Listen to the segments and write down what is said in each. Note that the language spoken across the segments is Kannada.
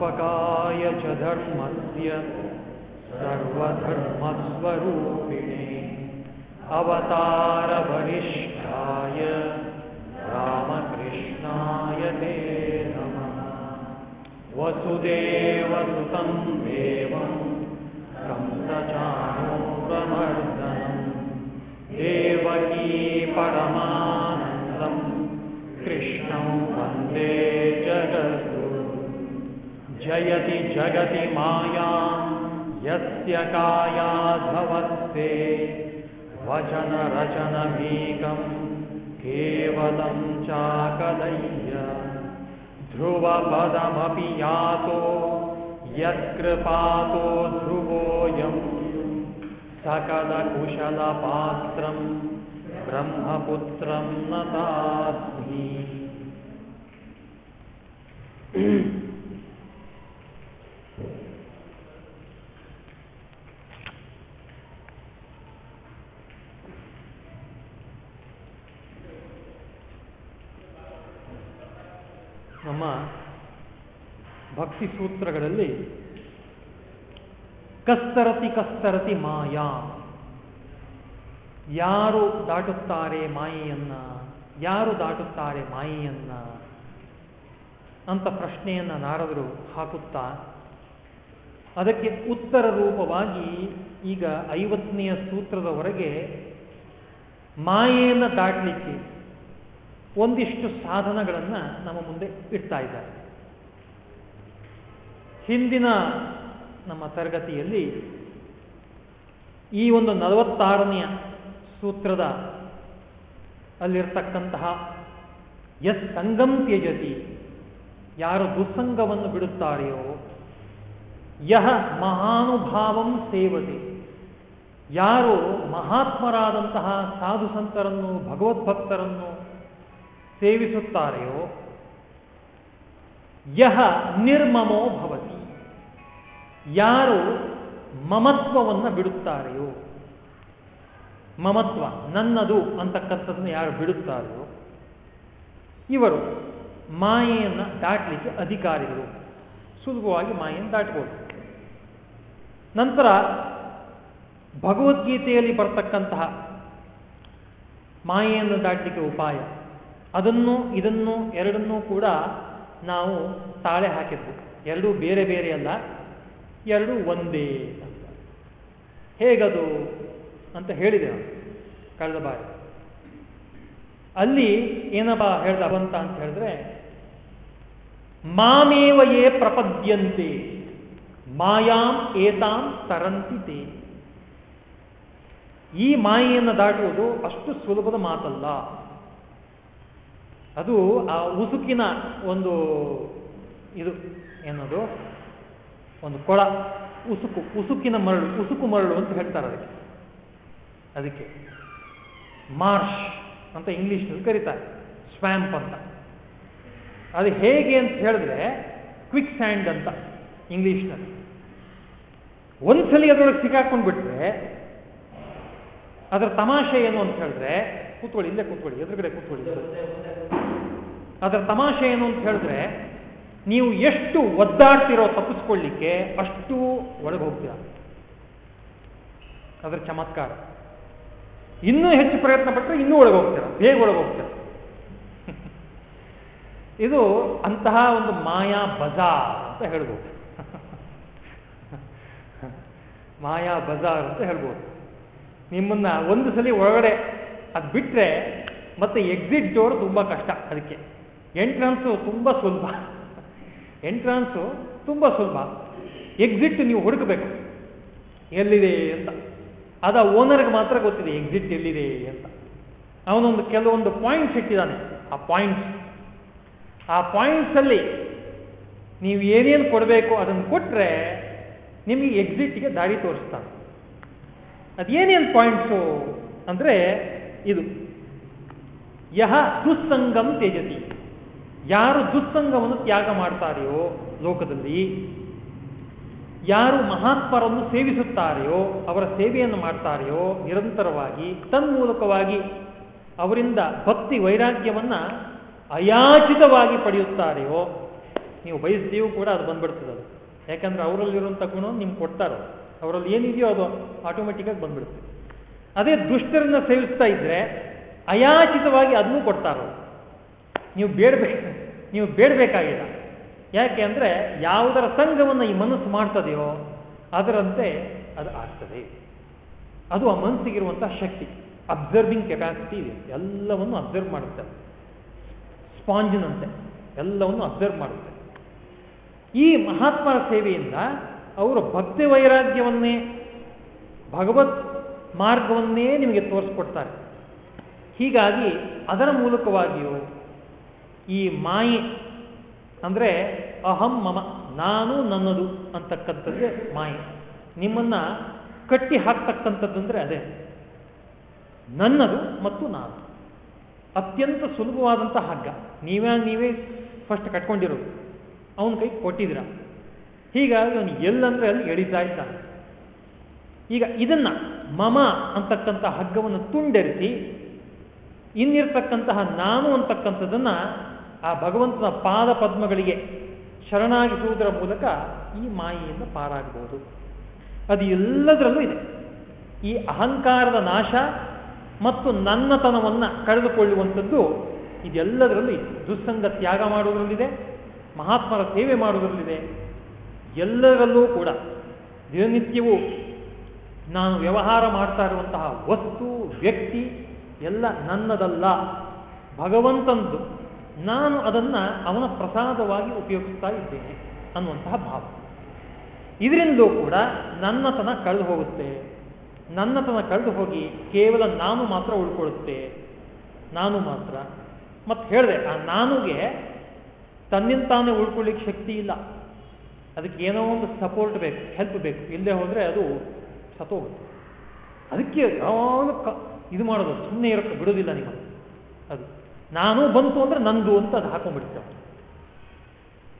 नित्याय च धर्मस्य सर्वधर्मस्वरूपिणे। अवतारवरिष्ठाय यस्य कायाधवस्ते वचनरचनमेकं केवलं चाकलय्य। ध्रुवपदमपि यातो यत्कृपातो ध्रुवोऽयं। सकलकुशलपात्रं ब्रह्मपुत्रं नतास्मि ನಮ್ಮ ಭಕ್ತಿ ಸೂತ್ರಗಳಲ್ಲಿ ಕಸ್ತರತಿ ಕಸ್ತರತಿ ಮಾಯಾ. ಯಾರು ದಾಟುತ್ತಾರೆ ಮಾಯೆಯನ್ನ, ಯಾರು ದಾಟುತ್ತಾರೆ ಮಾಯೆಯನ್ನ ಅಂತ ಪ್ರಶ್ನೆಯನ್ನ ನಾರದರು ಹಾಕುತ್ತಾ, ಅದಕ್ಕೆ ಉತ್ತರ ರೂಪವಾಗಿ ಈಗ ಐವತ್ತನೆಯ ಸೂತ್ರದವರೆಗೆ ಮಾಯೆಯನ್ನು ದಾಟಲಿಕ್ಕೆ ಒಂದಿಷ್ಟು ಸಾಧನಗಳನ್ನು ನಮ್ಮ ಮುಂದೆ ಇಡ್ತಾ ಇದ್ದಾರೆ. ಹಿಂದಿನ ನಮ್ಮ ತರಗತಿಯಲ್ಲಿ ಈ ಒಂದು ನಲವತ್ತಾರನೆಯ ಸೂತ್ರದ ಅಲ್ಲಿರ್ತಕ್ಕಂತಹ ಎಸ್ ಸಂಗಂ ತ್ಯಜತಿ, ಯಾರು ದುಸ್ಸಂಗವನ್ನು ಬಿಡುತ್ತಾರೆಯೋ, ಯಹ ಮಹಾನುಭಾವಂ ಸೇವತೆ, ಯಾರು ಮಹಾತ್ಮರಾದಂತಹ ಸಾಧು ಸಂತರನ್ನು ಭಗವದ್ಭಕ್ತರನ್ನು ಸೇವಿಸುತ್ತಾರೆಯೋ? ಯಹ ನಿರ್ಮಮೋ ಭವತಿ. ಯಾರು ಮಮತ್ವವನ್ನು ಬಿಡುತ್ತಾರೆಯೋ? ಮಮತ್ವ ನನ್ನದು ಅಂತಕ್ಕಂಥದ್ದನ್ನು ಯಾರು ಬಿಡುತ್ತಾರೆಯೋ? ಇವರು ಮಾಯೆಯನ್ನು ದಾಟಲಿಕ್ಕೆ ಅಧಿಕಾರಿಗಳು. ಸುಲಭವಾಗಿ ಮಾಯೆಯನ್ನು ದಾಟಬಹುದು ನಂತರ ಭಗವದ್ಗೀತೆಯಲ್ಲಿ ಬರ್ತಕ್ಕಂತಹ ಮಾಯೆಯನ್ನು ದಾಟಲಿಕ್ಕೆ ಉಪಾಯ. ಅದನ್ನು, ಇದನ್ನು, ಎರಡನ್ನೂ ಕೂಡ ನಾವು ತಾಳೆ ಹಾಕಿದ್ವು ಎರಡೂ ಬೇರೆ ಬೇರೆ ಅಲ್ಲ. ಎರಡೂ ಒಂದೇ ಹೇಗದು ಅಂತ ಹೇಳಿದೆ ನಾನು ಕಳೆದ ಬಾರಿ. ಅಲ್ಲಿ ಏನಪ್ಪ ಹೇಳ್ದ, ಬಂತ ಅಂತ ಹೇಳಿದ್ರೆ ಮಾಮೇವಯೇ ಪ್ರಪದ್ಯಂತೆ, ಮಾಯಾಂ ಏತಾಂ ತರಂತಿತೆ. ಈ ಮಾಯೆಯನ್ನು ದಾಟುವುದು ಅಷ್ಟು ಸುಲಭದ ಮಾತಲ್ಲ. ಅದು ಆ ಉಸುಕಿನ ಒಂದು ಇದು ಏನದು ಒಂದು ಕೊಳ, ಉಸುಕು, ಉಸುಕಿನ ಮರಳು, ಉಸುಕು ಮರಳು ಅಂತ ಹೇಳ್ತಾರೆ ಅದಕ್ಕೆ. ಅದಕ್ಕೆ. ಮಾರ್ಷ್ ಅಂತ ಇಂಗ್ಲಿಷ್ನಲ್ಲಿ ಕರೀತಾರೆ. ಸ್ವ್ಯಾಂಪ್ ಅಂತ. ಅದು ಹೇಗೆ ಅಂತ ಹೇಳಿದ್ರೆ ಕ್ವಿಕ್ ಸ್ಯಾಂಡ್ ಅಂತ ಇಂಗ್ಲಿಷ್ನಲ್ಲಿ. ಒಂದ್ಸಲಿ ಅದರೊಳಗೆ ಸಿಕ್ಕಾಕೊಂಡ್ಬಿಟ್ರೆ ಅದರ ತಮಾಷೆ ಏನು ಅಂತ ಹೇಳಿದ್ರೆ ಕೂತ್ಕೊಳ್ಳಿ, ಇಲ್ಲೇ ಕೂತ್ಕೊಳ್ಳಿ, ಎದುರುಗಡೆ ಕೂತ್ಕೊಳ್ಳಿ. ಅದರ ತಮಾಷೆ ಏನು ಅಂತ ಹೇಳಿದ್ರೆ, ನೀವು ಎಷ್ಟು ಒದ್ದಾಡ್ತಿರೋ ತಪ್ಪಿಸ್ಕೊಳ್ಳಿಕ್ಕೆ ಅಷ್ಟು ಒಳಗೆ ಹೋಗ್ತೀರ. ಅದರ ಚಮತ್ಕಾರ. ಇನ್ನೂ ಹೆಚ್ಚು ಪ್ರಯತ್ನ ಪಟ್ಟರೆ ಇನ್ನೂ ಒಳಗೆ ಹೋಗ್ತೀರ, ಬೇಗ ಒಳಗೆ ಹೋಗ್ತೀರ. ಇದು ಅಂತಹ ಒಂದು ಮಾಯಾ ಬಜಾರ್ ಅಂತ ಹೇಳ್ಬೋದು. ಮಾಯಾ ಬಜಾರ್ ಅಂತ ಹೇಳ್ಬೋದು. ನಿಮ್ಮನ್ನ ಒಂದು ಸಲ ಒಳಗಡೆ ಅದು ಬಿಟ್ಟರೆ ಮತ್ತೆ ಎಕ್ಸಿಟ್ ಡೋರ್ ತುಂಬ ಕಷ್ಟ ಅದಕ್ಕೆ. ಎಂಟ್ರನ್ಸು ತುಂಬ ಸುಲಭ. ಎಂಟ್ರನ್ಸು ತುಂಬ ಸುಲಭ. ಎಕ್ಸಿಟ್ ನೀವು ಹುಡುಕಬೇಕು. ಎಲ್ಲಿದೆ ಅಂತ. ಅದ ಓನರ್ಗೆ ಮಾತ್ರ ಗೊತ್ತಿದೆ ಎಕ್ಸಿಟ್ ಎಲ್ಲಿದೆ ಅಂತ. ಅವನೊಂದು ಕೆಲವೊಂದು ಪಾಯಿಂಟ್ಸ್ ಇಟ್ಟಿದ್ದಾನೆ. ಆ ಪಾಯಿಂಟ್ಸ್ ಆ ಪಾಯಿಂಟ್ಸಲ್ಲಿ ನೀವು ಏನೇನು ಕೊಡಬೇಕು ಅದನ್ನು ಕೊಟ್ಟರೆ ನಿಮಗೆ ಎಕ್ಸಿಟ್ಗೆ ದಾರಿ ತೋರಿಸ್ತಾನೆ. ಅದೇನೇನು ಪಾಯಿಂಟ್ಸು ಅಂದರೆ ಇದು. ಯಹ ದುಸ್ಸಂಗಂ ತ್ಯಜತಿ. ಯಾರು ದುಸ್ಸಂಗವನ್ನು ತ್ಯಾಗ ಮಾಡ್ತಾರೆಯೋ ಲೋಕದಲ್ಲಿ, ಯಾರು ಮಹಾತ್ಮರನ್ನು ಸೇವಿಸುತ್ತಾರೆಯೋ, ಅವರ ಸೇವೆಯನ್ನು ಮಾಡ್ತಾರೆಯೋ, ನಿರಂತರವಾಗಿ, ತನ್ಮೂಲಕವಾಗಿ ಅವರಿಂದ ಭಕ್ತಿ ವೈರಾಗ್ಯವನ್ನ ಅಯಾಚಿತವಾಗಿ ಪಡೆಯುತ್ತಾರೆಯೋ, ನೀವು ಬಯಸ್ತೀಯೂ ಕೂಡ ಅದು ಬಂದ್ಬಿಡ್ತದೆ ಅದು. ಯಾಕಂದ್ರೆ ಅವರಲ್ಲಿರುವಂಥ ಗುಣ ನಿಮ್ಗೆ ಕೊಡ್ತಾರೋ, ಅವರಲ್ಲಿ ಏನಿದೆಯೋ ಅದು ಆಟೋಮೆಟಿಕ್ಕಾಗಿ ಬಂದ್ಬಿಡ್ತದೆ ಅದೇ ದುಷ್ಟರನ್ನ ಸೇವಿಸ್ತಾ ಇದ್ರೆ ಅಯಾಚಿತವಾಗಿ ಅದನ್ನು ಕೊಡ್ತಾರೋ. ನೀವು ಬೇಡಬೇಕು ನೀವು ಬೇಡಬೇಕಾಗಿಲ್ಲ ಯಾಕೆ ಅಂದರೆ ಯಾವುದರ ಸಂಘವನ್ನು ಈ ಮನಸ್ಸು ಮಾಡ್ತದೆಯೋ ಅದರಂತೆ ಅದು ಆಗ್ತದೆ. ಅದು ಆ ಮನಸ್ಸಿಗಿರುವಂಥ ಶಕ್ತಿ ಅಬ್ಸರ್ವಿಂಗ್ ಕೆಪಾಸಿಟಿ ಇದೆ. ಎಲ್ಲವನ್ನು ಅಬ್ಸರ್ವ್ ಮಾಡುತ್ತೆ. ಸ್ಪಾಂಜಿನಂತೆ ಎಲ್ಲವನ್ನು ಅಬ್ಸರ್ವ್ ಮಾಡುತ್ತೆ. ಈ ಮಹಾತ್ಮರ ಸೇವೆಯಿಂದ ಅವರು ಭಕ್ತಿ ವೈರಾಗ್ಯವನ್ನೇ, ಭಗವತ್ ಮಾರ್ಗವನ್ನೇ ನಿಮಗೆ ತೋರಿಸ್ಕೊಡ್ತಾರೆ. ಹೀಗಾಗಿ ಅದರ ಮೂಲಕವಾಗಿಯೂ ಈ ಮಾಯೆ ಅಂದರೆ ಅಹಂ ಮಮ, ನಾನು ನನ್ನದು ಅಂತಕ್ಕಂಥದ್ದೇ ಮಾಯೆ. ನಿಮ್ಮನ್ನ ಕಟ್ಟಿ ಹಾಕ್ತಕ್ಕಂಥದ್ದು ಅಂದರೆ ಅದೇ, ನನ್ನದು ಮತ್ತು ನಾನು. ಅತ್ಯಂತ ಸುಲಭವಾದಂಥ ಹಗ್ಗ. ನೀವೇ ನೀವೇ ಫಸ್ಟ್ ಕಟ್ಕೊಂಡಿರೋದು. ಅವನ ಕೈ ಕೊಟ್ಟಿದ್ರ ಹೀಗಾಗಿ ಅವನು ಎಲ್ಲಂದ್ರೆ ಅಲ್ಲಿ ಎಳಿತಾ ಇದ್ದಾನೆ. ಈಗ ಇದನ್ನ ಮಮ ಅಂತಕ್ಕಂಥ ಹಗ್ಗವನ್ನು ತುಂಡೆರಿಸಿ, ಇನ್ನಿರ್ತಕ್ಕಂತಹ ನಾನು ಅಂತಕ್ಕಂಥದ್ದನ್ನ ಆ ಭಗವಂತನ ಪಾದ ಪದ್ಮಗಳಿಗೆ ಶರಣಾಗಿಸುವುದರ ಮೂಲಕ ಈ ಮಾಯೆಯಿಂದ ಪಾರಾಗಬಹುದು. ಅದು ಎಲ್ಲದರಲ್ಲೂ ಇದೆ. ಈ ಅಹಂಕಾರದ ನಾಶ ಮತ್ತು ನನ್ನತನವನ್ನು ಕಳೆದುಕೊಳ್ಳುವಂಥದ್ದು ಇದೆಲ್ಲದರಲ್ಲೂ ಇದೆ. ದುಸ್ಸಂಗ ತ್ಯಾಗ ಮಾಡುವುದರಲ್ಲಿದೆ, ಮಹಾತ್ಮರ ಸೇವೆ ಮಾಡುವುದರಲ್ಲಿದೆ, ಎಲ್ಲರಲ್ಲೂ ಕೂಡ ದಿನನಿತ್ಯವೂ ನಾನು ವ್ಯವಹಾರ ಮಾಡ್ತಾ ಇರುವಂತಹ ವಸ್ತು, ವ್ಯಕ್ತಿ ಎಲ್ಲ ನನ್ನದಲ್ಲ. ಭಗವಂತಂದು ನಾನು ಅದನ್ನು ಅವನ ಪ್ರಸಾದವಾಗಿ ಉಪಯೋಗಿಸ್ತಾ ಇದ್ದೇನೆ ಅನ್ನುವಂತಹ ಭಾವ. ಇದರಿಂದಲೂ ಕೂಡ ನನ್ನತನ ಕಳೆದು ಹೋಗುತ್ತೆ. ನನ್ನತನ ಕಳೆದು ಹೋಗಿ ಕೇವಲ ನಾನು ಮಾತ್ರ ಉಳ್ಕೊಳ್ಳುತ್ತೆ. ನಾನು ಮಾತ್ರ. ಮತ್ತೆ ಹೇಳಿದೆ, ಆ ನಾನುಗೆ ತನ್ನಿಂತಾನೇ ಉಳ್ಕೊಳ್ಳಿಕ್ಕೆ ಶಕ್ತಿ ಇಲ್ಲ. ಅದಕ್ಕೆ ಏನೋ ಒಂದು ಸಪೋರ್ಟ್ ಬೇಕು ಹೆಲ್ಪ್ ಬೇಕು. ಇಲ್ಲದೆ ಹೋದರೆ ಅದು ಸತೋಗುತ್ತೆ ಅದಕ್ಕೆ ಯಾವಾಗ ಇದು ಮಾಡೋದು ಸುಮ್ಮನೆ ಇರೋಕ್ಕೆ ಬಿಡೋದಿಲ್ಲ ಅದು ನಾನು ಬಂತು ಅಂದ್ರೆ ನಂದು ಅಂತ ಅದು ಹಾಕೊಂಡ್ಬಿಡ್ತೇವೆ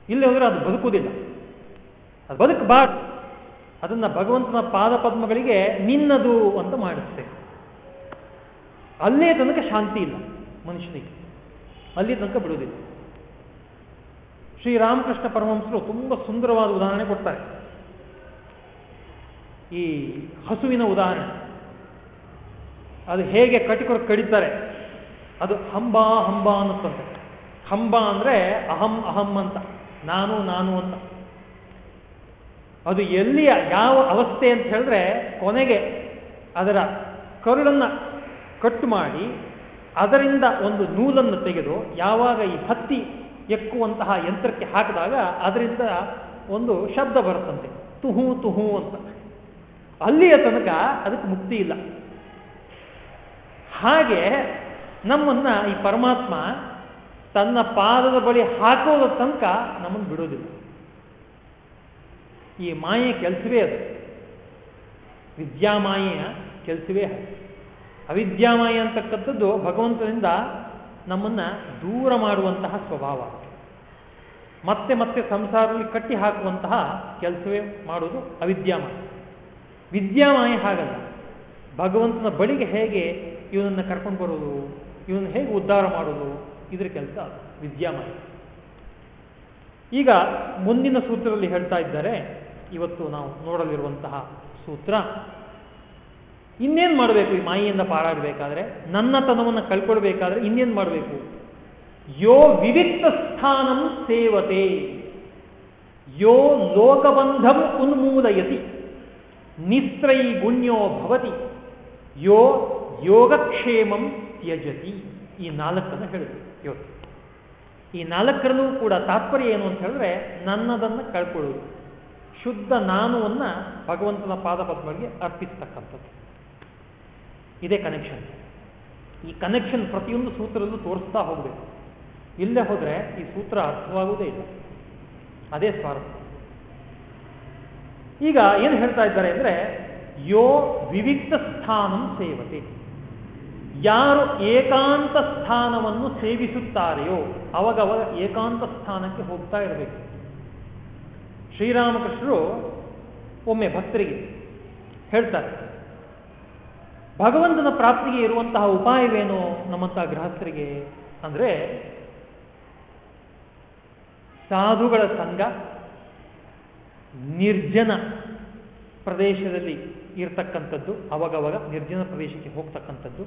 ಇಲ್ಲಿ ಹೋದ್ರೆ ಅದು ಬದುಕುವುದಿಲ್ಲ. ಅದು ಬದುಕಬಾರ್ದು. ಅದನ್ನ ಭಗವಂತನ ಪಾದ ಪದ್ಮಗಳಿಗೆ ನಿನ್ನದು ಅಂತ ಮಾಡುತ್ತೆ ಅಲ್ಲೇ ತನಕ ಶಾಂತಿ ಇಲ್ಲ ಮನುಷ್ಯನಿಗೆ. ಅಲ್ಲಿ ತನಕ ಬಿಡುವುದಿಲ್ಲ. ಶ್ರೀರಾಮಕೃಷ್ಣ ಪರಮಹಂಸರು ತುಂಬಾ ಸುಂದರವಾದ ಉದಾಹರಣೆ ಕೊಡ್ತಾರೆ. ಈ ಹಸುವಿನ ಉದಾಹರಣೆ. ಅದು ಹೇಗೆ ಕಟಿಕೊಡು ಕಡಿತಾರೆ? ಅದು ಹಂಬ ಹಂಬ ಅನ್ನುತ್ತಂತೆ. ಹಂಬ ಅಂದ್ರೆ ಅಹಂ ಅಹಂ ಅಂತ, ನಾನು ನಾನು ಅಂತ. ಅದು ಎಲ್ಲಿಯ, ಯಾವ ಅವಸ್ಥೆ ಅಂತ ಹೇಳಿದ್ರೆ ಕೊನೆಗೆ ಅದರ ಕರುಳನ್ನ ಕಟ್ ಮಾಡಿ ಅದರಿಂದ ಒಂದು ನೂಲನ್ನು ತೆಗೆದು ಯಾವಾಗ ಈ ಹತ್ತಿ ಎಕ್ಕುವಂತಹ ಯಂತ್ರಕ್ಕೆ ಹಾಕಿದಾಗ ಅದರಿಂದ ಒಂದು ಶಬ್ದ ಬರುತ್ತಂತೆ. ತುಹು ತುಹು ಅಂತ. ಅಲ್ಲಿಯ ತನಕ ಅದಕ್ಕೆ ಮುಕ್ತಿ ಇಲ್ಲ. ಹಾಗೆ ನಮ್ಮನ್ನ ಈ ಪರಮಾತ್ಮ ತನ್ನ ಪಾದದ ಬಳಿ ಹಾಕೋದ ತನಕ ನಮ್ಮನ್ನು ಬಿಡೋದಿಲ್ಲ ಈ ಮಾಯೆ ಕೆಲಸವೇ ಅದು. ವಿದ್ಯಾಮಾಯೆಯ ಕೆಲಸವೇ ಅವಿದ್ಯಾಮಾಯ ಅಂತಕ್ಕಂಥದ್ದು ಭಗವಂತನಿಂದ ನಮ್ಮನ್ನ ದೂರ ಮಾಡುವಂತಹ ಸ್ವಭಾವ. ಮತ್ತೆ ಮತ್ತೆ ಸಂಸಾರದಲ್ಲಿ ಕಟ್ಟಿ ಹಾಕುವಂತಹ ಕೆಲಸವೇ ಮಾಡುವುದು ಅವಿದ್ಯಾಮಾಯ. ವಿದ್ಯಾಮಾಯ ಹಾಗಲ್ಲ. ಭಗವಂತನ ಬಳಿಗೆ ಹೇಗೆ ಇವನನ್ನು ಕರ್ಕೊಂಡು ಬರೋದು? ಇವನ್ನ ಹೇಗೆ ಉದ್ಧಾರ ಮಾಡೋದು? ಇದ್ರ ಕೆಲಸ ವಿದ್ಯಾಮಯ. ಈಗ ಮುಂದಿನ ಸೂತ್ರದಲ್ಲಿ ಹೇಳ್ತಾ ಇದ್ದಾರೆ, ಇವತ್ತು ನಾವು ನೋಡಲಿರುವಂತಹ ಸೂತ್ರ. ಇನ್ನೇನು ಮಾಡಬೇಕು? ಈ ಮಾಯಿಯಿಂದ ನನ್ನ ನನ್ನತನವನ್ನು ಕಳ್ಕೊಳ್ಬೇಕಾದ್ರೆ ಇನ್ನೇನು ಮಾಡಬೇಕು? ಯೋ ವಿವಿಕ್ತ ಸ್ಥಾನಂ ಸೇವತೆ. ಯೋ ಲೋಕಬಂಧಂ ಉನ್ಮೂಲಯತಿ. ನಿಸ್ತ್ರೈ ಗುಣ್ಯೋ ಭವತಿ. ಯೋ ಯೋಗಕ್ಷೇಮಂ ತ್ಯಜತಿ ಈ ನಾಲ್ಕನ್ನು ಹೇಳಿದ್ರು ಇವತ್ತು ಈ ನಾಲ್ಕರಲ್ಲೂ ಕೂಡ ತಾತ್ಪರ್ಯ ಏನು ಅಂತ ಹೇಳಿದ್ರೆ ನನ್ನದನ್ನು ಕಳ್ಕೊಳ್ಳುವುದು. ಶುದ್ಧ ನಾನುವನ್ನ ಭಗವಂತನ ಪಾದಪದ್ಮಗಳಿಗೆ ಅರ್ಪಿಸ್ತಕ್ಕಂಥದ್ದು. ಇದೇ ಕನೆಕ್ಷನ್ ಈ ಕನೆಕ್ಷನ್ ಪ್ರತಿಯೊಂದು ಸೂತ್ರದಲ್ಲೂ ತೋರಿಸ್ತಾ ಹೋಗಬೇಕು. ಇಲ್ಲೇ ಹೋದರೆ ಈ ಸೂತ್ರ ಅರ್ಥವಾಗುವುದೇ ಇಲ್ಲ. ಅದೇ ಸ್ವಾರ್ಥ ಈಗ ಏನು ಹೇಳ್ತಾ ಇದ್ದಾರೆ ಅಂದ್ರೆ, ಯೋ ವಿವಿಕ್ತ ಸ್ಥಾನಂ ಸೇವತೆ. ಯಾರು ಏಕಾಂತ ಸ್ಥಾನವನ್ನು ಸೇವಿಸುತ್ತಾರೆಯೋ ಅವಾಗವಾಗ ಏಕಾಂತ ಸ್ಥಾನಕ್ಕೆ ಹೋಗ್ತಾ ಇರಬೇಕು. ಶ್ರೀರಾಮಕೃಷ್ಣರು ಒಮ್ಮೆ ಭಕ್ತರಿಗೆ ಹೇಳ್ತಾರೆ, ಭಗವಂತನ ಪ್ರಾಪ್ತಿಗೆ ಇರುವಂತಹ ಉಪಾಯವೇನು ನಮ್ಮಂತಹ ಗೃಹಸ್ಥರಿಗೆ ಅಂದ್ರೆ, ಸಾಧುಗಳ ಸಂಘ ನಿರ್ಜನ ಪ್ರದೇಶದಲ್ಲಿ ಇರ್ತಕ್ಕಂಥದ್ದು, ಅವಾಗವಾಗ ನಿರ್ಜನ ಪ್ರದೇಶಕ್ಕೆ ಹೋಗ್ತಕ್ಕಂಥದ್ದು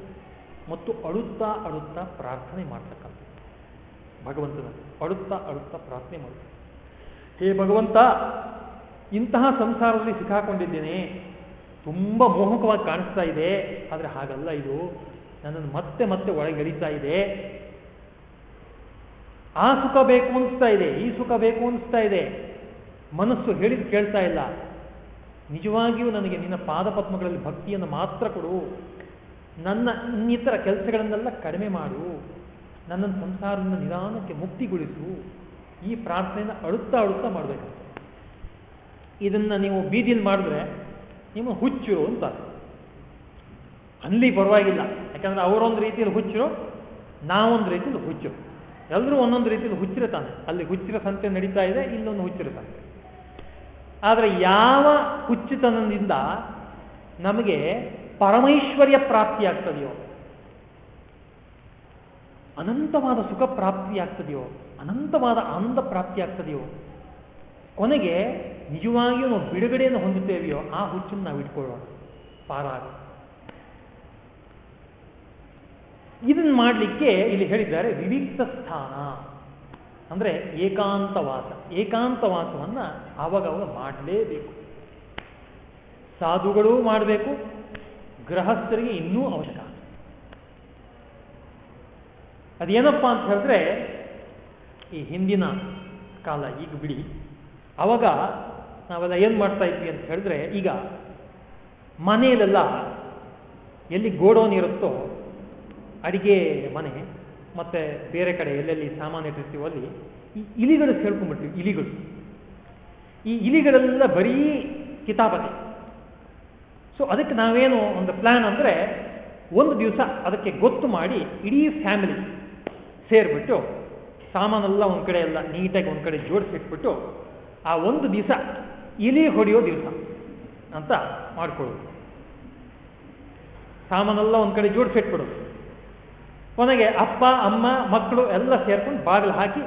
ಮತ್ತು ಅಳುತ್ತಾ ಅಳುತ್ತಾ ಪ್ರಾರ್ಥನೆ ಮಾಡ್ತಕ್ಕಂಥ ಭಗವಂತನ ಅಳುತ್ತಾ ಅಳುತ್ತಾ ಪ್ರಾರ್ಥನೆ ಮಾಡುತ್ತೆ ಹೇ ಭಗವಂತ, ಇಂತಹ ಸಂಸಾರದಲ್ಲಿ ಸಿಕ್ಕಾಕೊಂಡಿದ್ದೇನೆ. ತುಂಬ ಮೋಹಕವಾಗಿ ಕಾಣಿಸ್ತಾ ಇದೆ. ಆದರೆ ಹಾಗಲ್ಲ ಇದು. ನನ್ನನ್ನು ಮತ್ತೆ ಮತ್ತೆ ಒಳಗೆಳಿತಾ ಇದೆ. ಆ ಸುಖ ಬೇಕು ಅನಿಸ್ತಾ ಇದೆ, ಈ ಸುಖ ಬೇಕು ಅನಿಸ್ತಾ ಇದೆ. ಮನಸ್ಸು ಹೇಳಿದ್ ಕೇಳ್ತಾ ಇಲ್ಲ. ನಿಜವಾಗಿಯೂ ನನಗೆ ನಿನ್ನ ಪಾದಪದ್ಮಗಳಲ್ಲಿ ಭಕ್ತಿಯನ್ನು ಮಾತ್ರ ಕೊಡು. ನನ್ನ ಇನ್ನಿತರ ಕೆಲಸಗಳನ್ನೆಲ್ಲ ಕಡಿಮೆ ಮಾಡು. ನನ್ನ ಸಂಸಾರದಿಂದ ನಿಧಾನಕ್ಕೆ ಮುಕ್ತಿಗೊಳಿಸು. ಈ ಪ್ರಾರ್ಥನೆಯನ್ನು ಅಳುತ್ತಾ ಅಳುತ್ತಾ ಮಾಡಬೇಕು. ಇದನ್ನ ನೀವು ಬೀದಿಲಿ ಮಾಡಿದ್ರೆ ನಿಮ್ಮ ಹುಚ್ಚರು ಅಂತ. ಅಲ್ಲಿ ಪರವಾಗಿಲ್ಲ. ಯಾಕಂದ್ರೆ ಅವರೊಂದು ರೀತಿಯಲ್ಲಿ ಹುಚ್ಚರು, ನಾವೊಂದು ರೀತಿಯಲ್ಲಿ ಹುಚ್ಚರು ಎಲ್ಲರೂ ಒಂದೊಂದು ರೀತಿಯಲ್ಲಿ ಹುಚ್ಚಿರುತ್ತಾನೆ ಅಲ್ಲಿ ಹುಚ್ಚಿರ ಸಂತೆ ನಡೀತಾ ಇದೆ, ಇಲ್ಲೊಂದು ಹುಚ್ಚಿರ ಸಂತೆ. ಆದರೆ ಯಾವ ಹುಚ್ಚುತನದಿಂದ ನಮಗೆ ಪರಮೈಶ್ವರ್ಯ ಪ್ರಾಪ್ತಿಯಾಗ್ತದೆಯೋ ಅನಂತವಾದ ಸುಖ ಪ್ರಾಪ್ತಿಯಾಗ್ತದೆಯೋ ಅನಂತವಾದ ಆನಂದ ಪ್ರಾಪ್ತಿಯಾಗ್ತದೆಯೋ ಕೊನೆಗೆ ನಿಜವಾಗಿಯೂ ನಾವು ಬಿಡುಗಡೆಯನ್ನು ಹೊಂದುತ್ತೇವೆಯೋ, ಆ ಹುಚ್ಚನ್ನು ನಾವು ಇಟ್ಕೊಳ್ಳೋಣ. ಪಾರಾಗ. ಇದನ್ನ ಮಾಡಲಿಕ್ಕೆ ಇಲ್ಲಿ ಹೇಳಿದ್ದಾರೆ ವಿವಿಕ್ತ ಸ್ಥಾನ ಅಂದ್ರೆ ಏಕಾಂತವಾಸ ಏಕಾಂತವಾಸವನ್ನ ಆವಾಗವಾಗ ಮಾಡಲೇಬೇಕು. ಸಾಧುಗಳೂ ಮಾಡಬೇಕು ಗೃಹಸ್ಥರಿಗೆ ಇನ್ನೂ ಅವಶ್ಯಕ. ಅದೇನಪ್ಪ ಅಂತ ಹೇಳಿದ್ರೆ, ಈ ಹಿಂದಿನ ಕಾಲ ಈಗ ಬಿಡಿ, ಅವಾಗ ನಾವೆಲ್ಲ ಏನು ಮಾಡ್ತಾ ಇದ್ವಿ ಅಂತ ಹೇಳಿದ್ರೆ, ಈಗ ಮನೆಯಲ್ಲೆಲ್ಲ ಎಲ್ಲಿ ಗೋಡೌನ್ ಇರುತ್ತೋ, ಅಡಿಗೆ ಮನೆ, ಮತ್ತೆ ಬೇರೆ ಕಡೆ ಎಲ್ಲೆಲ್ಲಿ ಸಾಮಾನು ಇಟ್ಟಿರ್ತೀವೋ ಅಲ್ಲಿ, ಈ ಇಲಿಗಳು ಸೇರ್ಕೊಂಡ್ಬಿಡ್ತೀವಿ ಇಲಿಗಳು. ಈ ಇಲಿಗಳೆಲ್ಲ ಬರೀ ಕಿತಾಪತಿ ಸೊ ಅದಕ್ಕೆ ನಾವೇನು ಒಂದು ಪ್ಲಾನ್ ಅಂದರೆ ಒಂದು ದಿವಸ ಅದಕ್ಕೆ ಗೊತ್ತು ಮಾಡಿ ಇಡೀ ಫ್ಯಾಮಿಲಿ ಸೇರಿಬಿಟ್ಟು ಸಾಮಾನೆಲ್ಲ ಒಂದು ಕಡೆ ಎಲ್ಲ ನೀಟಾಗಿ ಒಂದು ಕಡೆ ಜೋಡಿಸಿಟ್ಬಿಟ್ಟು ಆ ಒಂದು ದಿವಸ ಇಲಿ ಹೊಡೆಯೋ ದಿವಸ ಅಂತ ಮಾಡ್ಕೊಳ್ಳೋದು. ಸಾಮಾನೆಲ್ಲ ಒಂದು ಕಡೆ ಜೋಡಿಸಿಟ್ಬಿಡೋದು. ಕೊನೆಗೆ ಅಪ್ಪ, ಅಮ್ಮ, ಮಕ್ಕಳು ಎಲ್ಲ ಸೇರ್ಕೊಂಡು ಬಾಗಿಲು ಹಾಕಿ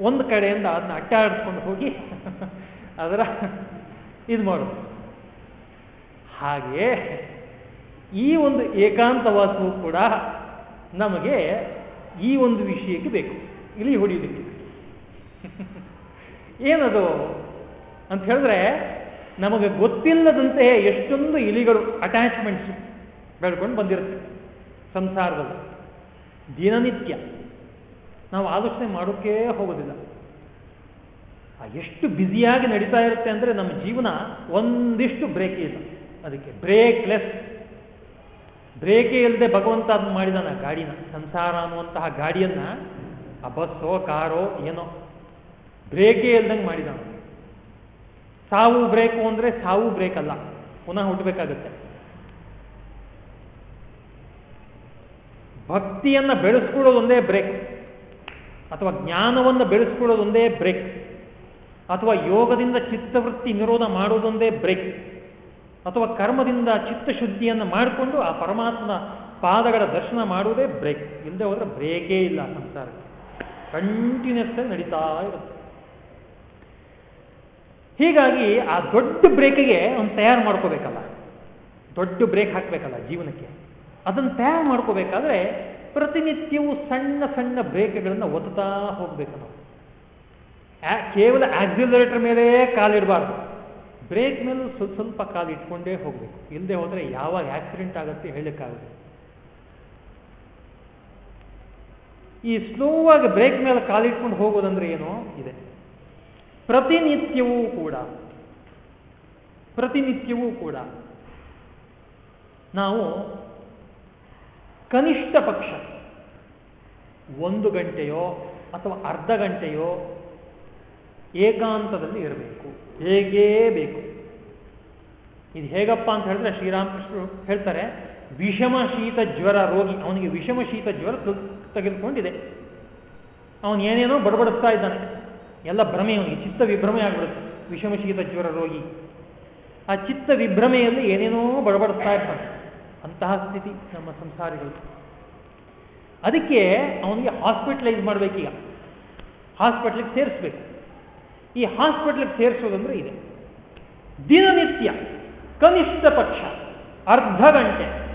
ಒಂದು ಕಡೆಯಿಂದ ಅದನ್ನ ಅಟ್ಟಾಡಿಸ್ಕೊಂಡು ಹೋಗಿ ಅದರ ಇದು ಮಾಡೋದು. ಹಾಗೆ ಈ ಒಂದು ಏಕಾಂತವಾಸವು ಕೂಡ ನಮಗೆ ಈ ಒಂದು ವಿಷಯಕ್ಕೆ ಬೇಕು. ಇಲ್ಲಿ ಹೊಡೆಯೋದಕ್ಕೆ ಏನದು? ಅಂತ ಹೇಳಿದ್ರೆ ನಮಗೆ ಗೊತ್ತಿಲ್ಲದಂತೆ ಎಷ್ಟೊಂದು ಇಲಿಗಳು ಅಟ್ಯಾಚ್ಮೆಂಟ್ಸ್ ಬೆಳ್ಕೊಂಡು ಬಂದಿರುತ್ತೆ ಸಂಸಾರದಲ್ಲಿ. ದಿನನಿತ್ಯ. ನಾವು ಆಲೋಚನೆ ಮಾಡೋಕ್ಕೇ ಹೋಗೋದಿಲ್ಲ. ಎಷ್ಟು ಬ್ಯುಸಿಯಾಗಿ ನಡೀತಾ ಇರುತ್ತೆ ಅಂದರೆ ನಮ್ಮ ಜೀವನ ಒಂದಿಷ್ಟು ಬ್ರೇಕ್ ಇಲ್ಲ. ಅದಕ್ಕೆ ಬ್ರೇಕ್ ಲೆಸ್ ಬ್ರೇಕೇ ಇಲ್ಲದೆ ಭಗವಂತ ಅದನ್ನು ಮಾಡಿದಾನ ಗಾಡಿನ, ಸಂಸಾರ ಅನ್ನುವಂತಹ ಗಾಡಿಯನ್ನ ಆ ಬಸ್ಸೋ ಕಾರೋ, ಏನೋ, ಬ್ರೇಕೇ ಇಲ್ದಂಗೆ ಮಾಡಿದಾನ. ಸಾವು ಬ್ರೇಕು ಅಂದ್ರೆ ಸಾವು ಬ್ರೇಕ್ ಅಲ್ಲ ಪುನಃ ಹುಟ್ಟಬೇಕಾಗುತ್ತೆ. ಭಕ್ತಿಯನ್ನ ಬೆಳೆಸ್ಕೊಳ್ಳೋದೊಂದೇ ಬ್ರೇಕ್, ಅಥವಾ ಜ್ಞಾನವನ್ನು ಬೆಳೆಸ್ಕೊಳ್ಳೋದೊಂದೇ ಬ್ರೇಕ್, ಅಥವಾ ಯೋಗದಿಂದ ಚಿತ್ತವೃತ್ತಿ ನಿರೋಧ ಮಾಡೋದೊಂದೇ ಬ್ರೇಕ್. ಅಥವಾ ಕರ್ಮದಿಂದ ಚಿತ್ತಶುದ್ಧಿಯನ್ನು ಮಾಡಿಕೊಂಡು ಆ ಪರಮಾತ್ಮನ ಪಾದಗಳ ದರ್ಶನ ಮಾಡುವುದೇ ಬ್ರೇಕ್ ಇಲ್ಲದೆ ಹೋದ್ರೆ ಬ್ರೇಕೇ ಇಲ್ಲ ಸಂಸಾರ. ಕಂಟಿನ್ಯೂಸ್ ಆಗಿ ನಡೀತಾ ಇರುತ್ತೆ. ಹೀಗಾಗಿ ಆ ದೊಡ್ಡ ಬ್ರೇಕಿಗೆ ಅವ್ನು ತಯಾರು ಮಾಡ್ಕೋಬೇಕಲ್ಲ. ದೊಡ್ಡ ಬ್ರೇಕ್ ಹಾಕಬೇಕಲ್ಲ ಜೀವನಕ್ಕೆ. ಅದನ್ನು ತಯಾರು ಮಾಡ್ಕೋಬೇಕಾದ್ರೆ ಪ್ರತಿನಿತ್ಯವೂ ಸಣ್ಣ ಸಣ್ಣ ಬ್ರೇಕ್ಗಳನ್ನು ಒತ್ತಾ ಹೋಗ್ಬೇಕು ನಾವು. ಕೇವಲ ಆಕ್ಸಿಲರೇಟರ್ ಮೇಲೆ ಕಾಲಿಡಬಾರ್ದು. ಬ್ರೇಕ್ ಮೇಲೂ ಸ್ವಲ್ಪ ಸ್ವಲ್ಪ ಕಾಲು ಇಟ್ಕೊಂಡೇ ಹೋಗ್ಬೇಕು. ಇಲ್ಲದೆ ಹೋದರೆ ಯಾವಾಗ ಆಕ್ಸಿಡೆಂಟ್ ಆಗುತ್ತೆ ಹೇಳಕ್ಕಾಗುತ್ತೆ ಈ ಸ್ಲೋ ಆಗಿ ಬ್ರೇಕ್ ಮೇಲೆ ಕಾಲಿಟ್ಕೊಂಡು ಹೋಗೋದಂದ್ರೆ ಏನು ಇದೆ. ಪ್ರತಿನಿತ್ಯವೂ ಕೂಡ ಪ್ರತಿನಿತ್ಯವೂ ಕೂಡ ನಾವು ಕನಿಷ್ಠ ಪಕ್ಷ ಒಂದು ಗಂಟೆಯೋ ಅಥವಾ ಅರ್ಧ ಗಂಟೆಯೋ ಏಕಾಂತದಲ್ಲಿ ಇರಬೇಕು. ಹೇಗೇ ಬೇಕು. ಇದು ಹೇಗಪ್ಪ ಅಂತ ಹೇಳಿದ್ರೆ ಶ್ರೀರಾಮಕೃಷ್ಣರು ಹೇಳ್ತಾರೆ ವಿಷಮ ಶೀತ ಜ್ವರ ರೋಗಿ, ಅವನಿಗೆ ವಿಷಮ ಶೀತ ಜ್ವರ ತೆಗೆದುಕೊಂಡಿದೆ. ಅವನು ಏನೇನೋ ಬಡಬಡಿಸ್ತಾ ಇದ್ದಾನೆ. ಎಲ್ಲ ಭ್ರಮೆ ಅವನಿಗೆ, ಚಿತ್ತ ವಿಭ್ರಮೆ ಆಗ್ಬಿಡುತ್ತೆ ವಿಷಮ ಶೀತ ಜ್ವರ ರೋಗಿ. ಆ ಚಿತ್ತ ವಿಭ್ರಮೆಯಲ್ಲಿ ಏನೇನೋ ಬಡಬಡಿಸ್ತಾ ಇರ್ತಾನೆ ಅಂತಹ ಸ್ಥಿತಿ ನಮ್ಮ ಸಂಸಾರಿಗಳು. ಅದಕ್ಕೆ ಅವನಿಗೆ ಹಾಸ್ಪಿಟಲೈಸ್ ಮಾಡಬೇಕೀಗ. ಹಾಸ್ಪಿಟ್ಲಿಗೆ ಸೇರಿಸ್ಬೇಕು. ಈ ಹಾಸ್ಪಿಟ್ಲಿಗೆ ಸೇರಿಸೋದಂದ್ರೆ ಇದೆ. ದಿನನಿತ್ಯ ಕನಿಷ್ಠ ಪಕ್ಷ ಅರ್ಧ ಗಂಟೆ.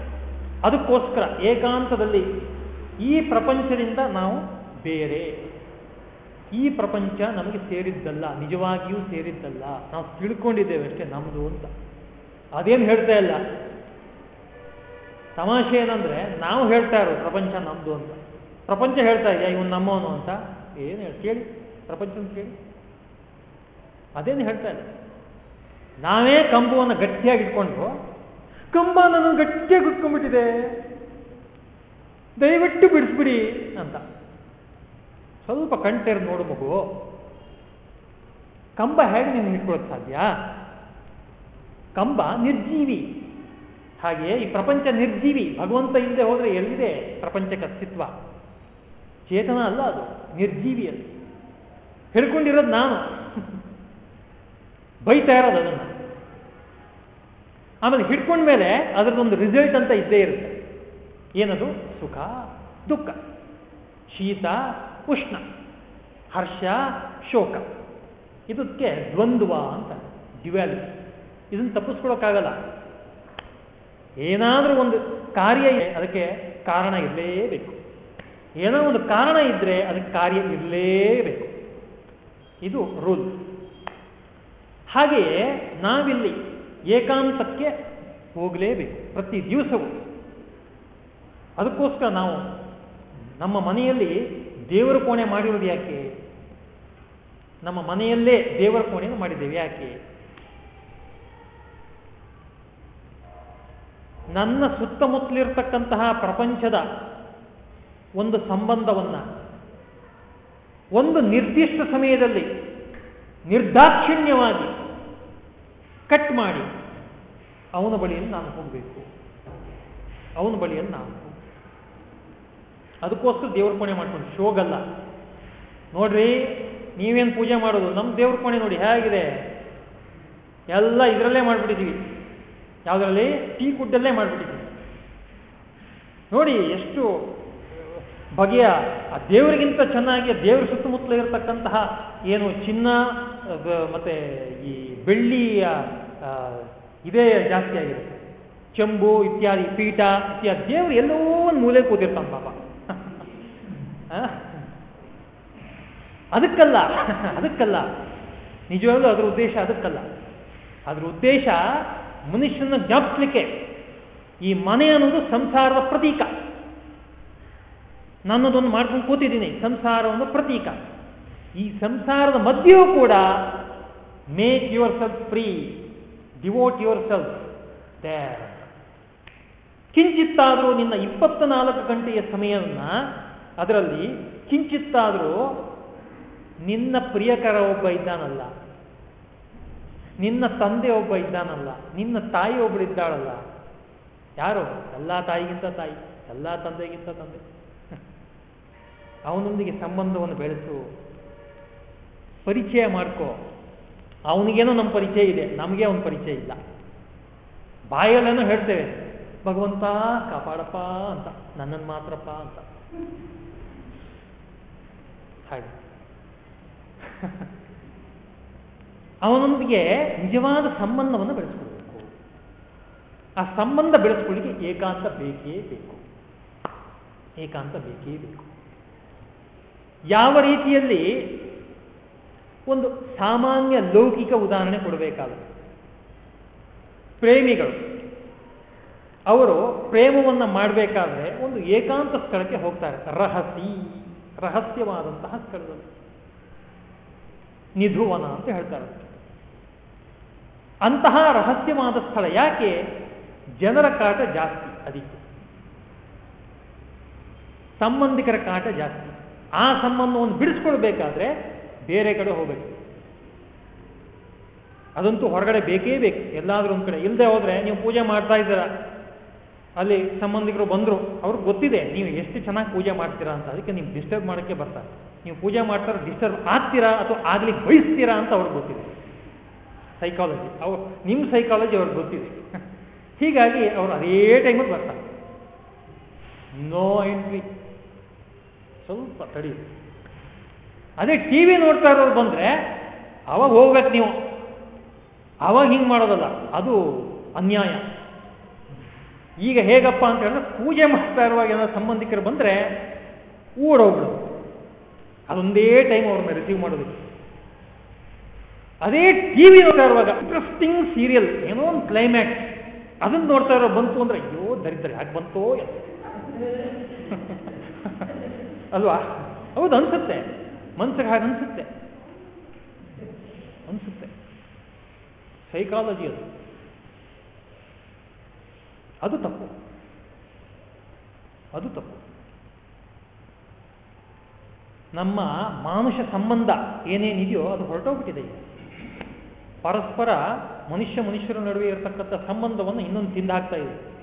ಅದಕ್ಕೋಸ್ಕರ ಏಕಾಂತದಲ್ಲಿ ಈ ಪ್ರಪಂಚದಿಂದ ನಾವು ಬೇರೆ. ಈ ಪ್ರಪಂಚ ನಮಗೆ ಸೇರಿದ್ದಲ್ಲ, ನಿಜವಾಗಿಯೂ ಸೇರಿದ್ದಲ್ಲ. ನಾವು ತಿಳ್ಕೊಂಡಿದ್ದೇವೆ ಅಷ್ಟೇ, ನಮ್ದು ಅಂತ. ಅದೇನು ಹೇಳ್ತಾ ಇಲ್ಲ. ತಮಾಷೆ ಏನಂದ್ರೆ, ನಾವು ಹೇಳ್ತಾ ಇರೋದು ಪ್ರಪಂಚ ನಮ್ದು ಅಂತ. ಪ್ರಪಂಚ ಹೇಳ್ತಾ ಇದೆಯಾ, ಇವನು ನಮ್ಮವನು ಅಂತ? ಏನು ಹೇಳಿ, ಕೇಳಿ. ಪ್ರಪಂಚ ಕೇಳಿ. ಅದೇನು ಹೇಳ್ತಾನೆ ನಾವೇ ಕಂಬವನ್ನು ಗಟ್ಟಿಯಾಗಿ ಇಟ್ಕೊಂಡು, ಕಂಬ ನಾನು ಗಟ್ಟಿಯಾಗಿ ಉಟ್ಕೊಂಡ್ಬಿಟ್ಟಿದೆ. ದಯವಿಟ್ಟು ಬಿಡಿಸ್ಬಿಡಿ ಅಂತ. ಸ್ವಲ್ಪ ಕಣ್ತೇರ್ ನೋಡು ಮಗು. ಕಂಬ ಹೇಗೆ ನೀನು ಇಟ್ಕೊಳ್ಳೋಕೆ ಸಾಧ್ಯ? ಕಂಬ ನಿರ್ಜೀವಿ. ಹಾಗೆಯೇ ಈ ಪ್ರಪಂಚ ನಿರ್ಜೀವಿ. ಭಗವಂತ ಇಲ್ಲದೆ ಹೋದ್ರೆ ಎಲ್ಲಿದೆ ಪ್ರಪಂಚಕ್ಕೆ ಅಸ್ತಿತ್ವ? ಚೇತನ ಅಲ್ಲ ಅದು ನಿರ್ಜೀವಿ ಅದು ಹಿಡ್ಕೊಂಡಿರೋದು ನಾನು. ಬೈತಾ ಇರೋದು ಅದನ್ನು. ಆಮೇಲೆ ಹಿಡ್ಕೊಂಡ ಮೇಲೆ ಅದರದೊಂದು ರಿಸಲ್ಟ್ ಅಂತ ಇದ್ದೇ ಇರುತ್ತೆ. ಏನದು? ಸುಖ, ದುಃಖ, ಶೀತ, ಉಷ್ಣ, ಹರ್ಷ, ಶೋಕ. ಇದಕ್ಕೆ ದ್ವಂದ್ವ ಅಂತ ಡ್ಯುವಾಲಿಟಿ ಇದನ್ನು ತಪ್ಪಿಸ್ಕೊಳಕ್ಕಾಗಲ್ಲ. ಏನಾದರೂ ಒಂದು ಕಾರ್ಯ ಅದಕ್ಕೆ ಕಾರಣ ಇರಲೇಬೇಕು. ಏನೋ ಒಂದು ಕಾರಣ ಇದ್ರೆ ಅದಕ್ಕೆ ಕಾರ್ಯ ಇರಲೇಬೇಕು. ಇದು ರೂಲ್. ಹಾಗೆಯೇ ನಾವಿಲ್ಲಿ ಏಕಾಂತಕ್ಕೆ ಹೋಗಲೇಬೇಕು ಪ್ರತಿ ದಿವಸವೂ. ಅದಕ್ಕೋಸ್ಕರ ನಾವು ನಮ್ಮ ಮನೆಯಲ್ಲಿ ದೇವರ ಕೋಣೆ ಮಾಡಿರೋದು ಯಾಕೆ? ನಮ್ಮ ಮನೆಯಲ್ಲೇ ದೇವರ ಕೋಣೆಯನ್ನು ಮಾಡಿದ್ದೇವೆ ಯಾಕೆ? ನನ್ನ ಸುತ್ತಮುತ್ತಲಿರ್ತಕ್ಕಂತಹ ಪ್ರಪಂಚದ ಒಂದು ಸಂಬಂಧವನ್ನ ಒಂದು ನಿರ್ದಿಷ್ಟ ಸಮಯದಲ್ಲಿ ನಿರ್ದಾಕ್ಷಿಣ್ಯವಾಗಿ ಕಟ್ ಮಾಡಿ. ಅವನ ಬಳಿಯನ್ನು ನಾನು ಹೋಗಬೇಕು. ಅವನ ಬಳಿಯನ್ನು ನಾನು ಅದಕ್ಕೋಸ್ಕರ ದೇವ್ರ ಕೋಣೆ ಮಾಡ್ಕೊಂಡು ಶೋಗಲ್ಲ. ನೋಡ್ರಿ, ನೀವೇನು ಪೂಜೆ ಮಾಡೋದು? ನಮ್ಮ ದೇವ್ರ ಕೋಣೆ ನೋಡಿ, ಹೇಗಿದೆ? ಎಲ್ಲ ಇದರಲ್ಲೇ ಮಾಡಿಬಿಟ್ಟಿದ್ದೀವಿ. ಯಾವುದರಲ್ಲಿ? ಟೀ ಕುಡ್ಡಲ್ಲೇ ಮಾಡಿಬಿಟ್ಟಿದ್ದೀವಿ. ನೋಡಿ, ಎಷ್ಟು ಬಗೆಯ, ಆ ದೇವರಿಗಿಂತ ಚೆನ್ನಾಗಿ ದೇವರ ಸುತ್ತಮುತ್ತಲ ಇರತಕ್ಕಂತಹ ಏನು ಚಿನ್ನ ಮತ್ತೆ ಈ ಬೆಳ್ಳಿಯ ಇದೇ ಜಾಸ್ತಿ ಆಗಿರುತ್ತೆ ಚೆಂಬು ಇತ್ಯಾದಿ, ಪೀಠ ಇತ್ಯಾದಿ. ದೇವರು ಎಲ್ಲೋ ಒಂದು ಮೂಲೆ ಕೂತಿರ್ತಾನೆ ಪಾಪ. ಅದಕ್ಕಲ್ಲ ಅದಕ್ಕಲ್ಲ. ನಿಜವಾಗ್ಲೂ ಅದರ ಉದ್ದೇಶ ಅದಕ್ಕಲ್ಲ. ಅದರ ಉದ್ದೇಶ ಮನುಷ್ಯನ ಜ್ಞಾಪಿಸ್ಲಿಕ್ಕೆ ಈ ಮನೆ ಅನ್ನೋದು ಸಂಸಾರದ ಪ್ರತೀಕ. ನನ್ನದೊಂದು ಮಾಡ್ಕೊಂಡು ಕೂತಿದ್ದೀನಿ ಸಂಸಾರ ಒಂದು ಪ್ರತೀಕ. ಈ ಸಂಸಾರದ ಮಧ್ಯೆಯೂ ಕೂಡ make yourself free devote yourself there ಕಿಂಚಿತ್ತಾದರೂ ನಿನ್ನ ಇಪ್ಪತ್ತ ನಾಲ್ಕು ಗಂಟೆಯ ಸಮಯವನ್ನ ಅದರಲ್ಲಿ ಕಿಂಚಿತ್ತಾದರೂ ನಿನ್ನ ಪ್ರಿಯಕರ ಒಬ್ಬ ಇದ್ದಾನಲ್ಲ, ನಿನ್ನ ತಂದೆ ಒಬ್ಬ ಇದ್ದಾನಲ್ಲ, ನಿನ್ನ ತಾಯಿ ಒಬ್ಬಳಿದ್ದಾಳಲ್ಲ ಯಾರು? ಎಲ್ಲ ತಾಯಿಗಿಂತ ತಾಯಿ, ಎಲ್ಲ ತಂದೆಗಿಂತ ತಂದೆ. ಅವನೊಂದಿಗೆ ಸಂಬಂಧವನ್ನು ಬೆಳೆಸು, ಪರಿಚಯ ಮಾಡ್ಕೋ. ಅವನಿಗೇನೋ ನಮ್ಮ ಪರಿಚಯ ಇದೆ, ನಮಗೆ ಅವನ ಪರಿಚಯ ಇಲ್ಲ. ಬಾಯಲ್ಲೇನೋ ಹೇಳ್ತೇವೆ, ಭಗವಂತ ಕಾಪಾಡಪ್ಪ ಅಂತ ನನ್ನನ್ನು ಮಾತ್ರಪ್ಪ ಅಂತ. ಹಾಗೆ. ಅವನೊಂದಿಗೆ ನಿಜವಾದ ಸಂಬಂಧವನ್ನು ಬೆಳೆಸ್ಕೊಳ್ಬೇಕು. ಆ ಸಂಬಂಧ ಬೆಳೆಸ್ಕೊಳ್ಳಿಕ್ಕೆ ಏಕಾಂತ ಬೇಕೇ ಬೇಕು. ಏಕಾಂತ ಬೇಕೇ ಬೇಕು. ಯಾವ ರೀತಿಯಲ್ಲಿ ಒಂದು ಸಾಮಾನ್ಯ ಲೌಕಿಕ ಉದಾಹರಣೆ ಕೊಡಬೇಕಾಗುತ್ತೆ. ಪ್ರೇಮಿಗಳು. ಅವರು ಪ್ರೇಮವನ್ನು ಮಾಡಬೇಕಾದ್ರೆ ಒಂದು ಏಕಾಂತ ಸ್ಥಳಕ್ಕೆ ಹೋಗ್ತಾರೆ. ರಹಸಿ, ರಹಸ್ಯವಾದಂತಹ ಸ್ಥಳದಲ್ಲಿ. ನಿಧುವನ ಅಂತ ಹೇಳ್ತಾರೆ. ಅಂತಹ ರಹಸ್ಯವಾದ ಸ್ಥಳ ಯಾಕೆ? ಜನರ ಕಾಟ ಜಾಸ್ತಿ ಅದಕ್ಕೆ. ಸಂಬಂಧಿಕರ ಕಾಟ ಜಾಸ್ತಿ. ಆ ಸಂಬಂಧವನ್ನು ಬಿಡಿಸ್ಕೊಳ್ಬೇಕಾದ್ರೆ ಬೇರೆ ಕಡೆ ಹೋಗ್ಬೇಕು. ಅದಂತೂ ಹೊರಗಡೆ ಬೇಕೇ ಬೇಕು. ಎಲ್ಲಾದರೂ ಒಂದು ಕಡೆ. ಇಲ್ಲದೆ ಹೋದ್ರೆ ನೀವು ಪೂಜೆ ಮಾಡ್ತಾ ಇದ್ದೀರ. ಅಲ್ಲಿ ಸಂಬಂಧಿಕರು ಬಂದರು. ಅವ್ರಿಗೆ ಗೊತ್ತಿದೆ, ನೀವು ಎಷ್ಟು ಚೆನ್ನಾಗಿ ಪೂಜೆ ಮಾಡ್ತೀರಾ ಅಂತ. ಅದಕ್ಕೆ ನೀವು ಡಿಸ್ಟರ್ಬ್ ಮಾಡೋಕ್ಕೆ ಬರ್ತಾರೆ ನೀವು ಪೂಜೆ ಮಾಡ್ತಾರೆ ಡಿಸ್ಟರ್ಬ್ ಆಗ್ತೀರಾ ಅಥವಾ ಆಗ್ಲಿಕ್ಕೆ ಬಯಸ್ತೀರಾ ಅಂತ ಅವ್ರಿಗೆ ಗೊತ್ತಿದೆ. ಸೈಕಾಲಜಿ ಅವ್ರು ನಿಮ್ಮ ಸೈಕಾಲಜಿ ಅವ್ರಿಗೆ ಗೊತ್ತಿದೆ. ಹೀಗಾಗಿ ಅವರು ಅದೇ ಟೈಮಲ್ಲಿ ಬರ್ತಾರೆ. ನೋ ಎಂಟ್ರಿ ಸ್ವಲ್ಪ ತಡಿ ಅದೇ ಟಿ ವಿ ನೋಡ್ತಾ ಇರೋರು ಬಂದ್ರೆ ಅವಾಗ ಹೋಗ್ಬೇಕು ನೀವು. ಅವಾಗ ಹಿಂಗೆ ಮಾಡೋದಲ್ಲ, ಅದು ಅನ್ಯಾಯ. ಈಗ ಹೇಗಪ್ಪ ಅಂತ ಹೇಳಿದ್ರೆ ಪೂಜೆ ಮಾಡ್ತಾ ಇರುವಾಗ ಏನಾದ್ರು ಸಂಬಂಧಿಕರು ಬಂದರೆ ಓಡೋಗ್ಬಿಡೋದು ಅದೊಂದೇ ಟೈಮ್ ಅವ್ರನ್ನ ರಿಸೀವ್ ಮಾಡೋದಕ್ಕೆ. ಅದೇ ಟಿವಿ ನೋಡ್ತಾ ಇರುವಾಗ ಇಂಟ್ರೆಸ್ಟಿಂಗ್ ಸೀರಿಯಲ್ ಏನೋ ಒಂದು ಕ್ಲೈಮ್ಯಾಕ್ಸ್ ಅದನ್ನ ನೋಡ್ತಾ ಇರೋ ಬಂತು ಅಂದ್ರೆ, ಅಯ್ಯೋ, ದರಿದ್ರ ಯಾಕೆ ಬಂತೋ? ಅಲ್ವಾ? ಹೌದು, ಅನ್ಸುತ್ತೆ. ಮನ್ಸಿಗೆ ಹಾಗೆ ಅನ್ಸುತ್ತೆ. ಅನ್ಸುತ್ತೆ. ಸೈಕಾಲಜಿ ಅದು. ಅದು ತಪ್ಪು. ಅದು ತಪ್ಪು. ನಮ್ಮ ಮಾನುಷ ಸಂಬಂಧ ಏನೇನಿದೆಯೋ ಅದು ಹೊರಟೋಗ್ಬಿಟ್ಟಿದೆ ಪರಸ್ಪರ ಮನುಷ್ಯ ಮನುಷ್ಯರ ನಡುವೆ ಇರತಕ್ಕಂಥ ಸಂಬಂಧವನ್ನು ಇನ್ನೊಂದು ತಿಂದಾಕ್ತಾ ಇದೆ.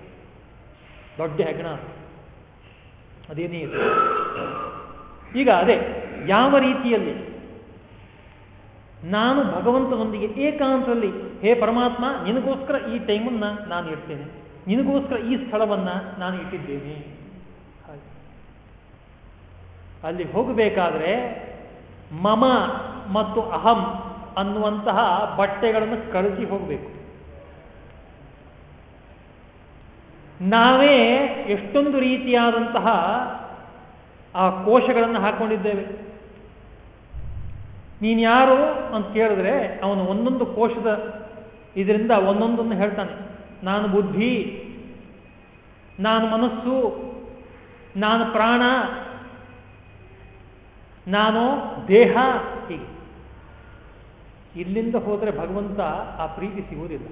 ದೊಡ್ಡ ಹೆಗ್ಣ. ಅದೇನೇ ಇದೆ ಈಗ ಅದೇ. ಯಾವ ರೀತಿಯಲ್ಲಿ? ನಾನು ಭಗವಂತನೊಂದಿಗೆ ಏಕಾಂತದಲ್ಲಿ, ಹೇ ಪರಮಾತ್ಮ, ನಿನಗೋಸ್ಕರ ಈ ಟೈಮನ್ನ ನಾನು ಇಡ್ತೇನೆ. ನಿನಗೋಸ್ಕರ ಈ ಸ್ಥಳವನ್ನ ನಾನು ಇಟ್ಟಿದ್ದೇನೆ. ಅಲ್ಲಿ ಹೋಗಬೇಕಾದ್ರೆ ಮಮ ಮತ್ತು ಅಹಂ ಅನ್ನುವಂತಹ ಬಟ್ಟೆಗಳನ್ನು ಕಳಿಸಿ ಹೋಗಬೇಕು. ನಾವೇ ಎಷ್ಟೊಂದು ರೀತಿಯಾದಂತಹ ಆ ಕೋಶಗಳನ್ನು ಹಾಕೊಂಡಿದ್ದೇವೆ. ನೀನು ಯಾರು ಅಂತ ಕೇಳಿದ್ರೆ ಅವನು ಒಂದೊಂದು ಕೋಶದ ಇದರಿಂದ ಒಂದೊಂದನ್ನು ಹೇಳ್ತಾನೆ. ನಾನು ಬುದ್ಧಿ, ನಾನು ಮನಸ್ಸು, ನಾನು ಪ್ರಾಣ, ನಾನು ದೇಹ ಹೀಗೆ. ಇಲ್ಲಿಂದ ಹೋದರೆ ಭಗವಂತ ಆ ಪ್ರೀತಿ ಸಿಗುವುದಿಲ್ಲ.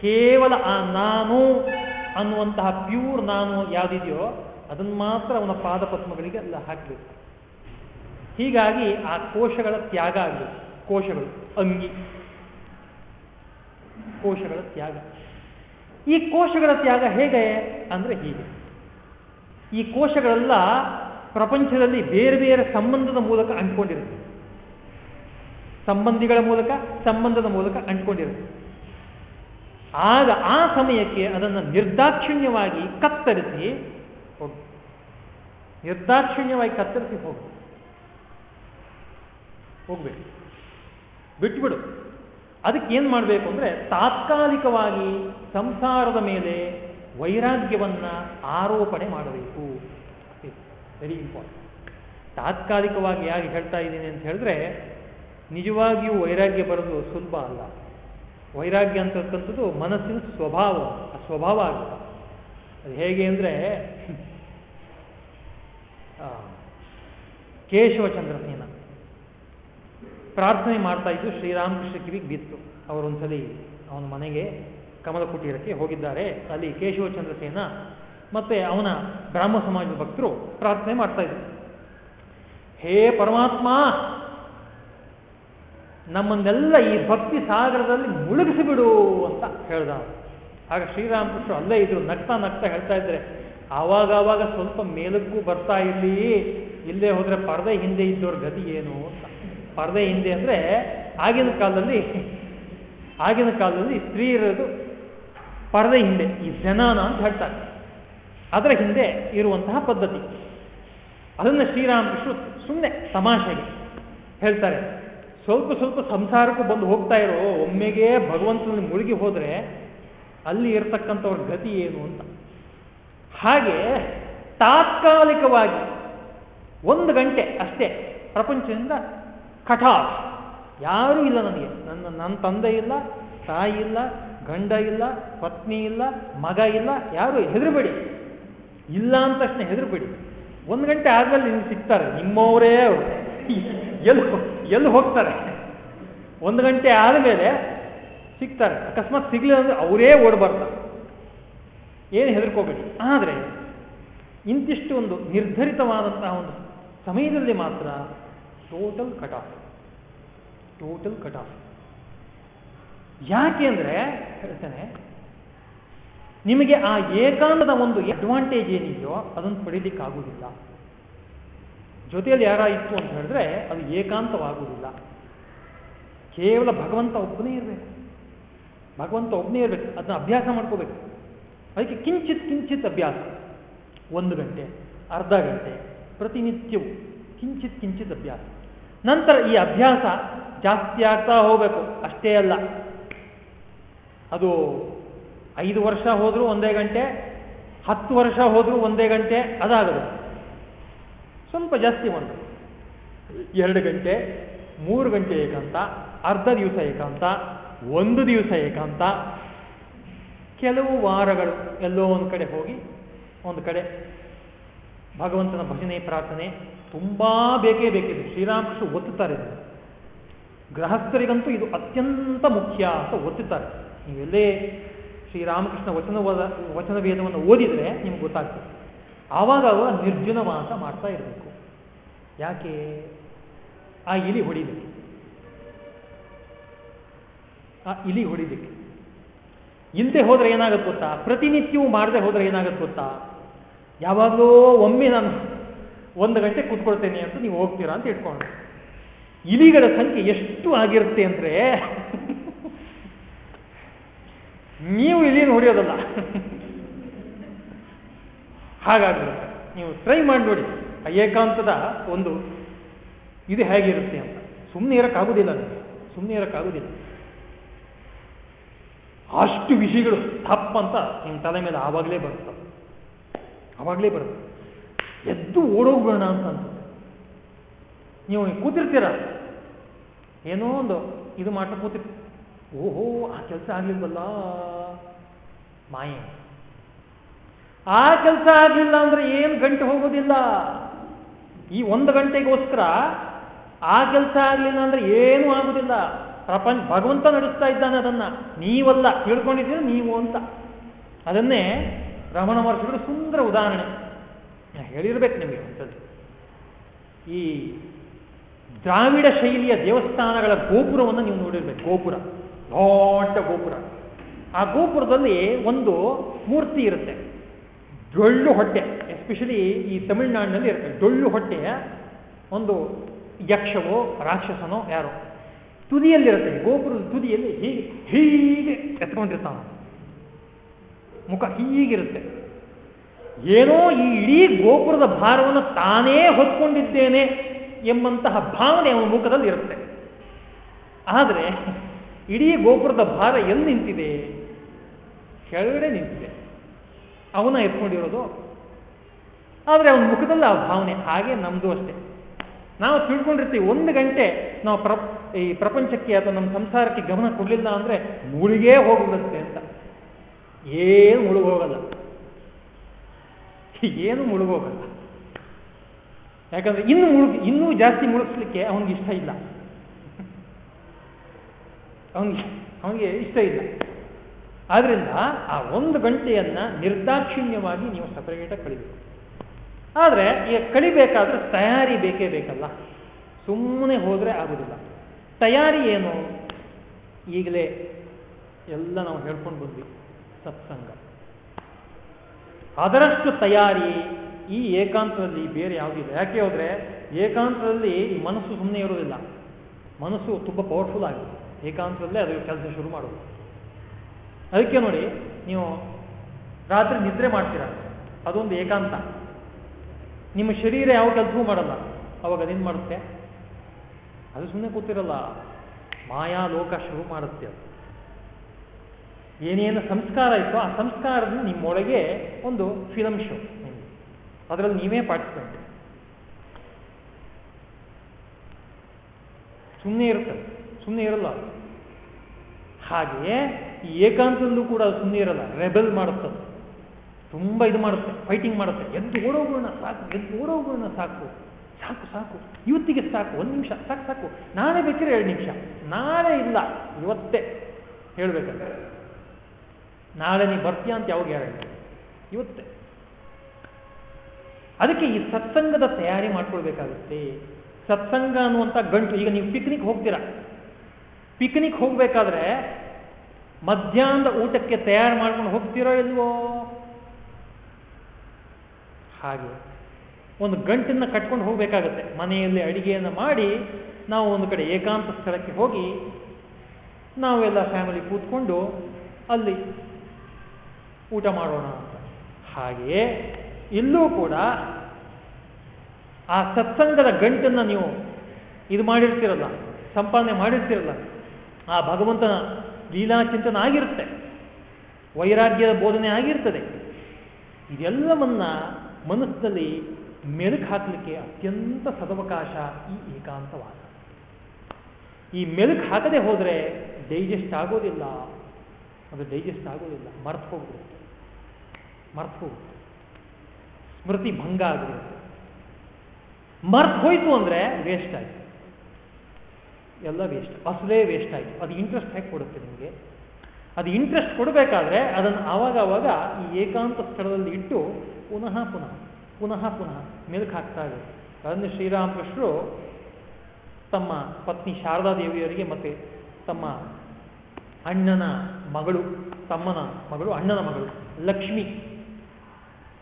ಕೇವಲ ಆ ನಾನು ಅನ್ನುವಂತಹ ಪ್ಯೂರ್ ನಾನು ಯಾವುದಿದೆಯೋ ಅದನ್ನು ಮಾತ್ರ ಅವನ ಪಾದಪದ್ಮಗಳಿಗೆ ಅಲ್ಲ ಹಾಕಬೇಕು. ಹೀಗಾಗಿ ಆ ಕೋಶಗಳ ತ್ಯಾಗ ಆಗಬೇಕು ಕೋಶಗಳು, ಅಂಗಿ, ಕೋಶಗಳ ತ್ಯಾಗ. ಈ ಕೋಶಗಳ ತ್ಯಾಗ ಹೇಗೆ ಅಂದ್ರೆ ಹೀಗೆ. ಈ ಕೋಶಗಳೆಲ್ಲ ಪ್ರಪಂಚದಲ್ಲಿ ಬೇರೆ ಬೇರೆ ಸಂಬಂಧದ ಮೂಲಕ ಅಂಟ್ಕೊಂಡಿರುತ್ತೆ. ಸಂಬಂಧಿಗಳ ಮೂಲಕ, ಸಂಬಂಧದ ಮೂಲಕ ಅಂಟ್ಕೊಂಡಿರುತ್ತೆ. ಆಗ ಆ ಸಮಯಕ್ಕೆ ಅದನ್ನು ನಿರ್ದಾಕ್ಷಿಣ್ಯವಾಗಿ ಕತ್ತರಿಸಿ ಹೋಗಿ. ನಿರ್ದಾಕ್ಷಿಣ್ಯವಾಗಿ ಕತ್ತರಿಸಿ ಹೋಗು. ಹೋಗ್ಬೇಕು. ಬಿಟ್ಬಿಡು. ಅದಕ್ಕೆ ಏನು ಮಾಡಬೇಕು ಅಂದರೆ ತಾತ್ಕಾಲಿಕವಾಗಿ ಸಂಸಾರದ ಮೇಲೆ ವೈರಾಗ್ಯವನ್ನ ಆರೋಪಣೆ ಮಾಡಬೇಕು. ವೆರಿ ಇಂಪಾರ್ಟೆಂಟ್ ತಾತ್ಕಾಲಿಕವಾಗಿ ಯಾಕೆ ಹೇಳ್ತಾ ಇದ್ದೀನಿ ಅಂತ ಹೇಳಿದ್ರೆ, ನಿಜವಾಗಿಯೂ ವೈರಾಗ್ಯ ಬರೋದು ಸುಲಭ ಅಲ್ಲ. ವೈರಾಗ್ಯ ಅಂತಕ್ಕಂಥದ್ದು ಮನಸ್ಸಿನ ಸ್ವಭಾವ ಸ್ವಭಾವ ಆಗುತ್ತೆ. ಅದು ಹೇಗೆ ಅಂದರೆ ಕೇಶವಚಂದ್ರಸೇನ ಪ್ರಾರ್ಥನೆ ಮಾಡ್ತಾ ಇದ್ದು ಶ್ರೀರಾಮಕೃಷ್ಣ ಕಿವಿಗೆ ಬಿತ್ತು. ಅವರೊಂದ್ಸಲಿ ಅವನ ಮನೆಗೆ ಕಮಲ ಕುಟೀರಕ್ಕೆ ಹೋಗಿದ್ದಾರೆ. ಅಲ್ಲಿ ಕೇಶವಚಂದ್ರಸೇನ ಮತ್ತೆ ಅವನ ಬ್ರಾಹ್ಮ ಸಮಾಜದ ಭಕ್ತರು ಪ್ರಾರ್ಥನೆ ಮಾಡ್ತಾ ಇದ್ರು. ಹೇ ಪರಮಾತ್ಮ, ನಮ್ಮನ್ನೆಲ್ಲ ಈ ಭಕ್ತಿ ಸಾಗರದಲ್ಲಿ ಮುಳುಗಿಸಿಬಿಡು ಅಂತ ಹೇಳ್ದ ಆಗ ಶ್ರೀರಾಮಕೃಷ್ಣ ಅಲ್ಲೇ ಇದ್ರು, ನಗ್ತಾ ನಗ್ತಾ ಹೇಳ್ತಾ ಇದ್ರೆ ಆವಾಗ ಆವಾಗ ಸ್ವಲ್ಪ ಮೇಲಕ್ಕೂ ಬರ್ತಾ ಇರಲಿ, ಇಲ್ಲೇ ಹೋದ್ರೆ ಪರದೆ ಹಿಂದೆ ಇದ್ದವ್ರ ಗತಿ ಏನು ಅಂತ. ಪರದೆ ಹಿಂದೆ ಅಂದ್ರೆ ಆಗಿನ ಕಾಲದಲ್ಲಿ ಆಗಿನ ಕಾಲದಲ್ಲಿ ಸ್ತ್ರೀ ಇರೋದು ಪರದೆ ಹಿಂದೆ, ಈ ಜನಾನ ಅಂತ ಹೇಳ್ತಾರೆ. ಅದರ ಹಿಂದೆ ಇರುವಂತಹ ಪದ್ಧತಿ. ಅದನ್ನು ಶ್ರೀರಾಮಕೃಷ್ಣ ಸುಮ್ಮನೆ ತಮಾಷೆಗೆ ಹೇಳ್ತಾರೆ. ಸ್ವಲ್ಪ ಸ್ವಲ್ಪ ಸಂಸಾರಕ್ಕೂ ಬಂದು ಹೋಗ್ತಾ ಇರೋ ಒಮ್ಮೆಗೆ ಭಗವಂತನಲ್ಲಿ ಮುಳುಗಿ ಹೋದರೆ ಅಲ್ಲಿ ಇರ್ತಕ್ಕಂಥವ್ರ ಗತಿ ಏನು ಅಂತ. ಹಾಗೆ ತಾತ್ಕಾಲಿಕವಾಗಿ ಒಂದು ಗಂಟೆ ಅಷ್ಟೇ ಪ್ರಪಂಚದಿಂದ ಕಠಾಫ್ ಯಾರೂ ಇಲ್ಲ ನನಗೆ. ನನ್ನ ನನ್ನ ತಂದೆ ಇಲ್ಲ, ತಾಯಿ ಇಲ್ಲ, ಗಂಡ ಇಲ್ಲ, ಪತ್ನಿ ಇಲ್ಲ, ಮಗ ಇಲ್ಲ, ಯಾರು ಹೆದರಬೇಡಿ. ಇಲ್ಲ ಅಂದ ತಕ್ಷಣ ಹೆದರಬೇಡಿ. ಒಂದು ಗಂಟೆ ಆದ್ಮೇಲೆ ನಿಮ್ಗೆ ಸಿಗ್ತಾರೆ. ನಿಮ್ಮವರೇ ಅವರು. ಎಲ್ಲಿ ಎಲ್ಲಿ ಹೋಗ್ತಾರೆ? ಒಂದು ಗಂಟೆ ಆದಮೇಲೆ ಸಿಗ್ತಾರೆ. ಅಕಸ್ಮಾತ್ ಸಿಗ್ಲಿಲ್ಲ ಅಂದ್ರೆ ಅವರೇ ಓಡ್ಬರ್ತಾರೆ. ಏನು ಹೆದರ್ಕೋಬೇಡಿ. ಆದರೆ ಇಂತಿಷ್ಟು ಒಂದು ನಿರ್ಧರಿತವಾದಂತಹ ಒಂದು ಸಮಯದಲ್ಲಿ ಮಾತ್ರ total cut off total cut off ಯಾಕೆ ಅಂದ್ರೆ ಹೇಳ್ತೇನೆ ನಿಮಗೆ ಆ ಏಕಾಂತದ ಒಂದು ಅಡ್ವಾಂಟೇಜ್ ಏನಿದೆಯೋ ಅದನ್ನು ಪಡೀಲಿಕ್ಕಾಗುವುದಿಲ್ಲ. ಜೊತೆಯಲ್ಲಿ ಯಾರ ಇತ್ತು ಅಂತ ಹೇಳಿದ್ರೆ, ಅದು ಏಕಾಂತವಾಗುವುದಿಲ್ಲ. ಕೇವಲ ಭಗವಂತ ಒಬ್ಬನೇ ಇರಬೇಕು. ಭಗವಂತ ಒಬ್ಬನೇ ಇರಬೇಕು. ಅದನ್ನ ಅಭ್ಯಾಸ ಮಾಡ್ಕೋಬೇಕು. ಅದಕ್ಕೆ ಕಿಂಚಿತ್ ಕಿಂಚಿತ್ ಅಭ್ಯಾಸ. ಒಂದು ಗಂಟೆ, ಅರ್ಧ ಗಂಟೆ, ಪ್ರತಿನಿತ್ಯವೂ ಕಿಂಚಿತ್ ಕಿಂಚಿತ್ ಅಭ್ಯಾಸ. ನಂತರ ಈ ಅಭ್ಯಾಸ ಜಾಸ್ತಿ ಆಗ್ತಾ ಹೋಗಬೇಕು. ಅಷ್ಟೇ ಅಲ್ಲ. ಅದು ಐದು ವರ್ಷ ಹೋದರೂ ಒಂದೇ ಗಂಟೆ, ಹತ್ತು ವರ್ಷ ಹೋದರೂ ಒಂದೇ ಗಂಟೆ, ಅದಾಗದು. ಸ್ವಲ್ಪ ಜಾಸ್ತಿ ಒಂದು ಎರಡು ಗಂಟೆ, ಮೂರು ಗಂಟೆ ಏಕಾಂತ, ಅರ್ಧ ದಿವಸ ಏಕಾಂತ, ಒಂದು ದಿವಸ ಏಕಾಂತ. ಕೆಲವು ವಾರಗಳು ಎಲ್ಲೋ ಒಂದು ಕಡೆ ಹೋಗಿ, ಒಂದು ಕಡೆ ಭಗವಂತನ ಭಜನೆ, ಪ್ರಾರ್ಥನೆ ತುಂಬಾ ಬೇಕೇ ಬೇಕಿದೆ. ಶ್ರೀರಾಮಕೃಷ್ಣ ಒತ್ತುತ್ತಾರೆ ಗೃಹಸ್ಥರಿಗಂತೂ ಇದು ಅತ್ಯಂತ ಮುಖ್ಯ ಅಂತ ಒತ್ತುತ್ತಾರೆ ನೀವೆಲ್ಲೇ ಶ್ರೀರಾಮಕೃಷ್ಣ ವಚನ ವಚನ ವೇದವನ್ನು ಓದಿದರೆ ನಿಮ್ಗೆ ಗೊತ್ತಾಗ್ತದೆ. ಆವಾಗ ಅವರು ನಿರ್ಜುನವಾಸ ಮಾಡ್ತಾ ಇರಬೇಕು. ಯಾಕೆ? ಆ ಇಲಿ ಹೊಡಿಬೇಕು. ಆ ಇಲಿ ಹೊಡಿಬೇಕು. ಇಲ್ಲದೆ ಹೋದ್ರೆ ಏನಾಗುತ್ತೆ ಗೊತ್ತಾ? ಪ್ರತಿನಿತ್ಯವೂ ಮಾಡದೆ ಹೋದ್ರೆ ಏನಾಗುತ್ತೆ ಗೊತ್ತಾ? ಯಾವಾಗಲೂ ಒಮ್ಮೆ ನಾನು ಒಂದು ಗಂಟೆ ಕೂತ್ಕೊಳ್ತೇನೆ ಅಂತ ನೀವು ಹೋಗ್ತೀರಾ ಅಂತ ಇಟ್ಕೊಂಡು. ಇಲಿಗಳ ಸಂಖ್ಯೆ ಎಷ್ಟು ಆಗಿರುತ್ತೆ ಅಂದ್ರೆ ನೀವು ಇಲಿ ಹೊಡೆಯೋದಲ್ಲ ಹಾಗಾಗಿರುತ್ತೆ ನೀವು ಟ್ರೈ ಮಾಡಿ ನೋಡಿ. ಏಕಾಂತದ ಒಂದು ಇದು ಹೇಗಿರುತ್ತೆ ಅಂತ. ಸುಮ್ಮನೆ ಇರೋಕ್ಕಾಗೋದಿಲ್ಲ ನಿಮಗೆ ಸುಮ್ಮನೆ ಇರೋಕ್ಕಾಗೋದಿಲ್ಲ ಅಷ್ಟು ವಿಷಯಗಳು ತಪ್ಪಂತ ನಿಮ್ಮ ತಲೆ ಮೇಲೆ ಆವಾಗಲೇ ಬರುತ್ತೆ ಆವಾಗಲೇ ಬರುತ್ತೆ. ಎದ್ದು ಓಡೋಗ್ಬೇಡ ಅಂತ ನೀವು ಕೂತಿರ್ತೀರ? ಏನೋ ಒಂದು ಇದು ಮಾಡ್ತಾ ಕೂತಿರ್ ಓಹೋ, ಆ ಕೆಲಸ ಆಗ್ಲಿಲ್ವಲ್ಲ? ಮಾಯೆ. ಆ ಕೆಲಸ ಆಗ್ಲಿಲ್ಲ ಅಂದ್ರೆ ಏನು ಗಂಟೆ ಹೋಗೋದಿಲ್ಲ? ಈ ಒಂದು ಗಂಟೆಗೋಸ್ಕರ ಆ ಕೆಲಸ ಆಗ್ಲಿಲ್ಲ ಅಂದ್ರೆ ಏನೂ ಆಗುದಿಲ್ಲ. ಪ್ರಪಂಚ ಭಗವಂತ ನಡೆಸ್ತಾ ಇದ್ದಾನೆ ಅದನ್ನ. ನೀವಲ್ಲ, ತಿಳ್ಕೊಂಡಿದ್ದೀರ? ನೀವು ಅಂತ. ಅದನ್ನೇ ರಮಣ ಮಹರ್ಷಿಗಳು ಸುಂದರ ಉದಾಹರಣೆ. ಹೇಳಿರ್ಬೇಕು ನಿಮಗೆ ಒಂದ್ಸಲಿ ಈ ದ್ರಾವಿಡ ಶೈಲಿಯ ದೇವಸ್ಥಾನಗಳ ಗೋಪುರವನ್ನು ನೀವು ನೋಡಿರ್ಬೇಕು, ಗೋಪುರ. ದೊಡ್ಡ ಗೋಪುರ. ಆ ಗೋಪುರದಲ್ಲಿ ಒಂದು ಮೂರ್ತಿ ಇರುತ್ತೆ. ಡೊಳ್ಳು ಹೊಟ್ಟೆ ಎಸ್ಪೆಷಲಿ ಈ ತಮಿಳುನಾಡಿನಲ್ಲಿ ಇರುತ್ತೆ. ಡೊಳ್ಳು ಹೊಟ್ಟೆಯ ಒಂದು ಯಕ್ಷವೋ, ರಾಕ್ಷಸನೋ ಯಾರೋ. ತುದಿಯಲ್ಲಿರುತ್ತೆ. ಗೋಪುರದ ತುದಿಯಲ್ಲಿ ಹೀಗೆ ಹೀಗೆ ಎತ್ಕೊಂಡಿರ್ತಾನ ಮುಖ ಹೀಗಿರುತ್ತೆ. ಏನೋ ಈ ಇಡೀ ಗೋಪುರದ ಭಾರವನ್ನು ತಾನೇ ಹೊತ್ಕೊಂಡಿದ್ದೇನೆ. ಎಂಬಂತಹ ಭಾವನೆ ಅವನ ಮುಖದಲ್ಲಿ ಇರುತ್ತೆ. ಆದರೆ ಇಡೀ ಗೋಪುರದ ಭಾರ ಎಲ್ಲಿ ನಿಂತಿದೆ? ಕೆಳಗಡೆ ನಿಂತಿದೆ. ಅವನ ಎತ್ಕೊಂಡಿರೋದು ಆದರೆ ಅವನ ಮುಖದಲ್ಲಿ ಆ ಭಾವನೆ ಹಾಗೆ ನಮ್ದು ಅಷ್ಟೇ. ನಾವು ತಿಳ್ಕೊಂಡಿರ್ತೀವಿ, ಒಂದು ಗಂಟೆ ನಾವು ಪ್ರ ಈ ಪ್ರಪಂಚಕ್ಕೆ ಅಥವಾ ನಮ್ಮ ಸಂಸಾರಕ್ಕೆ ಗಮನ ಕೊಡಲಿಲ್ಲ ಅಂದರೆ ಮುಳುಗೇ ಹೋಗ್ಬಿಡುತ್ತೆ ಅಂತ. ಏನು ಮುಳುಗೋಗಲ್ಲ. ಏನು ಮುಳುಗೋಗಲ್ಲ. ಯಾಕಂದ್ರೆ ಇನ್ನು ಮುಳುಗ್, ಇನ್ನೂ ಜಾಸ್ತಿ ಮುಳುಗಿಸ್ಲಿಕ್ಕೆ ಅವನಿಗೆ ಇಷ್ಟ ಇಲ್ಲ. ಅವನಿಗೆ ಅವನಿಗೆ ಇಷ್ಟ ಇಲ್ಲ. ಆದ್ರಿಂದ ಆ ಒಂದು ಗಂಟೆಯನ್ನ ನಿರ್ದಾಕ್ಷಿಣ್ಯವಾಗಿ ನೀವು ಸಪರೇಟಾಗಿ ಕಳಿಬೇಕು. ಆದರೆ ಈಗ ಕಳಿಬೇಕಾದ್ರೆ ತಯಾರಿ ಬೇಕೇ ಬೇಕಲ್ಲ. ಸುಮ್ಮನೆ ಹೋದರೆ ಆಗುದಿಲ್ಲ. ತಯಾರಿ ಏನು? ಈಗಲೇ ಎಲ್ಲ ನಾವು ಹೇಳ್ಕೊಂಡು ಬಂದ್ವಿ. ಸತ್ಸಂಗ. ಅದರಷ್ಟು ತಯಾರಿ ಈ ಏಕಾಂತದಲ್ಲಿ ಬೇರೆ ಯಾವುದಿಲ್ಲ ಯಾಕೆ ಹೋದ್ರೆ ಏಕಾಂತದಲ್ಲಿ ಮನಸ್ಸು ಸುಮ್ಮನೆ ಇರೋದಿಲ್ಲ. ಮನಸ್ಸು ತುಂಬ ಪವರ್ಫುಲ್ ಆಗಿದೆ. ಏಕಾಂತದಲ್ಲೇ ಅದು ಕೆಲಸ ಶುರು ಮಾಡೋದು. ಅದಕ್ಕೆ ನೋಡಿ, ನೀವು ರಾತ್ರಿ ನಿದ್ರೆ ಮಾಡ್ತೀರ? ಅದೊಂದು ಏಕಾಂತ. ನಿಮ್ಮ ಶರೀರ ಯಾವ ಕೆಲಸವೂ ಮಾಡಲ್ಲ. ಅವಾಗ ಅದೇನು ಮಾಡುತ್ತೆ? ಅದು ಸುಮ್ಮನೆ ಕೂತಿರಲ್ಲ. ಮಾಯಾ ಲೋಕ ಶುರು ಮಾಡುತ್ತೆ ಅದು. ಏನೇನು ಸಂಸ್ಕಾರ ಇತ್ತು ಆ ಸಂಸ್ಕಾರದಿಂದ ನಿಮ್ಮೊಳಗೆ ಒಂದು ಫಿಲಮ್ ಶೋ. ಅದರಲ್ಲಿ ನೀವೇ ಪಾರ್ಟಿಸಿಪೆಂಟ್ ಸುಮ್ಮನೆ ಇರುತ್ತೆ ಸುಮ್ಮನೆ ಇರಲ್ಲ ಹಾಗೆಯೇ ಏಕಾಂತದಲ್ಲೂ ಕೂಡ ಸುಮ್ಮನೆ ಇರಲ್ಲ, ರೆಬೆಲ್ ಮಾಡುತ್ತೆ ತುಂಬ ಇದು ಮಾಡುತ್ತೆ ಫೈಟಿಂಗ್ ಮಾಡುತ್ತೆ. ಎದ್ದು ಓಡೋಗೋಣ, ಸಾಕು, ಎದ್ದು ಓಡೋಗೋಣ, ಸಾಕು. ಸಾಕು ಸಾಕು. ಇವತ್ತಿಗೆ ಸಾಕು, ಒಂದು ನಿಮಿಷ, ಸಾಕು ಸಾಕು. ನಾಳೆ ಬೇಕಿದ್ರೆ ಎರಡು ನಿಮಿಷ. ನಾಳೆ ಇಲ್ಲ, ಇವತ್ತೇ ಹೇಳ್ಬೇಕಂದ್ರೆ. ನಾಳೆ ನೀವು ಬರ್ತೀಯ ಅಂತ ಯಾವಾಗ ಗ್ಯಾರಂಟಿ ಇವತ್ತೇ. ಅದಕ್ಕೆ ಈ ಸತ್ಸಂಗದ ತಯಾರಿ ಮಾಡ್ಕೊಳ್ಬೇಕಾಗುತ್ತೆ. ಸತ್ಸಂಗ ಅನ್ನುವಂಥ ಗಂಟು, ಈಗ ನೀವು ಪಿಕ್ನಿಕ್ ಹೋಗ್ತೀರಾ. ಪಿಕ್ನಿಕ್ ಹೋಗಬೇಕಾದ್ರೆ ಮಧ್ಯಾಹ್ನದ ಊಟಕ್ಕೆ ತಯಾರು ಮಾಡ್ಕೊಂಡು ಹೋಗ್ತೀರೋ ಇಲ್ವೋ? ಹಾಗೆ. ಒಂದು ಗಂಟನ್ನು ಕಟ್ಕೊಂಡು ಹೋಗ್ಬೇಕಾಗತ್ತೆ. ಮನೆಯಲ್ಲಿ ಅಡಿಗೆಯನ್ನು ಮಾಡಿ ನಾವು ಒಂದು ಕಡೆ ಏಕಾಂತ ಸ್ಥಳಕ್ಕೆ ಹೋಗಿ ನಾವೆಲ್ಲ ಫ್ಯಾಮಿಲಿ ಕೂತ್ಕೊಂಡು ಅಲ್ಲಿ ಊಟ ಮಾಡೋಣ ಅಂತ. ಹಾಗೆಯೇ ಇಲ್ಲೂ ಕೂಡ ಆ ಸತ್ಸಂಗದ ಗಂಟನ್ನು ನೀವು ಇದು ಮಾಡಿರ್ತಿರಲ್ಲ, ಸಂಪಾದನೆ ಮಾಡಿರ್ತಿರಲ್ಲ, ಆ ಭಗವಂತನ ಲೀಲಾಚಿಂತನ ಆಗಿರುತ್ತೆ, ವೈರಾಗ್ಯದ ಬೋಧನೆ ಆಗಿರ್ತದೆ. ಇದೆಲ್ಲವನ್ನ ಮನಸ್ಸಿನಲ್ಲಿ ಮೆಲುಕು ಹಾಕಲಿಕ್ಕೆ ಅತ್ಯಂತ ಸದವಕಾಶ ಈ ಏಕಾಂತವಾದ. ಈ ಮೆಲುಕು ಹಾಕದೆ ಹೋದರೆ ಡೈಜೆಸ್ಟ್ ಆಗೋದಿಲ್ಲ, ಅದು ಡೈಜೆಸ್ಟ್ ಆಗೋದಿಲ್ಲ, ಮರ್ತು ಹೋಗ್ಬಿಡುತ್ತೆ. ಮರ್ತು ಹೋಗುತ್ತೆ ಸ್ಮೃತಿ ಭಂಗ ಆಗಿರುತ್ತೆ ಮರ್ತು ಹೋಯ್ತು ಅಂದರೆ ವೇಸ್ಟ್ ಆಯ್ತು. ಎಲ್ಲ ವೇಸ್ಟ್ ಅಸಲೇ ವೇಸ್ಟ್ ಆಯಿತು. ಅದು ಇಂಟ್ರೆಸ್ಟ್ ಹೇಗೆ ಕೊಡುತ್ತೆ ನಿಮಗೆ? ಅದು ಇಂಟ್ರೆಸ್ಟ್ ಕೊಡಬೇಕಾದ್ರೆ ಅದನ್ನು ಆವಾಗ ಆವಾಗ ಈ ಏಕಾಂತ ಸ್ಥಳದಲ್ಲಿ ಇಟ್ಟು ಪುನಃ ಪುನಃ ಪುನಃ ಪುನಃ ಮೆಲುಕು ಹಾಕ್ತಾ ಇದೆ ಅದನ್ನು ಶ್ರೀರಾಮಕೃಷ್ಣರು ತಮ್ಮ ಪತ್ನಿ ಶಾರದಾದೇವಿಯವರಿಗೆ ಮತ್ತೆ ತಮ್ಮ ಅಣ್ಣನ ಮಗಳು, ತಮ್ಮನ ಮಗಳು, ಅಣ್ಣನ ಮಗಳು ಲಕ್ಷ್ಮಿ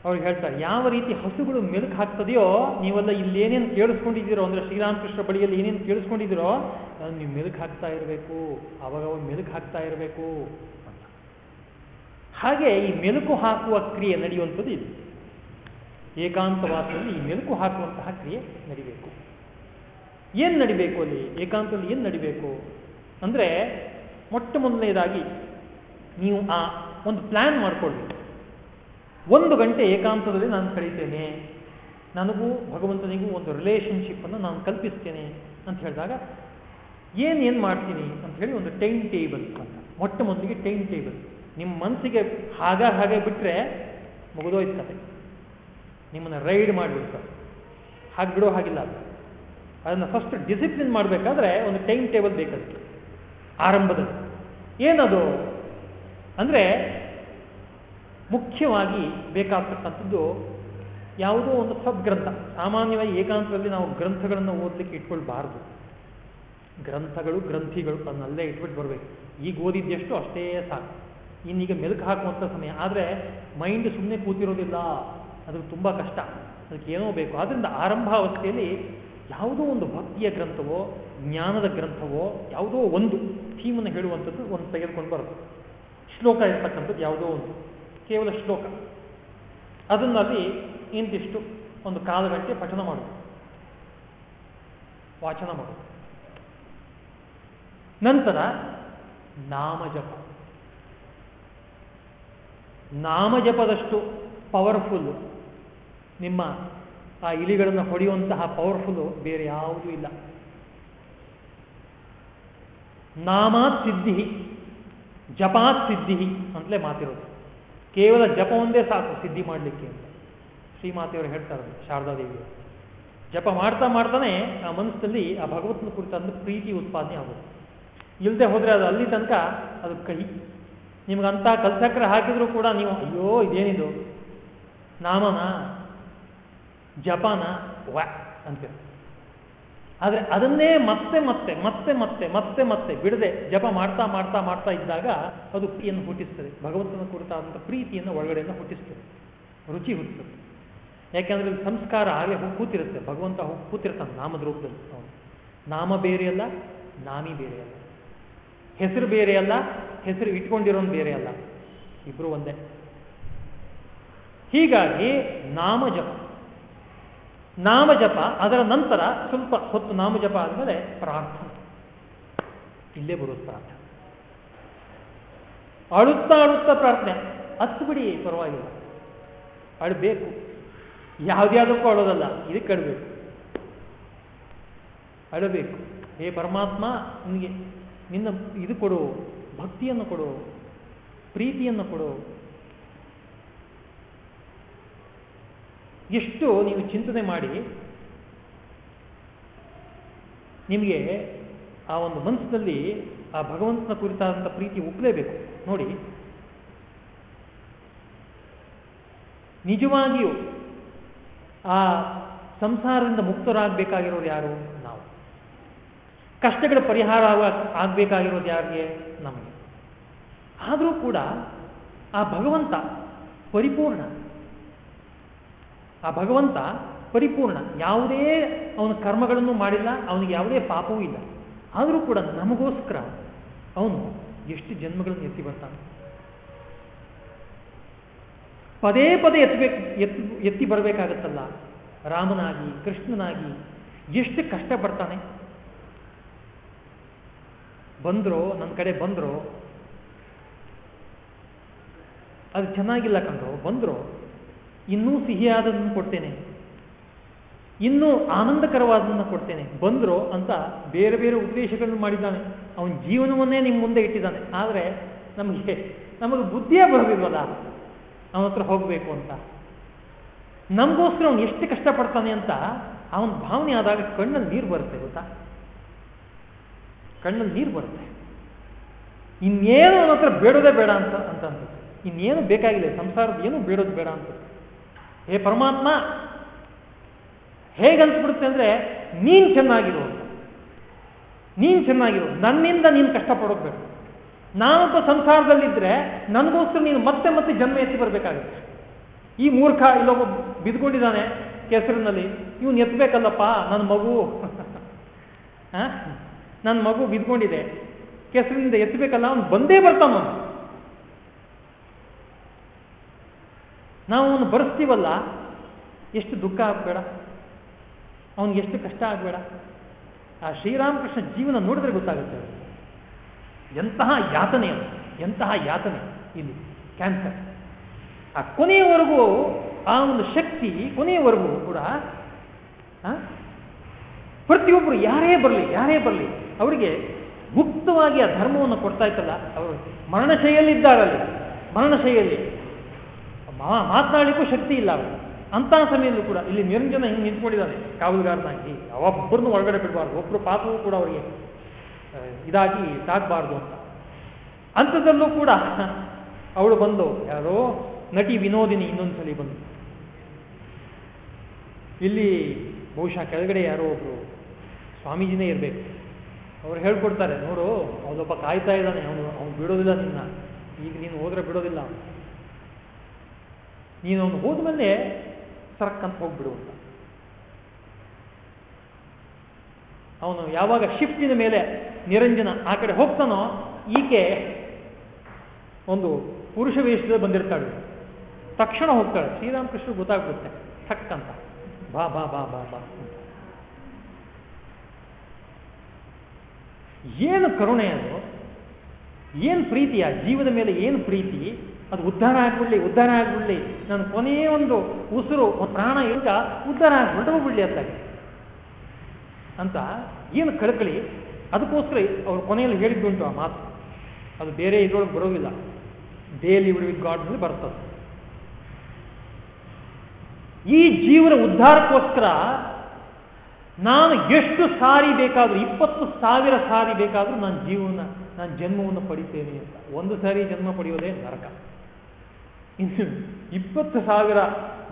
ಅವ್ರಿಗೆ ಹೇಳ್ತಾರೆ, ಯಾವ ರೀತಿ ಹಸುಗಳು ಮೆಲುಕು ಹಾಕ್ತದೆಯೋ ನೀವೆಲ್ಲ ಇಲ್ಲಿ ಏನೇನು ಕೇಳಿಸ್ಕೊಂಡಿದ್ದೀರೋ, ಅಂದ್ರೆ ಶ್ರೀರಾಮಕೃಷ್ಣ ಬಳಿಯಲ್ಲಿ ಏನೇನು ಕೇಳಿಸ್ಕೊಂಡಿದ್ದೀರೋ ನೀವು ಮೆಲುಕು ಹಾಕ್ತಾ ಇರಬೇಕು, ಅವಾಗ ಅವ್ರು ಮೆಲುಕು ಹಾಕ್ತಾ ಇರಬೇಕು ಅಂತ. ಹಾಗೆ ಈ ಮೆಲುಕು ಹಾಕುವ ಕ್ರಿಯೆ ನಡೆಯುವಂಥದ್ದು ಇದು. ಏಕಾಂತವಾಸದಲ್ಲಿ ಈ ಮೆಲುಕು ಹಾಕುವಂತಹ ಕ್ರಿಯೆ ನಡಿಬೇಕು. ಏನು ನಡಿಬೇಕು ಅಲ್ಲಿ? ಏಕಾಂತದಲ್ಲಿ ಏನು ನಡಿಬೇಕು? ಅಂದರೆ ಮೊಟ್ಟ ಮೊದಲನೇದಾಗಿ ನೀವು ಆ ಒಂದು ಪ್ಲ್ಯಾನ್ ಮಾಡ್ಕೊಳ್ಬೇಕು. ಒಂದು ಗಂಟೆ ಏಕಾಂತದಲ್ಲಿ ನಾನು ಕಳೀತೇನೆ. ನನಗೂ ಭಗವಂತನಿಗೂ ಒಂದು ರಿಲೇಷನ್ಶಿಪ್ಪನ್ನು ನಾನು ಕಲ್ಪಿಸ್ತೇನೆ ಅಂತ ಹೇಳಿದಾಗ, ಏನು ಏನು ಮಾಡ್ತೀನಿ ಅಂತ ಹೇಳಿ ಒಂದು ಟೈಮ್ ಟೇಬಲ್ ಅಂತ, ಮೊಟ್ಟ ಮೊದಲಿಗೆ ಟೈಮ್ ಟೇಬಲ್ ನಿಮ್ಮ ಮನಸ್ಸಿಗೆ ಹಾಗ ಹಾಗೆ ಬಿಟ್ಟರೆ ಮುಗಿದೋಯ್ತು ಕತೆ ನಿಮ್ಮನ್ನು ರೈಡ್ ಮಾಡಿಬಿಡ್ತಾರೆ ಹಾಗೆ ಬಿಡೋ ಹಾಗಿಲ್ಲ. ಅದು ಅದನ್ನು ಫಸ್ಟ್ ಡಿಸಿಪ್ಲಿನ್ ಮಾಡಬೇಕಾದ್ರೆ ಒಂದು ಟೈಮ್ ಟೇಬಲ್ ಬೇಕದು ಆರಂಭದಲ್ಲಿ. ಏನದು? ಅಂದರೆ ಮುಖ್ಯವಾಗಿ ಬೇಕಾಗ್ತಕ್ಕಂಥದ್ದು ಯಾವುದೋ ಒಂದು ಸದ್ಗ್ರಂಥ, ಸಾಮಾನ್ಯವಾಗಿ ಏಕಾಂತದಲ್ಲಿ ನಾವು ಗ್ರಂಥಗಳನ್ನು ಓದಲಿಕ್ಕೆ ಇಟ್ಕೊಳ್ಬಾರ್ದು. ಗ್ರಂಥಗಳು, ಗ್ರಂಥಿಗಳು ಅದನ್ನಲ್ಲೇ ಇಟ್ಬಿಟ್ಟು ಬರಬೇಕು. ಈಗ ಓದಿದ್ದೆಷ್ಟು ಅಷ್ಟೇ ಸಾಕು. ಇನ್ನೀಗ ಮೆಲುಕು ಹಾಕುವಂಥ ಸಮಯ. ಆದರೆ ಮೈಂಡ್ ಸುಮ್ಮನೆ ಕೂತಿರೋದಿಲ್ಲ. ಅದು ತುಂಬ ಕಷ್ಟ. ಅದಕ್ಕೆ ಏನೋ ಬೇಕು. ಆದ್ದರಿಂದ ಆರಂಭಾವಸ್ಥೆಯಲ್ಲಿ ಯಾವುದೋ ಒಂದು ಭಕ್ತಿಯ ಗ್ರಂಥವೋ, ಜ್ಞಾನದ ಗ್ರಂಥವೋ, ಯಾವುದೋ ಒಂದು ಥೀಮನ್ನು ಹೇಳುವಂಥದ್ದು ಒಂದು ತೆಗೆದುಕೊಂಡು ಬರೋದು. ಶ್ಲೋಕ ಇರ್ತಕ್ಕಂಥದ್ದು ಯಾವುದೋ ಒಂದು. ಕೇವಲ ಶ್ಲೋಕ. ಅದನ್ನಲ್ಲಿ ಇಂತಿಷ್ಟು ಒಂದು ಕಾಲು ಗಂಟೆ ಪಠನ ಮಾಡುವುದು ವಾಚನ ಮಾಡುವುದು ನಂತರ ನಾಮಜಪ. ನಾಮಜಪದಷ್ಟು ಪವರ್ಫುಲ್ ನಿಮ್ಮ ಆ ಇಲಿಗಳನ್ನು ಹೊಡೆಯುವಂತಹ ಪವರ್ಫುಲ್ ಬೇರೆ ಯಾವುದೂ ಇಲ್ಲ. ನಾಮಾತ್ ಸಿದ್ಧಿ ಜಪಾತ್ ಸಿದ್ಧಿ ಅಂತಲೇ ಮಾತಿರೋದು. ಕೇವಲ ಜಪ ಒಂದೇ ಸಾಕು ಸಿದ್ಧಿ ಮಾಡಲಿಕ್ಕೆ ಅಂತ. ಶ್ರೀಮಾತೆಯವರು ಹೇಳ್ತಾರೆ, ಶಾರದಾದೇವಿಯವರು. ಜಪ ಮಾಡ್ತಾ ಮಾಡ್ತಾನೆ ಆ ಮನಸ್ಸಲ್ಲಿ ಆ ಭಗವಂತನ ಕುರಿತಾದ ಪ್ರೀತಿ ಉತ್ಪಾದನೆ ಆಗುತ್ತೆ. ಇಲ್ಲದೆ ಹೋದರೆ ಅದು ಅಲ್ಲಿ ತನಕ ಅದು ಕಹಿ. ನಿಮ್ಗಂತ ಕಲ್ಸಕ್ರ ಹಾಕಿದ್ರು ಕೂಡ ನೀವು, ಅಯ್ಯೋ, ಇದೇನಿದು? ನಾಮನ? ಜಪನ? ವ್ಯಾ ಅಂತೀರ. ಆದರೆ ಅದನ್ನೇ ಮತ್ತೆ ಮತ್ತೆ ಮತ್ತೆ ಮತ್ತೆ ಮತ್ತೆ ಮತ್ತೆ ಬಿಡದೆ ಜಪ ಮಾಡ್ತಾ ಮಾಡ್ತಾ ಮಾಡ್ತಾ ಇದ್ದಾಗ ಅದು ಪ್ರಿಯನ್ನು ಹುಟ್ಟಿಸ್ತದೆ. ಭಗವಂತನ ಕುರಿತಾದಂಥ ಪ್ರೀತಿಯನ್ನು ಒಳಗಡೆಯನ್ನು ಹುಟ್ಟಿಸ್ತದೆ. ರುಚಿ ಹುಟ್ಟುತ್ತದೆ. ಯಾಕೆಂದ್ರೆ ಸಂಸ್ಕಾರ ಹಾಗೆ ಕೂತಿರುತ್ತೆ. ಭಗವಂತ ಕೂತಿರ್ತಾನೆ ನಾಮದ ರೂಪದಲ್ಲಿ ಅವನು ನಾಮ ಬೇರೆಯಲ್ಲ ನಾಮಿ ಬೇರೆಯಲ್ಲ ಹೆಸರು ಬೇರೆಯಲ್ಲ ಹೆಸರು ಇಟ್ಕೊಂಡಿರೋನು ಬೇರೆ ಅಲ್ಲ. ಒಂದೇ. ಹೀಗಾಗಿ ನಾಮ ಜಪ. ನಾಮ ಜಪ ಅದರ ನಂತರ ಸ್ವಲ್ಪ ಹೊತ್ತು ನಾಮ ಜಪ ಆದಮೇಲೆ ಪ್ರಾರ್ಥನೆ. ಇಲ್ಲೇ ಬರುತ್ತೆ ಪ್ರಾರ್ಥನೆ. ಅಳುತ್ತಾ ಅಳುತ್ತಾ ಪ್ರಾರ್ಥನೆ. ಹತ್ತು ಬಿಡಿ ಪರವಾಗಿಲ್ಲ. ಅಳಬೇಕು. ಯಾವ್ದ್ಯಾವುದಕ್ಕೂ ಅಳೋದಲ್ಲ, ಇದಕ್ಕೆ ಅಳಬೇಕು. ಅಳಬೇಕು. ಹೇ ಪರಮಾತ್ಮ, ನಿನಗೆ, ನಿನ್ನ ಇದು ಕೊಡು, ಭಕ್ತಿಯನ್ನು ಕೊಡು, ಪ್ರೀತಿಯನ್ನು ಕೊಡು. ಎಷ್ಟು ನೀವು ಚಿಂತನೆ ಮಾಡಿ ನಿಮಗೆ ಆ ಒಂದು ಮನಸ್ಸಿನಲ್ಲಿ ಆ ಭಗವಂತನ ಕುರಿತಾದಂಥ ಪ್ರೀತಿ ಒಪ್ಪಲೇಬೇಕು ನೋಡಿ, ನಿಜವಾಗಿಯೂ ಆ ಸಂಸಾರದಿಂದ ಮುಕ್ತರಾಗಬೇಕಾಗಿರೋರು ಯಾರು? ನಾವು. ಕಷ್ಟಗಳ ಪರಿಹಾರ ಆಗಬೇಕಾಗಿರೋದು ಯಾರಿಗೆ? ನಮಗೆ. ಆದರೂ ಕೂಡ ಆ ಭಗವಂತ ಪರಿಪೂರ್ಣ. ಆ ಭಗವಂತ ಪರಿಪೂರ್ಣ. ಯಾವುದೇ ಅವನ ಕರ್ಮಗಳನ್ನು ಮಾಡಿಲ್ಲ, ಅವನಿಗೆ ಯಾವುದೇ ಪಾಪವೂ ಇಲ್ಲ. ಆದರೂ ಕೂಡ ನಮಗೋಸ್ಕರ ಅವನು ಎಷ್ಟು ಜನ್ಮಗಳನ್ನು ಎತ್ತಿ ಬರ್ತಾನೆ. ಪದೇ ಪದೇ ಎತ್ತಬೇಕು, ಎತ್ತಿ ಎತ್ತಿ ಬರಬೇಕಾಗತ್ತಲ್ಲ. ರಾಮನಾಗಿ, ಕೃಷ್ಣನಾಗಿ ಎಷ್ಟು ಕಷ್ಟಪಡ್ತಾನೆ. ಬಂದ್ರೋ ನನ್ನ ಕಡೆ ಬಂದ್ರೋ, ಅದು ಚೆನ್ನಾಗಿಲ್ಲ ಕಂಡ್ರು, ಬಂದರು ಇನ್ನೂ ಸಿಹಿಯಾದದನ್ನು ಕೊಡ್ತೇನೆ. ಇನ್ನೂ ಆನಂದಕರವಾದನ್ನು ಕೊಡ್ತೇನೆ. ಬಂದ್ರು ಅಂತ ಬೇರೆ ಬೇರೆ ಉದ್ದೇಶಗಳನ್ನು ಮಾಡಿದ್ದಾನೆ. ಅವನ ಜೀವನವನ್ನೇ ನಿಮ್ಮ ಮುಂದೆ ಇಟ್ಟಿದ್ದಾನೆ. ಆದರೆ ನಮಗೆ ನಮಗೆ ಬುದ್ಧಿಯೇ ಬರೋದಿಲ್ವಲ್ಲ? ಅವನ ಹತ್ರ ಹೋಗಬೇಕು ಅಂತ. ನಮಗೋಸ್ಕರ ಅವನು ಎಷ್ಟು ಕಷ್ಟಪಡ್ತಾನೆ ಅಂತ ಅವನ ಭಾವನೆ ಆದಾಗ ಕಣ್ಣಲ್ಲಿ ನೀರು ಬರುತ್ತೆ ಗೊತ್ತಾ? ಕಣ್ಣಲ್ಲಿ ನೀರು ಬರುತ್ತೆ. ಇನ್ನೇನು ಅವನ ಹತ್ರ ಬೇಡೋದೇ ಬೇಡ ಅಂತ ಅಂತ ಅನ್ಸುತ್ತೆ. ಇನ್ನೇನು ಬೇಕಾಗಿಲ್ಲ. ಸಂಸಾರದ ಏನು ಬೇಡೋದು ಬೇಡ ಅಂತ. ಹೇ ಪರಮಾತ್ಮ ಹೇಗನ್ಸ್ಬಿಡುತ್ತೆ ಅಂದ್ರೆ ನೀನ್ ಚೆನ್ನಾಗಿರು ನೀನು ನೀನ್ ಚೆನ್ನಾಗಿರು, ನನ್ನಿಂದ ನೀನು ಕಷ್ಟಪಡೋಗ್ಬೇಕು ನಾನೊಬ್ಬ ಸಂಸಾರದಲ್ಲಿದ್ದರೆ ನನಗೋಸ್ಕರ ನೀನು ಮತ್ತೆ ಮತ್ತೆ ಜನ್ಮ ಎತ್ತಿ ಬರಬೇಕಾಗುತ್ತೆ. ಈ ಮೂರ್ಖ ಇಲ್ಲೊಬ್ಬ ಬಿದ್ಕೊಂಡಿದ್ದಾನೆ ಕೆಸರಿನಲ್ಲಿ, ಇವನು ಎತ್ತಬೇಕಲ್ಲಪ್ಪ ನನ್ನ ಮಗು. ನನ್ನ ಮಗು ಬಿದ್ಕೊಂಡಿದೆ, ಕೆಸರಿನಿಂದ ಎತ್ತಬೇಕಲ್ಲ ಅವನು ಬಂದೇ ಬರ್ತಾನ ನಾವು ಅವನು ಬರೆಸ್ತೀವಲ್ಲ ಎಷ್ಟು ದುಃಖ ಆಗಬೇಡ, ಅವನಿಗೆ ಎಷ್ಟು ಕಷ್ಟ ಆಗಬೇಡ. ಆ ಶ್ರೀರಾಮಕೃಷ್ಣ ಜೀವನ ನೋಡಿದ್ರೆ ಗೊತ್ತಾಗುತ್ತೆ ಎಂತಹ ಯಾತನೆ ಎಂತಹ ಯಾತನೆ ಇಲ್ಲಿ ಕ್ಯಾನ್ಸರ್ ಆ ಕೊನೆಯವರೆಗೂ ಆ ಒಂದು ಶಕ್ತಿ, ಕೊನೆಯವರೆಗೂ ಕೂಡ ಪ್ರತಿಯೊಬ್ಬರು ಯಾರೇ ಬರಲಿ ಯಾರೇ ಬರಲಿ, ಅವರಿಗೆ ಮುಕ್ತವಾಗಿ ಆ ಧರ್ಮವನ್ನು ಕೊಡ್ತಾ ಇತ್ತಲ್ಲ, ಅವರು ಮರಣಶೈಲಿದ್ದಾರಲ್ಲಿ ಮರಣಶೈಯಲ್ಲಿ ಮಾತನಾಡಲಿಕ್ಕೂ ಶಕ್ತಿ ಇಲ್ಲ ಅವರು ಅಂತಹ ಸಮಯದಲ್ಲೂ ಕೂಡ ಇಲ್ಲಿ ನಿರಂಜನ ಹಿಂಗೆ ನಿಂತ್ಕೊಂಡಿದ್ದಾನೆ. ಕಾವಲುಗಾರನಾಗಿ ಒಬ್ಬರನ್ನು ಒಳಗಡೆ ಬಿಡಬಾರ್ದು. ಒಬ್ಬರು ಪಾಪವೂ ಕೂಡ ಅವರಿಗೆ ಇದಾಗಿ ತಾಗಬಾರ್ದು ಅಂತ. ಅಂಥದ್ದಲ್ಲೂ ಕೂಡ ಅವಳು ಬಂದು ಯಾರೋ ನಟಿ ವಿನೋದಿನಿ ಇನ್ನೊಂದ್ಸಲಿ ಬಂದು. ಇಲ್ಲಿ ಬಹುಶಃ ಕೆಳಗಡೆ ಯಾರೋ ಒಬ್ರು ಸ್ವಾಮೀಜಿನೇ ಇರಬೇಕು. ಅವ್ರು ಹೇಳ್ಕೊಡ್ತಾರೆ, ನೋಡು, ಅವನೊಬ್ಬ ಕಾಯ್ತಾ ಇದ್ದಾನೆ, ಅವನು, ಅವ್ನು ಬಿಡೋದಿಲ್ಲ ನಿನ್ನ. ಈಗ ನೀನು ಹೋದ್ರೆ ಬಿಡೋದಿಲ್ಲ ನೀನು ಅವನು ಹೋದ್ಮೇಲೆ ಸರಕ್ಕಂತ ಹೋಗ್ಬಿಡು ಅಂತ. ಅವನು ಯಾವಾಗ ಶಿಫ್ಟಿನ ಮೇಲೆ ನಿರಂಜನ ಆ ಕಡೆ ಹೋಗ್ತಾನೋ ಈಕೆ ಒಂದು ಪುರುಷ ವೇಷದಲ್ಲಿ ಬಂದಿರ್ತಾಳು. ತಕ್ಷಣ ಹೋಗ್ತಾಳೆ. ಶ್ರೀರಾಮಕೃಷ್ಣ ಗೊತ್ತಾಗ್ಬಿಡುತ್ತೆ. ಥಕ್ ಅಂತ. ಬಾ ಬಾ ಬಾ ಬಾ ಬಾ ಏನು ಕರುಣೆ ಅದು? ಏನು ಪ್ರೀತಿಯ ಜೀವದ ಮೇಲೆ ಏನು ಪ್ರೀತಿ? ಅದು ಉದ್ಧಾರ ಆಗ್ಬಿಡ್ಲಿ ಉದ್ಧಾರ ಆಗ್ಬಿಡ್ಲಿ. ನಾನು ಕೊನೆಯ ಒಂದು ಉಸಿರು ಪ್ರಾಣ ಈಗ ಉದ್ಧಾರ ಹೊರಟೋಗ್ಬಿಡ್ಲಿ ಅಂತ. ಅಂತ ಏನು ಕಳ್ಕಳಿ? ಅದಕ್ಕೋಸ್ಕರ ಅವ್ರು ಕೊನೆಯಲ್ಲಿ ಹೇಳಿದ್ದುಂಟು ಆ ಮಾತು. ಅದು ಬೇರೆ ಇದ್ರೊಳಗೆ ಬರೋದಿಲ್ಲ. ಡೇಲಿ ಗಾಡ್ ಬರ್ತದೆ. ಈ ಜೀವನ ಉದ್ಧಾರಕ್ಕೋಸ್ಕರ ನಾನು ಎಷ್ಟು ಸಾರಿ ಬೇಕಾದರೂ, ಇಪ್ಪತ್ತು ಸಾವಿರ ಸಾರಿ ಬೇಕಾದರೂ ನಾನು ಜೀವನ ನಾನು ಜನ್ಮವನ್ನು ಪಡಿತೇನೆ ಅಂತ. ಒಂದು ಸಾರಿ ಜನ್ಮ ಪಡೆಯೋದೇ ನರಕ. ಇಪ್ಪತ್ತು ಸಾವಿರ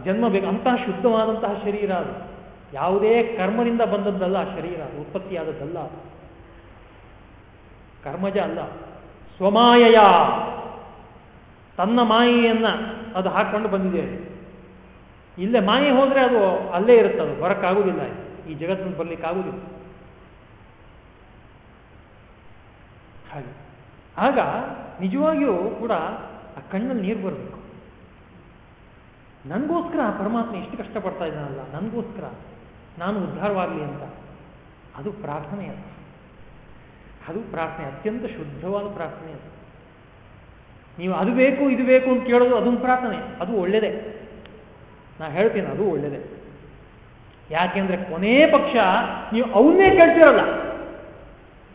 ಜನ್ಮ ಬೇಕು. ಅಂತಹ ಶುದ್ಧವಾದಂತಹ ಶರೀರ ಅದು. ಯಾವುದೇ ಕರ್ಮದಿಂದ ಬಂದದ್ದಲ್ಲ ಆ ಶರೀರ, ಉತ್ಪತ್ತಿಯಾದದ್ದಲ್ಲ ಕರ್ಮಜ ಅಲ್ಲ. ಸ್ವಮಾಯಯ. ತನ್ನ ಮಾಯೆಯನ್ನ ಅದು ಹಾಕೊಂಡು ಬಂದಿದೆ. ಇಲ್ಲೇ ಮಾಯೆ ಹೋದ್ರೆ ಅದು ಅಲ್ಲೇ ಇರುತ್ತೆ ಅದು. ಬರಕ್ಕಾಗುದಿಲ್ಲ ಈ ಜಗತ್ತಿನ ಬರ್ಲಿಕ್ಕಾಗುದಿಲ್ಲ ಹಾಗೆ. ಆಗ ನಿಜವಾಗಿಯೂ ಕೂಡ ಆ ಕಣ್ಣಲ್ಲಿ ನೀರು ಬರಬೇಕು. ನನಗೋಸ್ಕರ ಆ ಪರಮಾತ್ಮ ಎಷ್ಟು ಕಷ್ಟಪಡ್ತಾ ಇದ್ದಾನಲ್ಲ, ನನಗೋಸ್ಕರ. ನಾನು ಉದ್ಧಾರವಾಗಲಿ ಅಂತ. ಅದು ಪ್ರಾರ್ಥನೆ ಅದು. ಅದು ಪ್ರಾರ್ಥನೆ, ಅತ್ಯಂತ ಶುದ್ಧವಾದ ಪ್ರಾರ್ಥನೆ ಅದು. ನೀವು ಅದು ಬೇಕು, ಇದು ಬೇಕು ಅಂತ ಕೇಳೋದು ಅದೊಂದು ಪ್ರಾರ್ಥನೆ. ಅದು ಒಳ್ಳೆಯದೇ ನಾ ಹೇಳ್ತೀನಿ, ಅದು ಒಳ್ಳೆಯದೇ ಯಾಕೆಂದ್ರೆ ಕೊನೇ ಪಕ್ಷ, ನೀವು ಅವನ್ನೇ ಕೇಳ್ತಿರಲ್ಲ.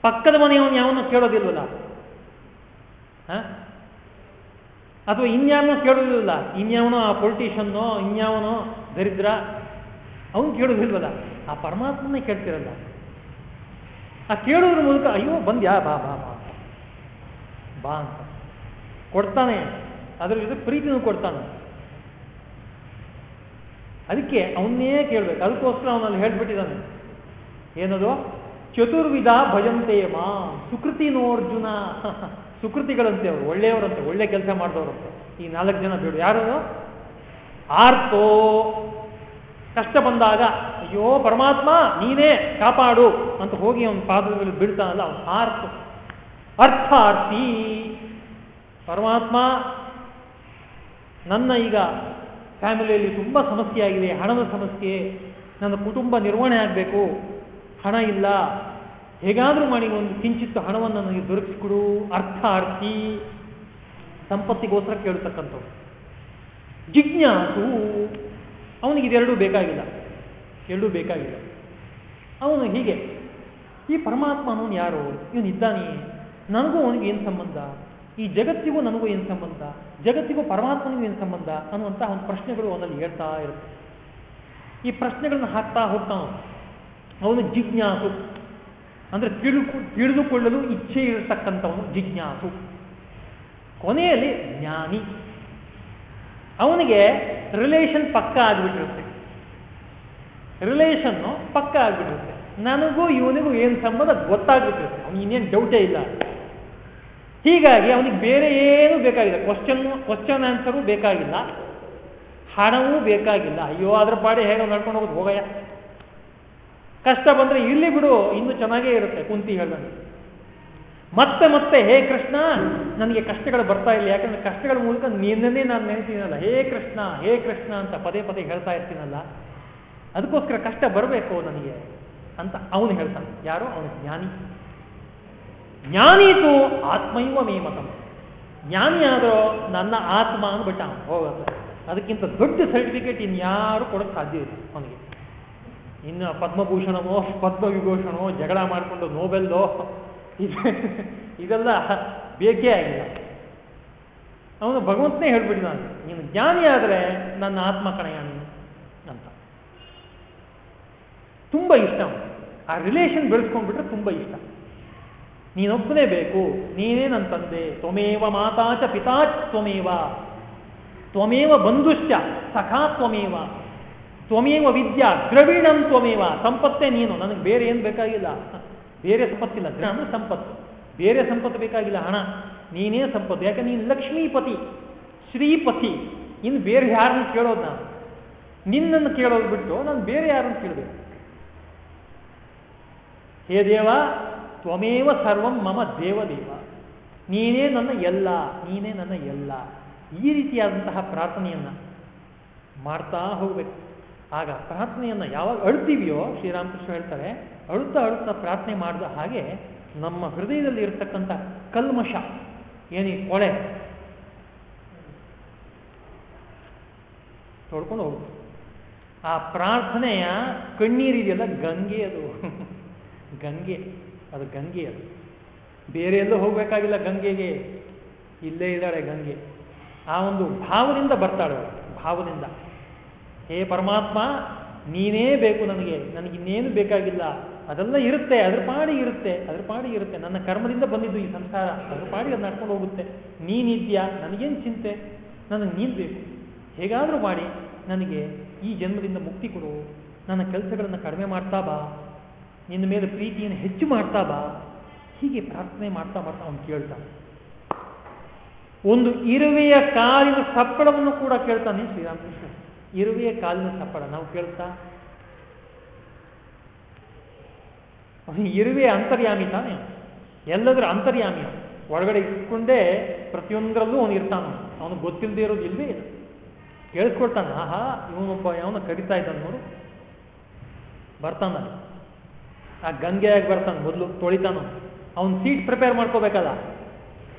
ಪಕ್ಕದ ಮನೆಯವನು ಯಾವನ್ನ ಕೇಳೋದಿಲ್ವಲ್ಲ. ಅಥವಾ ಇನ್ಯಾವನೋ ಕೇಳುವುದಿಲ್ಲ. ಇನ್ಯಾವನೋ ಆ ಪೊಲಿಟಿಷನ್ನೋ ಇನ್ಯಾವನೋ ದರಿದ್ರ, ಅವನು ಕೇಳುವುದಿಲ್ವಲ್ಲ. ಆ ಪರಮಾತ್ಮನೇ ಕೇಳ್ತಿರಲ್ಲ. ಆ ಕೇಳುವುದ್ರ ಮೂಲಕ ಅಯ್ಯೋ ಬಂದ್ಯಾ ಬಾ ಬಾ ಬಾ ಬಾ ಅಂತ. ಕೊಡ್ತಾನೆ. ಅದ್ರ ಜೊತೆ ಪ್ರೀತಿನೂ ಕೊಡ್ತಾನೆ. ಅದಕ್ಕೆ ಅವನ್ನೇ ಕೇಳ್ಬೇಕು. ಅದಕ್ಕೋಸ್ಕರ ಅವನಲ್ಲಿ ಹೇಳ್ಬಿಟ್ಟಿದ್ದಾನೆ. ಏನದು? ಚತುರ್ವಿಧ ಭಜಂತೆ ಮಾ ಸುಕೃತಿನೋರ್ಜುನ. ಸುಕೃತಿಗಳಂತೆ ಅವರು, ಒಳ್ಳೆಯವರಂತೆ, ಒಳ್ಳೆ ಕೆಲಸ ಮಾಡಿದವರಂತೆ. ಈ ನಾಲ್ಕು ಜನ ಬೇಡ. ಯಾರು? ಆರ್ತೋ. ಕಷ್ಟ ಬಂದಾಗ, ಅಯ್ಯೋ, ಪರಮಾತ್ಮ, ನೀನೇ ಕಾಪಾಡು ಅಂತ ಹೋಗಿ ಅವನ ಪಾದದಲ್ಲಿ ಬೀಳ್ತಾನಲ್ಲ, ಅವನು ಆರ್ತ. ಅರ್ಥಾರ್ಥಿ. ಪರಮಾತ್ಮ, ನನ್ನ ಈಗ ಫ್ಯಾಮಿಲಿಯಲ್ಲಿ ತುಂಬ ಸಮಸ್ಯೆ ಆಗಿದೆ ಹಣದ ಸಮಸ್ಯೆ, ನನ್ನ ಕುಟುಂಬ ನಿರ್ವಹಣೆ ಆಗಬೇಕು. ಹಣ ಇಲ್ಲ. ಹೇಗಾದರೂ ಮಾಡಿ ಒಂದು ಕಿಂಚಿತ್ತು ಹಣವನ್ನು ನನಗೆ ದೊರಕಿಸಿಕೊಡು, ಅರ್ಥ ಅರ್ಥಿ ಸಂಪತ್ತಿಗೋಸ್ಕರ ಕೇಳ್ತಕ್ಕಂಥವ್ರು. ಜಿಜ್ಞಾಸು, ಅವನಿಗೆ ಇದೆರಡೂ ಬೇಕಾಗಿಲ್ಲ. ಎರಡೂ ಬೇಕಾಗಿಲ್ಲ. ಅವನು ಹೀಗೆ, ಈ ಪರಮಾತ್ಮ ಅವನು ಯಾರು? ಇವನು ಇದ್ದಾನೆ. ನನಗೂ ಅವನಿಗೆ ಏನು ಸಂಬಂಧ? ಈ ಜಗತ್ತಿಗೂ ನನಗೂ ಏನು ಸಂಬಂಧ? ಜಗತ್ತಿಗೂ ಪರಮಾತ್ಮನಿಗೂ ಏನು ಸಂಬಂಧ? ಅನ್ನುವಂಥ ಒಂದು ಪ್ರಶ್ನೆಗಳು ಅವನಲ್ಲಿ ಹೇಳ್ತಾ ಇರುತ್ತೆ. ಈ ಪ್ರಶ್ನೆಗಳನ್ನ ಹಾಕ್ತಾ ಹೋಗ್ತಾನ ಅವನು ಜಿಜ್ಞಾಸು. ಅಂದ್ರೆ ತಿಳಿದು ತಿಳಿದುಕೊಳ್ಳಲು ಇಚ್ಛೆ ಇರತಕ್ಕಂಥವನು ಜಿಜ್ಞಾಸು. ಕೊನೆಯಲ್ಲಿ ಜ್ಞಾನಿ. ಅವನಿಗೆ ರಿಲೇಷನ್ ಪಕ್ಕ ಆಗಿಬಿಟ್ಟಿರುತ್ತೆ. ರಿಲೇಷನ್ನು ಪಕ್ಕ ಆಗಿಬಿಟ್ಟಿರುತ್ತೆ. ನನಗೂ ಇವನಿಗೂ ಏನು ಸಂಬಂಧ ಗೊತ್ತಾಗ್ಬಿಟ್ಟಿರುತ್ತೆ. ಅವನಿಗೆ ಇನ್ನೇನು ಡೌಟೇ ಇಲ್ಲ. ಹೀಗಾಗಿ ಅವನಿಗೆ ಬೇರೆ ಏನು ಬೇಕಾಗಿಲ್ಲ. ಕ್ವಶನ್ ಕ್ವಶನ್ ಆನ್ಸರು ಬೇಕಾಗಿಲ್ಲ. ಹಣವೂ ಬೇಕಾಗಿಲ್ಲ. ಅಯ್ಯೋ, ಅದ್ರ ಪಾಡಿ ಹೇಗೆ ನಡ್ಕೊಂಡು ಹೋಗೋದು ಹೋಗಯ್ಯ. ಕಷ್ಟ ಬಂದ್ರೆ ಇಲ್ಲಿ ಬಿಡು, ಇನ್ನು ಚೆನ್ನಾಗೇ ಇರುತ್ತೆ, ಕುಂತಿ ಹೇಳ್ದಂಗೆ ಮತ್ತೆ ಮತ್ತೆ, ಹೇ ಕೃಷ್ಣ, ನನಗೆ ಕಷ್ಟಗಳು ಬರ್ತಾ ಇಲ್ಲ, ಯಾಕಂದ್ರೆ ಕಷ್ಟಗಳ ಮೂಲಕ ನಿನ್ನೇ ನಾನು ನೆನೆತೀನಲ್ಲ ಹೇ ಕೃಷ್ಣ ಹೇ ಕೃಷ್ಣ ಅಂತ ಪದೇ ಪದೇ ಹೇಳ್ತಾ ಇರ್ತೀನಲ್ಲ. ಅದಕ್ಕೋಸ್ಕರ ಕಷ್ಟ ಬರಬೇಕು ನನಗೆ ಅಂತ ಅವನು ಹೇಳ್ತಾನೆ. ಯಾರು? ಅವನು ಜ್ಞಾನಿ. ಜ್ಞಾನೀತು ಆತ್ಮೈವ ಮೇಮತಂ. ಜ್ಞಾನಿ ಆದರೂ ನನ್ನ ಆತ್ಮ ಅಂದ್ಬಿಟ್ಟ ಹೋಗುತ್ತೆ ಅದಕ್ಕಿಂತ ದೊಡ್ಡ ಸರ್ಟಿಫಿಕೇಟ್ ಇನ್ಯಾರು ಕೊಡೋಕ್ಕೆ ಸಾಧ್ಯ ಇಲ್ಲ ಅವನಿಗೆ. ಇನ್ನು ಪದ್ಮಭೂಷಣವೋ, ಪದ್ಮವಿಭೂಷಣವೋ ಜಗಳ ಮಾಡಿಕೊಂಡು ನೋಬೆಲ್ಲೋ ಇದೆಲ್ಲ ಬೇಕೇ ಆಗಿಲ್ಲ. ಅವನು ಭಗವಂತನೇ ಹೇಳ್ಬಿಟ್ಟು ನಾನು, ನೀನು ಜ್ಞಾನಿ ಆದರೆ ನನ್ನ ಆತ್ಮ ಕಣಯ ಅಂತ. ತುಂಬ ಇಷ್ಟ ಆ ರಿಲೇಷನ್ ಬೆಳೆಸ್ಕೊಂಡ್ಬಿಟ್ರೆ ತುಂಬ ಇಷ್ಟ. ನೀನೊಬ್ಬನೇ ಬೇಕು, ನೀನೇ ನನ್ನ ತಂದೆ, ತ್ವಮೇವ ಮಾತಾಚ ಪಿತಾಚ್ ತ್ವಮೇವ. ತ್ವಮೇವ ಬಂಧುಶ್ಚ, ಸಖಾ ತ್ವಮೇವ. ತ್ವಮೇವ ವಿದ್ಯಾ ದ್ರವೀಣಂ ತ್ವಮೇವ, ಸಂಪತ್ತೇ ನೀನು, ನನಗೆ ಬೇರೆ ಏನು ಬೇಕಾಗಿಲ್ಲ. ಬೇರೆ ಸಂಪತ್ತಿಲ್ಲ ಅಂದ್ರೆ ಸಂಪತ್ತು. ಬೇರೆ ಸಂಪತ್ತು ಬೇಕಾಗಿಲ್ಲ, ಹಣ. ನೀನೇ ಸಂಪತ್ತು. ಯಾಕೆ ನೀನು ಲಕ್ಷ್ಮೀಪತಿ, ಶ್ರೀಪತಿ. ಇನ್ನು ಬೇರೆ ಯಾರನ್ನು ಕೇಳೋದು ನಾನು? ನಿನ್ನನ್ನು ಕೇಳೋದು ಬಿಟ್ಟು ನಾನು ಬೇರೆ ಯಾರನ್ನು ಕೇಳಬೇಕು? ಹೇ ದೇವ, ತ್ವಮೇವ ಸರ್ವಂ ಮಮ ದೇವದೇವ. ನೀನೇ ನನ್ನ ಎಲ್ಲ, ನೀನೇ ನನ್ನ ಎಲ್ಲ. ಈ ರೀತಿಯಾದಂತಹ ಪ್ರಾರ್ಥನೆಯನ್ನ ಮಾಡ್ತಾ ಹೋಗ್ಬೇಕು. ಆಗ ಪ್ರಾರ್ಥನೆಯನ್ನು ಯಾವಾಗ ಅಳ್ತೀವಿಯೋ, ಶ್ರೀರಾಮಕೃಷ್ಣ ಹೇಳ್ತಾರೆ, ಅಳುತ್ತಾ ಅಳುತ್ತಾ ಪ್ರಾರ್ಥನೆ ಮಾಡಿದ ಹಾಗೆ ನಮ್ಮ ಹೃದಯದಲ್ಲಿ ಇರತಕ್ಕಂಥ ಕಲ್ಮಶ, ಏನೀ ಕೊಳೆ ತೊಳ್ಕೊಂಡು ಹೋಗುತ್ತೆ. ಆ ಪ್ರಾರ್ಥನೆಯ ಕಣ್ಣೀರಿದೆಯಲ್ಲ ಗಂಗೆ ಅದು. ಗಂಗೆ ಅದು ಗಂಗೆ ಅದು. ಬೇರೆ ಎಲ್ಲೂ ಹೋಗ್ಬೇಕಾಗಿಲ್ಲ ಗಂಗೆಗೆ. ಇಲ್ಲೇ ಇದ್ದಾಳೆ ಗಂಗೆ. ಆ ಒಂದು ಭಾವದಿಂದ ಬರ್ತಾಳೆ ಭಾವದಿಂದ. ಹೇ ಪರಮಾತ್ಮ, ನೀನೇ ಬೇಕು ನನಗೆ ನನಗಿನ್ನೇನು ಬೇಕಾಗಿಲ್ಲ. ಅದೆಲ್ಲ ಇರುತ್ತೆ, ಅದ್ರ ಪಾಡಿ ಇರುತ್ತೆ, ಅದ್ರ ಪಾಡಿ ಇರುತ್ತೆ. ನನ್ನ ಕರ್ಮದಿಂದ ಬಂದಿದ್ದು ಈ ಸಂಸಾರ, ಅದ್ರ ಪಾಡಿ ಅದು ನಡ್ಕೊಂಡು ಹೋಗುತ್ತೆ. ನೀನಿದ್ಯಾ? ನನಗೇನು ಚಿಂತೆ? ನನಗೆ ನೀನು ಬೇಕು. ಹೇಗಾದರೂ ಮಾಡಿ, ನನಗೆ ಈ ಜನ್ಮದಿಂದ ಮುಕ್ತಿ ಕೊಡು. ನನ್ನ ಕೆಲಸಗಳನ್ನು ಕಡಿಮೆ ಮಾಡ್ತಾ ಬಾ. ನಿನ್ನ ಮೇಲೆ ಪ್ರೀತಿಯನ್ನು ಹೆಚ್ಚು ಮಾಡ್ತಾ ಬಾ. ಹೀಗೆ ಪ್ರಾರ್ಥನೆ ಮಾಡ್ತಾ ಮಾಡ್ತಾ ಅವನು ಕೇಳ್ತಾನೆ ಒಂದು ಇರುವೆಯ ಕಾಲಿನ ಸಪ್ಪಳವನ್ನು ಕೂಡ ಕೇಳ್ತಾನೆ ಶ್ರೀರಾಮಕೃಷ್ಣ. ಇರುವೆಯ ಕಾಲಿನ ಸಪ್ಪಳ, ನಾವು ಕೇಳ್ತಾ ಇರುವೆ ಅಂತರ್ಯಾಮಿ ತಾನೆ? ಎಲ್ಲದರ ಅಂತರ್ಯಾಮಿ ಒಳಗಡೆ ಇಟ್ಕೊಂಡೇ ಪ್ರತಿಯೊಂದರಲ್ಲೂ ಅವನು ಇರ್ತಾನ. ಅವನು ಗೊತ್ತಿಲ್ಲದೆ ಇರೋದು ಇಲ್ವೇ ಇಲ್ಲ. ಕೇಳಿಸ್ಕೊಳ್ತಾನೆ ಆಹಾ, ಇವನೊಬ್ಬ ಅವನ ಕರಿತಾ ಇದ್ದಾನೆ ನೋಡು. ಬರ್ತಾನ ಆ ಗಂಗೆಯಾಗಿ ಬರ್ತಾನೆ, ಮೊದಲು ತೊಳಿತಾನು ಅವನ ಸೀಟ್ ಪ್ರಿಪೇರ್ ಮಾಡ್ಕೋಬೇಕಲ್ಲ.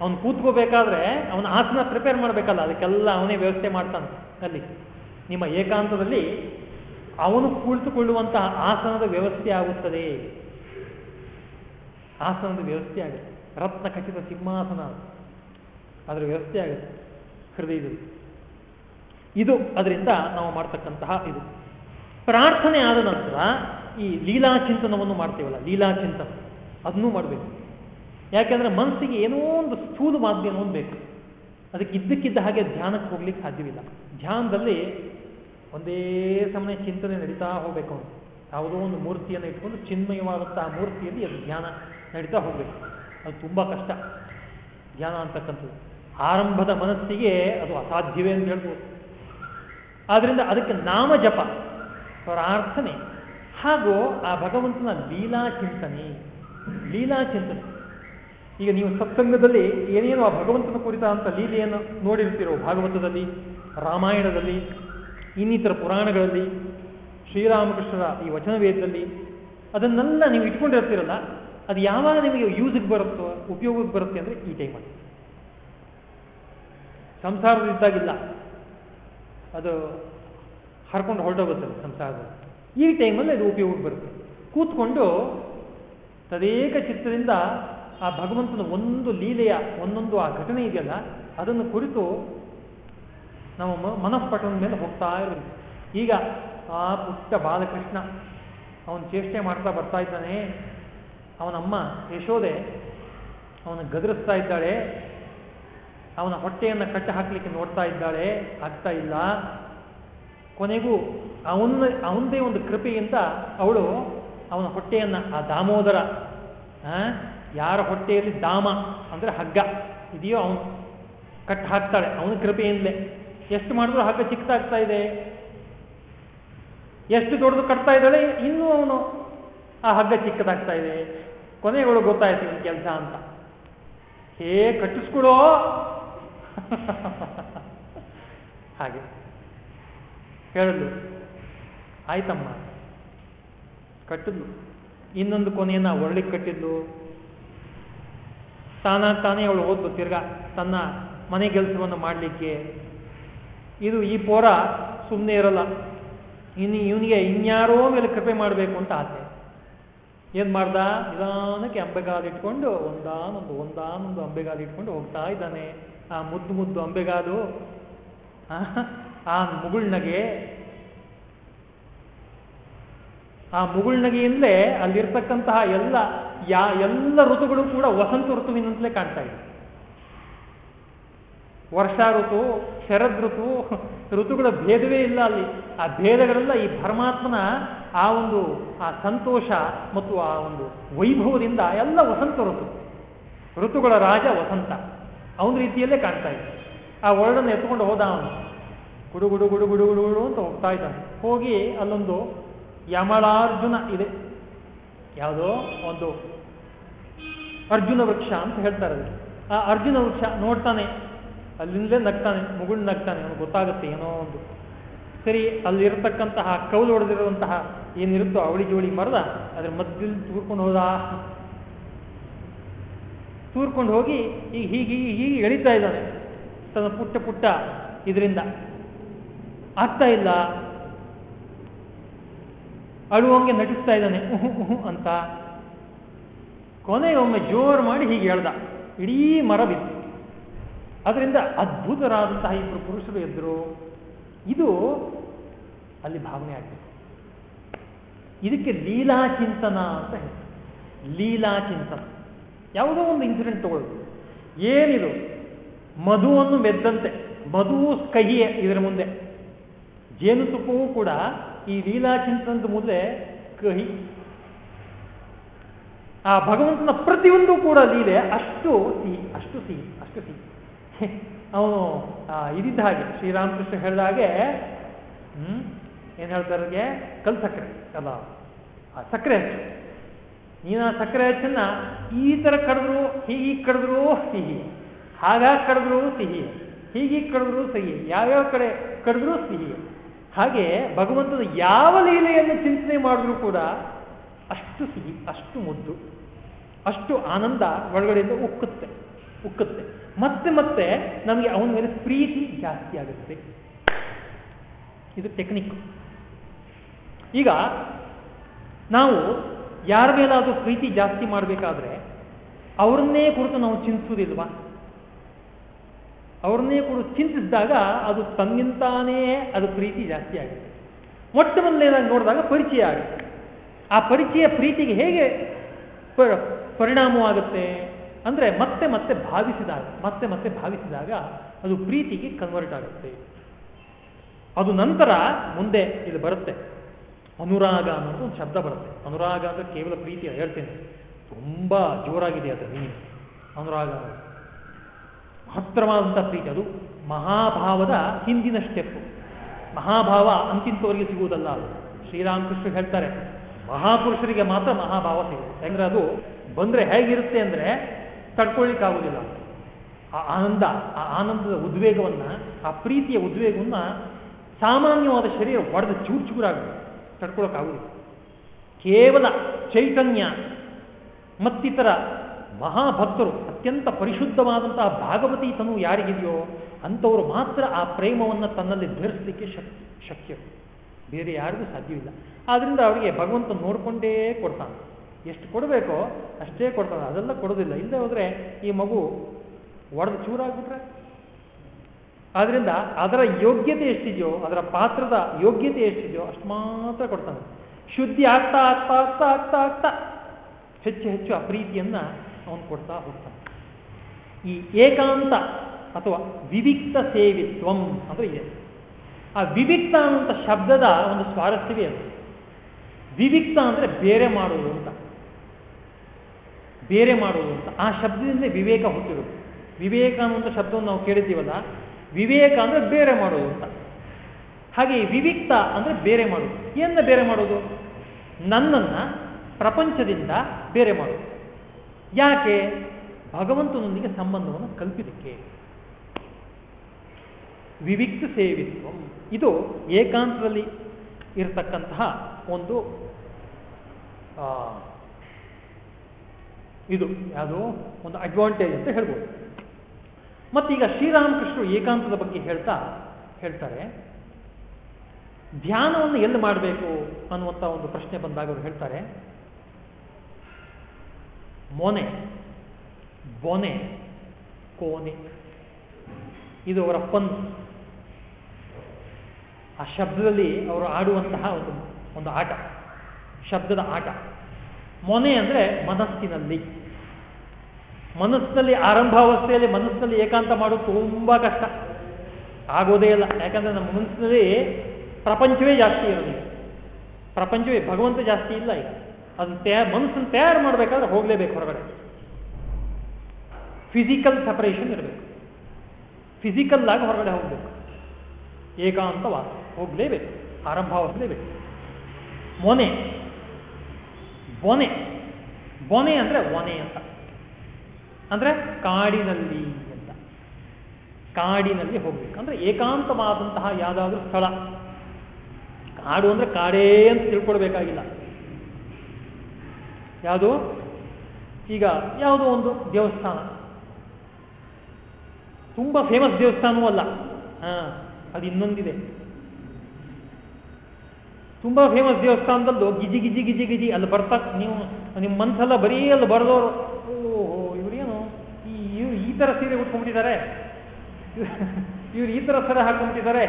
ಅವನು ಕೂತ್ಕೋಬೇಕಾದ್ರೆ ಅವನ ಆಸನ ಪ್ರಿಪೇರ್ ಮಾಡಬೇಕಲ್ಲ. ಅದಕ್ಕೆಲ್ಲ ಅವನೇ ವ್ಯವಸ್ಥೆ ಮಾಡ್ತಾನೆ ಅಲ್ಲಿ. ನಿಮ್ಮ ಏಕಾಂತದಲ್ಲಿ ಅವನು ಕುಳಿತುಕೊಳ್ಳುವಂತಹ ಆಸನದ ವ್ಯವಸ್ಥೆ ಆಗುತ್ತದೆ. ಆಸನದ ವ್ಯವಸ್ಥೆ ಆಗುತ್ತೆ. ರತ್ನ ಖಚಿತ ಸಿಂಹಾಸನ ಅದರ ವ್ಯವಸ್ಥೆ ಆಗುತ್ತೆ ಹೃದಯದಲ್ಲಿ. ಇದು ಅದರಿಂದ ನಾವು ಮಾಡ್ತಕ್ಕಂತಹ ಇದು. ಪ್ರಾರ್ಥನೆ ಆದ ನಂತರ ಈ ಲೀಲಾ ಚಿಂತನವನ್ನು ಮಾಡ್ತೇವಲ್ಲ ಲೀಲಾ ಚಿಂತನ ಅದನ್ನೂ ಮಾಡಬೇಕು. ಯಾಕೆಂದ್ರೆ ಮನಸ್ಸಿಗೆ ಏನೋ ಒಂದು ಸ್ಥೂಲ ಮಾಧ್ಯಮ ಬೇಕು ಅದಕ್ಕೆ ಇದ್ದಕ್ಕಿದ್ದ ಹಾಗೆ ಧ್ಯಾನಕ್ಕೆ ಹೋಗ್ಲಿಕ್ಕೆ ಸಾಧ್ಯವಿಲ್ಲ. ಧ್ಯಾನದಲ್ಲಿ ಒಂದೇ ಸಮಯ ಚಿಂತನೆ ನಡೀತಾ ಹೋಗ್ಬೇಕು ಅವನು. ಯಾವುದೋ ಒಂದು ಮೂರ್ತಿಯನ್ನು ಇಟ್ಕೊಂಡು ಚಿನ್ಮಯವಾದಂತಹ ಮೂರ್ತಿಯಲ್ಲಿ ಅದು ಧ್ಯಾನ ನಡೀತಾ ಹೋಗಬೇಕು. ಅದು ತುಂಬ ಕಷ್ಟ. ಧ್ಯಾನ ಅಂತಕ್ಕಂಥದ್ದು. ಆರಂಭದ ಮನಸ್ಸಿಗೆ ಅದು ಅಸಾಧ್ಯವೇ ಅಂತ ಹೇಳ್ಬೋದು. ಆದ್ರಿಂದ ಅದಕ್ಕೆ ನಾಮ ಜಪ ಪ್ರಾರ್ಥನೆ ಹಾಗೂ ಆ ಭಗವಂತನ ಲೀಲಾ ಚಿಂತನೆ. ಲೀಲಾ ಚಿಂತನೆ. ಈಗ ನೀವು ಸತ್ಸಂಗದಲ್ಲಿ ಏನೇನು ಆ ಭಗವಂತನ ಕುರಿತಾದಂಥ ಲೀಲೆಯನ್ನು ನೋಡಿರ್ತೀರೋ ಭಾಗವತದಲ್ಲಿ, ರಾಮಾಯಣದಲ್ಲಿ ಇನ್ನಿತರ ಪುರಾಣಗಳಲ್ಲಿ ಶ್ರೀರಾಮಕೃಷ್ಣರ ಈ ವಚನ ವೇದದಲ್ಲಿ ಅದನ್ನೆಲ್ಲ ನೀವು ಇಟ್ಕೊಂಡಿರ್ತೀರಲ್ಲ, ಅದು ಯಾವಾಗ ನಿಮಗೆ ಯೂಸಿಗೆ ಬರುತ್ತೋ, ಉಪಯೋಗಕ್ಕೆ ಬರುತ್ತೆ ಅಂದರೆ ಈ ಟೈಮಲ್ಲಿ ಸಂಸಾರದಿದ್ದಾಗಿಲ್ಲ ಅದು ಹರ್ಕೊಂಡು ಹೊರಟೋಗುತ್ತೆ ಸಂಸಾರದಲ್ಲಿ. ಈ ಟೈಮಲ್ಲಿ ಅದು ಉಪಯೋಗಕ್ಕೆ ಬರುತ್ತೆ. ಕೂತ್ಕೊಂಡು ತದೇಕ ಚಿತ್ರದಿಂದ ಆ ಭಗವಂತನ ಒಂದು ಲೀಲೆಯ, ಒಂದೊಂದು ಆ ಘಟನೆ ಇದೆಯಲ್ಲ, ಅದನ್ನು ಕುರಿತು ನಾವು ಮನಃಪಟದ ಮೇಲೆ ಹೋಗ್ತಾ ಇರಬೇಕು ಈಗ ಆ ಪುಟ್ಟ ಬಾಲಕೃಷ್ಣ, ಅವನು ಚೇಷ್ಟೆ ಮಾಡ್ತಾ ಬರ್ತಾ ಇದ್ದಾನೆ. ಅವನಮ್ಮ ಯಶೋದೆ ಅವನು ಗದರಿಸ್ತಾ ಇದ್ದಾಳೆ. ಅವನ ಹೊಟ್ಟೆಯನ್ನು ಕಟ್ಟ ಹಾಕ್ಲಿಕ್ಕೆ ನೋಡ್ತಾ ಇದ್ದಾಳೆ. ಆಗ್ತಾ ಇಲ್ಲ. ಕೊನೆಗೂ ಅವನ, ಅವನದೇ ಒಂದು ಕೃಪೆಯಿಂದ ಅವಳು ಅವನ ಹೊಟ್ಟೆಯನ್ನು, ಆ ದಾಮೋದರ ಯಾರ ಹೊಟ್ಟೆಯಲ್ಲಿ ದಾಮ ಅಂದರೆ ಹಗ್ಗ, ಇದೆಯೋ ಅವನು ಕಟ್ ಹಾಕ್ತಾಳೆ. ಅವನ ಕೃಪೆಯಿಂದಲೇ. ಎಷ್ಟು ಮಾಡಿದ್ರು ಹಗ್ಗ ಚಿಕ್ಕದಾಗ್ತಾ ಇದೆ. ಎಷ್ಟು ದೊಡ್ಡದು ಕಟ್ತಾ ಇದ್ದಾಳೆ, ಇನ್ನೂ ಅವನು ಆ ಹಗ್ಗ ಚಿಕ್ಕದಾಗ್ತಾ ಇದೆ. ಕೊನೆಗಳು ಗೊತ್ತಾಯ್ತು ಇವನ್ ಕೆಲಸ ಅಂತ. ಹೇ ಕಟ್ಟಿಸ್ಕೊಳೋ ಹಾಗೆ. ಹೇಳಿದ್ಲು. ಆಯ್ತಮ್ಮ, ಕಟ್ಟಿದ್ಲು. ಇನ್ನೊಂದು ಕೊನೆಯನ್ನ ಒಳ್ಳಿ ಕಟ್ಟಿದ್ಲು. ತಾನ ತಾನೇ ಅವಳು ಓದ್ಬೋದು ತಿರ್ಗಾ ತನ್ನ ಮನೆ ಕೆಲಸವನ್ನು ಮಾಡಲಿಕ್ಕೆ. ಇದು ಈ ಪೋರ ಸುಮ್ಮನೆ ಇರಲ್ಲ. ಇನ್ನು ಇವನಿಗೆ ಇನ್ಯಾರೋ ಮೇಲೆ ಕೃಪೆ ಮಾಡಬೇಕು ಅಂತ ಆಸೆ. ಏನ್ ಮಾಡ್ದ? ನಿಧಾನಕ್ಕೆ ಅಂಬೆಗಾಲಿಟ್ಕೊಂಡು ಒಂದಾನೊಂದು ಒಂದಾನೊಂದು ಅಂಬೆಗಾಲಿಟ್ಕೊಂಡು ಹೋಗ್ತಾ ಇದ್ದಾನೆ. ಆ ಮುದ್ದು ಮುದ್ದು ಅಂಬೆಗಾಲು, ಆ ಮುಗುಳ್ನಗೆ ಆ ಮುಗುಳ್ನಗೆಯಿಂದಲೇ ಅಲ್ಲಿರ್ತಕ್ಕಂತಹ ಎಲ್ಲ, ಯಾ ಎಲ್ಲ ಋತುಗಳು ಕೂಡ ವಸಂತ ಋತುವಿನಂತಲೇ ಕಾಣ್ತಾ ಇದೆ. ವರ್ಷಾ ಋತು, ಶರದ್ ಋತು, ಋತುಗಳ ಭೇದವೇ ಇಲ್ಲ ಅಲ್ಲಿ. ಆ ಭೇದಗಳೆಲ್ಲ ಈ ಪರಮಾತ್ಮನ ಆ ಒಂದು, ಆ ಸಂತೋಷ ಮತ್ತು ಆ ಒಂದು ವೈಭವದಿಂದ ಎಲ್ಲ ವಸಂತ ಋತು. ಋತುಗಳ ರಾಜ ವಸಂತ. ಅವನ ರೀತಿಯಲ್ಲೇ ಕಾಣ್ತಾ ಇದೆ ಆ ವರ್ಡನ್ನು ಎತ್ಕೊಂಡು ಹೋದ ಅವನು. ಗುಡು ಗುಡು ಗುಡು ಗುಡು ಗುಡು ಅಂತ ಹೋಗ್ತಾ ಇದ್ದಾನೆ. ಹೋಗಿ ಅಲ್ಲೊಂದು ಯಮಳಾರ್ಜುನ ಇದೆ. ಯಾವುದೋ ಒಂದು ಅರ್ಜುನ ವೃಕ್ಷ ಅಂತ ಹೇಳ್ತಾರೆ ಆ ಅರ್ಜುನ ವೃಕ್ಷ ನೋಡ್ತಾನೆ. ಅಲ್ಲಿಂದಲೇ ನಗ್ತಾನೆ ಮುಗುಳ್ ನಗ್ತಾನೆ ಅವನು ಗೊತ್ತಾಗುತ್ತೆ ಏನೋ ಒಂದು. ಸರಿ, ಅಲ್ಲಿರತಕ್ಕಂತಹ ಕೌಲು ಹೊಡೆದಿರುವಂತಹ ಏನಿರುತ್ತೋ ಅವಳಿ ಜೋಳಿ ಮರದ, ಅದ್ರ ಮಧ್ಯದಲ್ಲಿ ತೂರ್ಕೊಂಡು ಹೋದ. ತೂರ್ಕೊಂಡು ಹೋಗಿ ಈಗ ಹೀಗೆ ಹೀಗೆ ಎಳಿತಾ ಇದ್ದಾನೆ. ತನ್ನ ಪುಟ್ಟ ಪುಟ್ಟ ಇದರಿಂದ. ಆಗ್ತಾ ಇಲ್ಲ. ಅಳುವಂಗೆ ನಟಿಸ್ತಾ ಇದ್ದಾನೆ, ಉಹು ಅಂತ. ಕೊನೆಗೆ ಒಮ್ಮೆ ಜೋರು ಮಾಡಿ ಹೀಗೆ ಹೇಳ್ದ. ಇಡೀ ಮರ ಬಿತ್ತು. ಅದರಿಂದ ಅದ್ಭುತರಾದಂತಹ ಇಬ್ಬರು ಪುರುಷರು ಎದ್ದರು ಇದು ಅಲ್ಲಿ ಭಾವನೆ ಆಗಿದೆ ಇದಕ್ಕೆ ಲೀಲಾ ಚಿಂತನ ಅಂತ ಹೇಳ್ತಾರೆ ಲೀಲಾ ಚಿಂತನ ಯಾವುದೋ ಒಂದು ಇನ್ಸಿಡೆಂಟ್ ತಗೊಳ್ಳೋದು ಏನಿದು? ಮಧುವನ್ನು ಮೆದ್ದಂತೆ. ಮಧು ಕಹಿಯೇ ಇದರ ಮುಂದೆ. ಜೇನುತುಪ್ಪವೂ ಕೂಡ ಈ ಲೀಲಾ ಚಿಂತನದ ಮುಂದೆ ಕಹಿ. ಆ ಭಗವಂತನ ಪ್ರತಿಯೊಂದು ಕೂಡ ಲೀಲೆ ಅಷ್ಟು ಸಿಹಿ ಅಷ್ಟು ಸಿಹಿ ಅಷ್ಟು ಸಿಹಿ. ಅವನು ಇದಿದ್ದ ಹಾಗೆ. ಶ್ರೀರಾಮಕೃಷ್ಣ ಹೇಳಿದ ಹಾಗೆ, ಹ್ಮ್, ಏನ್ ಹೇಳ್ತಾರೆ ಕಲ್ ಸಕ್ಕರೆ ಅಲ್ಲ ಆ ಸಕ್ಕರೆ ಹಚ್ಚು ನೀನು ಆ ಸಕ್ಕರೆ ಹಚ್ಚನ್ನ ಈ ತರ ಕಡಿದ್ರು ಹೀಗೆ ಕಡಿದ್ರು ಸಿಹಿ. ಹಾಗಾಗಿ ಕಡಿದ್ರು ಸಿಹಿ. ಹೀಗೆ ಕಡಿದ್ರು ಸಿಹಿ. ಯಾವ್ಯಾವ ಕಡೆ ಕಡಿದ್ರು ಸಿಹಿ. ಹಾಗೆ ಭಗವಂತನ ಯಾವ ಲೀಲೆಯನ್ನು ಚಿಂತನೆ ಮಾಡಿದ್ರು ಕೂಡ ಅಷ್ಟು ಸಿಹಿ, ಅಷ್ಟು ಮುದ್ದು, ಅಷ್ಟು ಆನಂದ ಒಳಗಡೆಯಿಂದ ಉಕ್ಕುತ್ತೆ ಉಕ್ಕುತ್ತೆ. ಮತ್ತೆ ಮತ್ತೆ ನಮಗೆ ಅವನ ಮೇಲೆ ಪ್ರೀತಿ ಜಾಸ್ತಿ ಆಗುತ್ತೆ. ಇದು ಟೆಕ್ನಿಕ್ ಈಗ ನಾವು ಯಾರ ಮೇಲಾದರೂ ಪ್ರೀತಿ ಜಾಸ್ತಿ ಮಾಡಬೇಕಾದ್ರೆ ಅವ್ರನ್ನೇ ಕುರಿತು ನಾವು ಚಿಂತಿಸುವುದಿಲ್ವಾ? ಅವ್ರನ್ನೇ ಕುರಿತು ಚಿಂತಿಸಿದಾಗ ಅದು ತನ್ನಿಂತಾನೇ ಅದು ಪ್ರೀತಿ ಜಾಸ್ತಿ ಆಗುತ್ತೆ. ಮೊಟ್ಟ ಮೊದಲನೇದಾಗಿ ನೋಡಿದಾಗ ಪರಿಚಯ ಆಗುತ್ತೆ. ಆ ಪರಿಚಯ ಪ್ರೀತಿಗೆ ಹೇಗೆ ಪರಿಣಾಮವಾಗುತ್ತೆ? ಅಂದ್ರೆ ಮತ್ತೆ ಮತ್ತೆ ಭಾವಿಸಿದಾಗ, ಮತ್ತೆ ಮತ್ತೆ ಭಾವಿಸಿದಾಗ ಅದು ಪ್ರೀತಿಗೆ ಕನ್ವರ್ಟ್ ಆಗುತ್ತೆ. ಅದು ನಂತರ ಮುಂದೆ ಇಲ್ಲಿ ಬರುತ್ತೆ. ಅನುರಾಗ ಅನ್ನೋದು ಒಂದು ಶಬ್ದ ಬರುತ್ತೆ. ಅನುರಾಗ ಅಂದ್ರೆ ಕೇವಲ ಪ್ರೀತಿ ಹೇಳ್ತೇನೆ. ತುಂಬಾ ಜೋರಾಗಿದೆ ಅದು ಮೀನಿಂಗ್ ಅನುರಾಗ ಮಹತ್ತರವಾದಂಥ ಪ್ರೀತಿ. ಅದು ಮಹಾಭಾವದ ಹಿಂದಿನ ಸ್ಟೆಪ್ ಮಹಾಭಾವ ಅಂತಿಂತವರಿಗೆ ಸಿಗುವುದಲ್ಲ ಅದು. ಶ್ರೀರಾಮಕೃಷ್ಣ ಹೇಳ್ತಾರೆ, ಮಹಾಪುರುಷರಿಗೆ ಮಾತ್ರ ಮಹಾಭಾವ ಸಿಗುತ್ತೆ. ಯಾಕಂದ್ರೆ ಅದು ಬಂದ್ರೆ ಹೇಗಿರುತ್ತೆ ಅಂದ್ರೆ ತಡ್ಕೊಳ್ಳಿಕ್ಕಾಗುವುದಿಲ್ಲ ಆ ಆನಂದ, ಆ ಆನಂದದ ಉದ್ವೇಗವನ್ನ, ಆ ಪ್ರೀತಿಯ ಉದ್ವೇಗವನ್ನ ಸಾಮಾನ್ಯವಾದ ಶರೀರ ಹೊಡೆದು ಚೂರು ಚೂರಾಗುತ್ತೆ ತಡ್ಕೊಳ್ಳೋಕ್ಕಾಗುವುದಿಲ್ಲ ಕೇವಲ ಚೈತನ್ಯ ಮತ್ತಿತರ ಮಹಾಭಕ್ತರು, ಅತ್ಯಂತ ಪರಿಶುದ್ಧವಾದಂತಹ ಭಾಗವತಿ ತನು ಯಾರಿಗಿದೆಯೋ ಅಂಥವರು ಮಾತ್ರ ಆ ಪ್ರೇಮವನ್ನು ತನ್ನಲ್ಲಿ ಧರಿಸಲಿಕ್ಕೆ ಶಕ್ ಶಕ್ಯ ಬೇರೆ ಯಾರಿಗೂ ಸಾಧ್ಯವಿಲ್ಲ. ಆದ್ರಿಂದ ಅವರಿಗೆ ಭಗವಂತ ನೋಡಿಕೊಂಡೇ ಕೊಡ್ತಾನೆ. ಎಷ್ಟು ಕೊಡಬೇಕೋ ಅಷ್ಟೇ ಕೊಡ್ತಾನೆ. ಅದೆಲ್ಲ ಕೊಡೋದಿಲ್ಲ. ಇಲ್ಲದೆ ಹೋದರೆ ಈ ಮಗು ಒಡೆದು ಚೂರಾಗ್ಬಿಟ್ರೆ? ಆದ್ರಿಂದ ಅದರ ಯೋಗ್ಯತೆ ಎಷ್ಟಿದೆಯೋ, ಅದರ ಪಾತ್ರದ ಯೋಗ್ಯತೆ ಎಷ್ಟಿದೆಯೋ ಅಷ್ಟು ಮಾತ್ರ ಕೊಡ್ತಾನೆ. ಶುದ್ಧಿ ಆಗ್ತಾ ಆಗ್ತಾ ಆಗ್ತಾ ಆಗ್ತಾ ಆಗ್ತಾ ಹೆಚ್ಚು ಹೆಚ್ಚು ಆ ಪ್ರೀತಿಯನ್ನ ಅವನು ಕೊಡ್ತಾ ಹೋಗ್ತಾನೆ. ಈ ಏಕಾಂತ ಅಥವಾ ವಿವಿಕ್ತ ಸೇವಿತ್ವಂ ಅಂದ್ರೆ ಇದೆ. ಆ ವಿವಿಕ್ತ ಅನ್ನುವಂಥ ಶಬ್ದದ ಒಂದು ಸ್ವಾರಸ್ಯವೇ ಅದು. ವಿವಿಕ್ತ ಅಂದ್ರೆ ಬೇರೆ ಮಾಡುವುದು ಅಂತ. ಬೇರೆ ಮಾಡುವುದು ಅಂತ. ಆ ಶಬ್ದದಿಂದ ವಿವೇಕ ಹುಟ್ಟಿರೋದು ವಿವೇಕ ಅನ್ನುವಂಥ ಶಬ್ದವನ್ನು ನಾವು ಕೇಳಿದ್ದೀವಲ್ಲ, ವಿವೇಕ ಅಂದ್ರೆ ಬೇರೆ ಮಾಡುವುದು ಅಂತ. ಹಾಗೆ ವಿವಿಕ್ತ ಅಂದ್ರೆ ಬೇರೆ ಮಾಡೋದು ಏನ ಬೇರೆ ಮಾಡೋದು ನನ್ನನ್ನ ಪ್ರಪಂಚದಿಂದ ಬೇರೆ ಮಾಡೋದು ಯಾಕೆ? ಭಗವಂತನೊಂದಿಗೆ ಸಂಬಂಧವನ್ನು ಕಲ್ಪಿದಕ್ಕೆ ವಿವಿಕ್ತ ಸೇವಿತ್ವ. ಇದು ಏಕಾಂತದಲ್ಲಿ ಇರತಕ್ಕಂತಹ ಒಂದು ಇದು ಯಾವುದು ಒಂದು ಅಡ್ವಾಂಟೇಜ್ ಅಂತ ಹೇಳ್ಬೋದು. ಮತ್ತೀಗ ಶ್ರೀರಾಮಕೃಷ್ಣರು ಏಕಾಂತದ ಬಗ್ಗೆ ಹೇಳ್ತಾ ಹೇಳ್ತಾರೆ, ಧ್ಯಾನವನ್ನು ಎಲ್ಲಿ ಮಾಡಬೇಕು ಅನ್ನುವಂಥ ಒಂದು ಪ್ರಶ್ನೆ ಬಂದಾಗ ಅವರು ಹೇಳ್ತಾರೆ, ಮೊನೆ, ಬೊನೆ, ಕೋನೆ, ಇದು ಅವರ ಆ ಶಬ್ದದಲ್ಲಿ ಅವರು ಆಡುವಂತಹ ಒಂದು ಒಂದು ಆಟ, ಶಬ್ದದ ಆಟ. ಮೊನೆ ಅಂದರೆ ಮನಸ್ಸಿನಲ್ಲಿ. ಮನಸ್ಸಿನಲ್ಲಿ ಆರಂಭಾವಸ್ಥೆಯಲ್ಲಿ ಮನಸ್ಸಿನಲ್ಲಿ ಏಕಾಂತ ಮಾಡೋದು ತುಂಬಾ ಕಷ್ಟ. ಆಗೋದೇ ಇಲ್ಲ. ಯಾಕಂದ್ರೆ ನಮ್ಮ ಮನಸ್ಸಿನಲ್ಲಿ ಪ್ರಪಂಚವೇ ಜಾಸ್ತಿ ಇರೋದು ಪ್ರಪಂಚವೇ ಭಗವಂತ ಜಾಸ್ತಿ ಇಲ್ಲ ಈಗ. ಅದನ್ನ ತಯಾರು ಮನಸ್ಸನ್ನು ತಯಾರು ಮಾಡಬೇಕಾದ್ರೆ ಹೋಗಲೇಬೇಕು ಹೊರಗಡೆ. ಫಿಸಿಕಲ್ ಸಪರೇಷನ್ ಇರಬೇಕು. ಫಿಸಿಕಲ್ ಆಗಿ ಹೊರಗಡೆ ಹೋಗ್ಬೇಕು. ಏಕಾಂತವಾದ ಹೋಗ್ಲೇಬೇಕು. ಆರಂಭ ಹೋಗ್ಲೇಬೇಕು ಮೊನೆ. ಬೊನೆ. ಬೊನೆ ಅಂದ್ರೆ ಒನೆ ಅಂತ. ಅಂದ್ರೆ ಕಾಡಿನಲ್ಲಿ ಅಂತ. ಕಾಡಿನಲ್ಲಿ ಹೋಗ್ಬೇಕು. ಅಂದ್ರೆ ಏಕಾಂತವಾದಂತಹ ಯಾವುದಾದ್ರೂ ಸ್ಥಳ. ಕಾಡು ಅಂದ್ರೆ ಕಾಡೇ ಅಂತ ತಿಳ್ಕೊಳ್ಬೇಕಾಗಿಲ್ಲ. ಯಾವುದು? ಈಗ ಯಾವುದೋ ಒಂದು ದೇವಸ್ಥಾನ. ತುಂಬಾ ಫೇಮಸ್ ದೇವಸ್ಥಾನವೂ ಅಲ್ಲ. ಹಾ, ಅದು ಇನ್ನೊಂದಿದೆ. ತುಂಬಾ ಫೇಮಸ್ ದೇವಸ್ಥಾನದಲ್ಲೂ ಗಿಜಿ ಗಿಜಿ ಗಿಜಿ ಗಿಜಿ ಅಲ್ಲಿ ಬರ್ತಾ ನೀವು ನಿಮ್ಮ ಮನ್ಸೆಲ್ಲ ಬರೀ ಅಲ್ಲಿ ಬರೆದವರು ತರ ಸೀರೆ ಉಟ್ಕೊಂಡ್ಬಿಟ್ಟಿದ್ದಾರೆ. ಇವ್ರು ಈ ತರ ಸರ ಹಾಕೊಂಡ್ಬಿಟ್ಟಿದ್ದಾರೆ.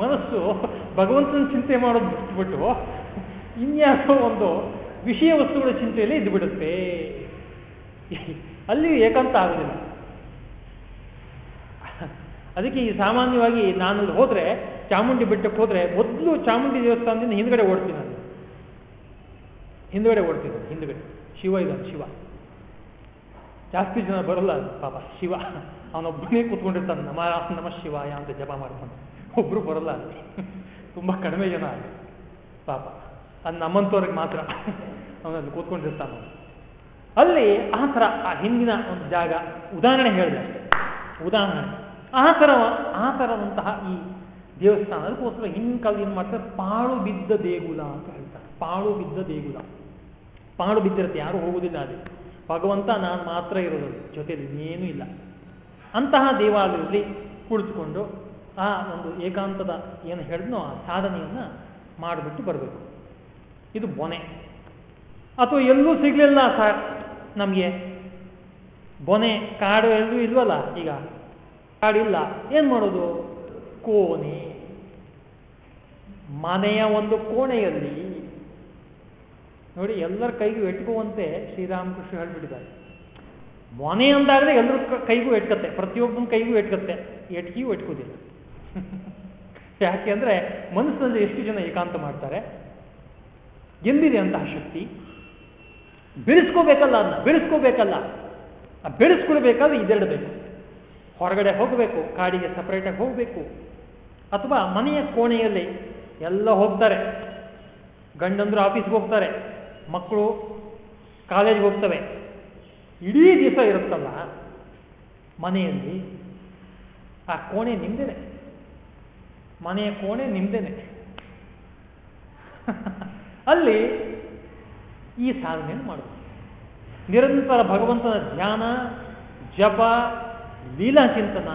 ಮನಸ್ಸು ಭಗವಂತನ ಚಿಂತೆ ಮಾಡೋದು ಬಿಟ್ಬಿಟ್ಟು ಇನ್ಯಾವುದೋ ಒಂದು ವಿಷಯ ವಸ್ತುಗಳ ಚಿಂತೆಯಲ್ಲಿ ಇದ್ದು ಬಿಡುತ್ತೆ ಅಲ್ಲಿ ಏಕಾಂತ ಆಗೋದಿಲ್ಲ. ಅದಕ್ಕೆ ಈ ಸಾಮಾನ್ಯವಾಗಿ ನಾನು ಹೋದ್ರೆ, ಚಾಮುಂಡಿ ಬೆಟ್ಟಕ್ಕೆ ಹೋದ್ರೆ, ಮೊದಲು ಚಾಮುಂಡಿ ದೇವಸ್ಥಾನದಿಂದ ಹಿಂದ್ಗಡೆ ಓಡ್ತೀನಿ ನಾನು. ಹಿಂದ್ಗಡೆ ಓಡ್ತೀನಿ ಹಿಂದ್ಗಡೆ. ಶಿವ ಇದ್ದಾನೆ, ಶಿವ. ಜಾಸ್ತಿ ಜನ ಬರಲ್ಲ ಪಾಪ ಶಿವ. ಅವನೊಬ್ಬನೇ ಕೂತ್ಕೊಂಡಿರ್ತಾನೆ ನಮ ನಮ ಶಿವಾಯ ಅಂತ ಜಪ ಮಾಡ್ಕೊಂಡು ಒಬ್ರು ಬರಲ್ಲ ತುಂಬಾ ಕಡಿಮೆ ಜನ ಪಾಪ. ಅದು ನಮ್ಮಂತವ್ರಿಗೆ ಮಾತ್ರ. ಅವನಲ್ಲಿ ಕೂತ್ಕೊಂಡಿರ್ತಾನ ಅಲ್ಲಿ ಆ ಥರ ಆ ಹಿಂದಿನ ಒಂದು ಜಾಗ ಉದಾಹರಣೆ ಹೇಳಿದೆ ಉದಾಹರಣೆ. ಆ ಥರ, ಆ ಥರದಂತಹ ಈ ದೇವಸ್ಥಾನ ಅದಕ್ಕೋಸ್ಕರ ಹಿಂದಿನ ಕಾಲದ ಏನು ಮಾಡ್ತಾರೆ? ಪಾಳು ಬಿದ್ದ ದೇಗುಲ ಅಂತ ಹೇಳ್ತಾರೆ. ಪಾಳು ಬಿದ್ದ ದೇಗುಲ. ಪಾಳು ಬಿದ್ದಿರುತ್ತೆ. ಯಾರು ಹೋಗುದಿಲ್ಲ ಅಲ್ಲಿ. ಭಗವಂತ ನಾನು ಮಾತ್ರ ಇರೋದು ಜೊತೆಯಲ್ಲಿ ಇನ್ನೇನು ಇಲ್ಲ. ಅಂತಹ ದೇವಾಲಯದಲ್ಲಿ ಕುಳಿತುಕೊಂಡು ಆ ಒಂದು ಏಕಾಂತದ ಏನು ಹೇಳಿದ್ನೋ ಆ ಸಾಧನೆಯನ್ನ ಮಾಡಿಬಿಟ್ಟು ಬರಬೇಕು. ಇದು ಬೊನೆ. ಅಥವಾ ಎಲ್ಲೂ ಸಿಗಲಿಲ್ಲ ಸರ್ ನಮಗೆ. ಬೊನೆ ಕಾಡು ಎಲ್ಲೂ ಇಲ್ವಲ್ಲ ಈಗ? ಕಾಡಿಲ್ಲ ಏನು ಮಾಡೋದು? ಕೋಣೆ. ಮನೆಯ ಒಂದು ಕೋಣೆಯಲ್ಲಿ ನೋಡಿ ಎಲ್ಲರ ಕೈಗೂ ಎಟ್ಕುವಂತೆ ಶ್ರೀರಾಮಕೃಷ್ಣ ಹೇಳ್ಬಿಟ್ಟಿದ್ದಾರೆ. ಮೊನೆ ಅಂತಾದ್ರೆ ಎಲ್ಲರ ಕೈಗೂ ಎಟ್ಕತ್ತೆ, ಪ್ರತಿಯೊಬ್ಬನ ಕೈಗೂ ಎಟ್ಕತ್ತೆ. ಎಟ್ಕಿಯೂ ಎಟ್ಕೋದಿಲ್ಲ. ಯಾಕೆ ಅಂದ್ರೆ ಮನಸ್ಸಿನಲ್ಲಿ ಎಷ್ಟು ಜನ ಏಕಾಂತ ಮಾಡ್ತಾರೆ? ಎಂದಿದೆ ಅಂತಹ ಶಕ್ತಿ? ಬೆಳೆಸ್ಕೋಬೇಕಲ್ಲ ಅದನ್ನ ಬೆಳೆಸ್ಕೋಬೇಕಲ್ಲ ಆ ಬೆಳೆಸ್ಕೊಳ್ಬೇಕಾದ್ರೆ ಇದೆರಡು ಬೇಕು ಹೊರಗಡೆ ಹೋಗಬೇಕು, ಕಾಡಿಗೆ ಸಪ್ರೇಟಾಗಿ ಹೋಗಬೇಕು. ಅಥವಾ ಮನೆಯ ಕೋಣೆಯಲ್ಲಿ ಎಲ್ಲ ಹೋಗ್ತಾರೆ. ಗಂಡಂದ್ರು ಆಫೀಸ್ಗೆ ಹೋಗ್ತಾರೆ. ಮಕ್ಕಳು ಕಾಲೇಜ್ಗೆ ಹೋಗ್ತವೆ. ಇಡೀ ದಿವಸ ಇರುತ್ತಲ್ಲ ಮನೆಯಲ್ಲಿ, ಆ ಕೋಣೆ ನಿಮ್ದೇನೆ. ಮನೆಯ ಕೋಣೆ ನಿಮ್ದೇನೆ. ಅಲ್ಲಿ ಈ ಸಾಧನೆಯನ್ನು ಮಾಡಬೇಕು ನಿರಂತರ ಭಗವಂತನ ಧ್ಯಾನ, ಜಪ, ಲೀಲಾ ಚಿಂತನ,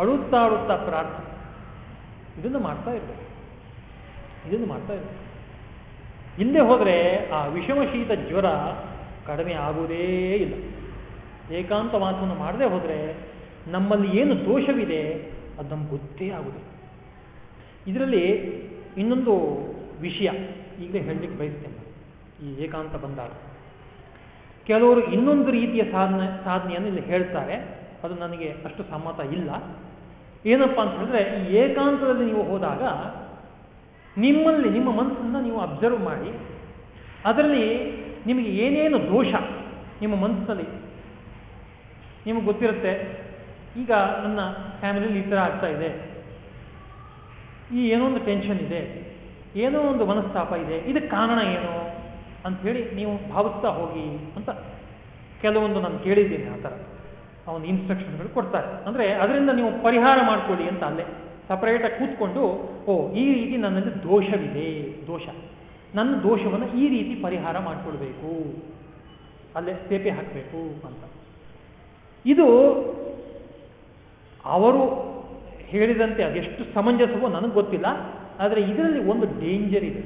ಅಳುತ್ತಾ ಅಳುತ್ತಾ ಪ್ರಾರ್ಥನೆ. ಇದನ್ನು ಮಾಡ್ತಾ ಇರ್ಬೇಕು. ಇದನ್ನು ಮಾಡ್ತಾ ಇರ್ಬೇಕು. ಹಿಂದೆ ಹೋದರೆ ಆ ವಿಷಮ ಶೀತ ಜ್ವರ ಕಡಿಮೆ ಆಗುವುದೇ ಇಲ್ಲ. ಏಕಾಂತ ಮಾತನ್ನು ಮಾಡದೆ ಹೋದರೆ ನಮ್ಮಲ್ಲಿ ಏನು ದೋಷವಿದೆ ಅದು ನಮ್ಗೆ ಗೊತ್ತೇ ಆಗುದು ಇದರಲ್ಲಿ ಇನ್ನೊಂದು ವಿಷಯ ಈಗಲೇ ಹೇಳಲಿಕ್ಕೆ ಬಯಸ್ತೇನೆ ಈ ಏಕಾಂತ ಬಂದಾಗ ಕೆಲವರು ಇನ್ನೊಂದು ರೀತಿಯ ಸಾಧನೆ, ಸಾಧನೆಯನ್ನು ಇಲ್ಲಿ ಹೇಳ್ತಾರೆ. ಅದು ನನಗೆ ಅಷ್ಟು ಸಮ್ಮತ ಇಲ್ಲ. ಏನಪ್ಪಾ ಅಂತ ಈ ಏಕಾಂತದಲ್ಲಿ ನೀವು ಹೋದಾಗ ನಿಮ್ಮಲ್ಲಿ ನಿಮ್ಮ ಮನಸ್ಸನ್ನು ನೀವು ಅಬ್ಸರ್ವ್ ಮಾಡಿ, ಅದರಲ್ಲಿ ನಿಮಗೆ ಏನೇನು ದೋಷ ನಿಮ್ಮ ಮನಸ್ಸಲ್ಲಿ ನಿಮಗೆ ಗೊತ್ತಿರುತ್ತೆ, ಈಗ ನನ್ನ ಫ್ಯಾಮಿಲಿಯಲ್ಲಿ ಈ ಥರ ಆಗ್ತಾ ಇದೆ. ಈ ಏನೋ ಒಂದು ಟೆನ್ಷನ್ ಇದೆ, ಏನೋ ಒಂದು ಮನಸ್ತಾಪ ಇದೆ, ಇದಕ್ಕೆ ಕಾರಣ ಏನು ಅಂತ ಹೇಳಿ ನೀವು ಭಾವಿಸ್ತಾ ಹೋಗಿ ಅಂತ ಕೆಲವೊಂದು ನಾನು ಕೇಳಿದ್ದೀನಿ ಆ ಥರ. ಅವನು ಇನ್ಸ್ಟ್ರಕ್ಷನ್ಗಳು ಕೊಡ್ತಾರೆ. ಅಂದರೆ ಅದರಿಂದ ನೀವು ಪರಿಹಾರ ಮಾಡ್ಕೊಳ್ಳಿ ಅಂತ ಅಲ್ಲೇ. ಸಪರೇಟಾಗಿ ಕೂತ್ಕೊಂಡು, ಓ, ಈ ರೀತಿ ನನ್ನಲ್ಲಿ ದೋಷವಿದೆ, ದೋಷ. ನನ್ನ ದೋಷವನ್ನು ಈ ರೀತಿ ಪರಿಹಾರ ಮಾಡಿಕೊಳ್ಬೇಕು. ಅಲ್ಲೇ ಸೇಪೆ ಹಾಕಬೇಕು ಅಂತ. ಇದು ಅವರು ಹೇಳಿದಂತೆ ಅದೆಷ್ಟು ಸಮಂಜಸವೋ ನನಗೆ ಗೊತ್ತಿಲ್ಲ, ಆದರೆ ಇದರಲ್ಲಿ ಒಂದು ಡೇಂಜರ್ ಇದೆ.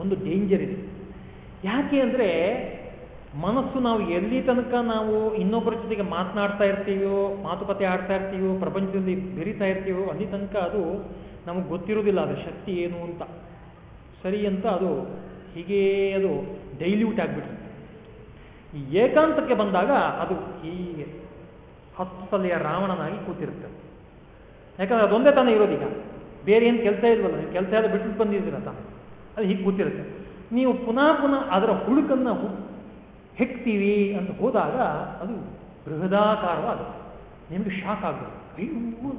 ಒಂದು ಡೇಂಜರ್ ಇದೆ. ಯಾಕೆ ಅಂದರೆ ಮನಸ್ಸು ನಾವು ಎಲ್ಲಿ ತನಕ ನಾವು ಇನ್ನೊಬ್ಬರ ಜೊತೆಗೆ ಮಾತನಾಡ್ತಾ ಇರ್ತೀವೋ, ಮಾತುಕತೆ ಆಡ್ತಾ ಇರ್ತೀವೋ, ಪ್ರಪಂಚದಲ್ಲಿ ಬೆರಿತಾ ಇರ್ತೀವೋ, ಅಲ್ಲಿ ತನಕ ಅದು ನಮಗೆ ಗೊತ್ತಿರೋದಿಲ್ಲ ಅದರ ಶಕ್ತಿ ಏನು ಅಂತ. ಸರಿ ಅಂತ ಅದು ಹೀಗೆ ಅದು ಡೈಲ್ಯೂಟ್ ಆಗಿಬಿಡುತ್ತೆ ಈ ಏಕಾಂತಕ್ಕೆ ಬಂದಾಗ ಅದು ಹೀಗೆ ಹತ್ತು ಸಲೆಯ ರಾವಣನಾಗಿ ಕೂತಿರುತ್ತೆ. ಯಾಕಂದ್ರೆ ಅದೊಂದೇ ತಾನೇ ಇರೋದೀಗ ಬೇರೆ ಏನು ಕೆಲಸ ಇಲ್ವಲ್ಲ, ನೀವು ಕೆಲಸ ಎಲ್ಲ ಬಿಟ್ಟು ಬಂದಿದ್ದೀರ ತಾನೆ. ಅದು ಹೀಗೆ ಕೂತಿರುತ್ತೆ. ನೀವು ಪುನಃ ಪುನಃ ಅದರ ಹುಡುಕನ್ನು ಹೆಕ್ತೀವಿ ಅಂತ ಹೋದಾಗ ಅದು ಬೃಹದಾಕಾರವಾದ ನಿಮಗೆ ಶಾಕ್ ಆಗುತ್ತೆ ಅಯ್ಯೋ,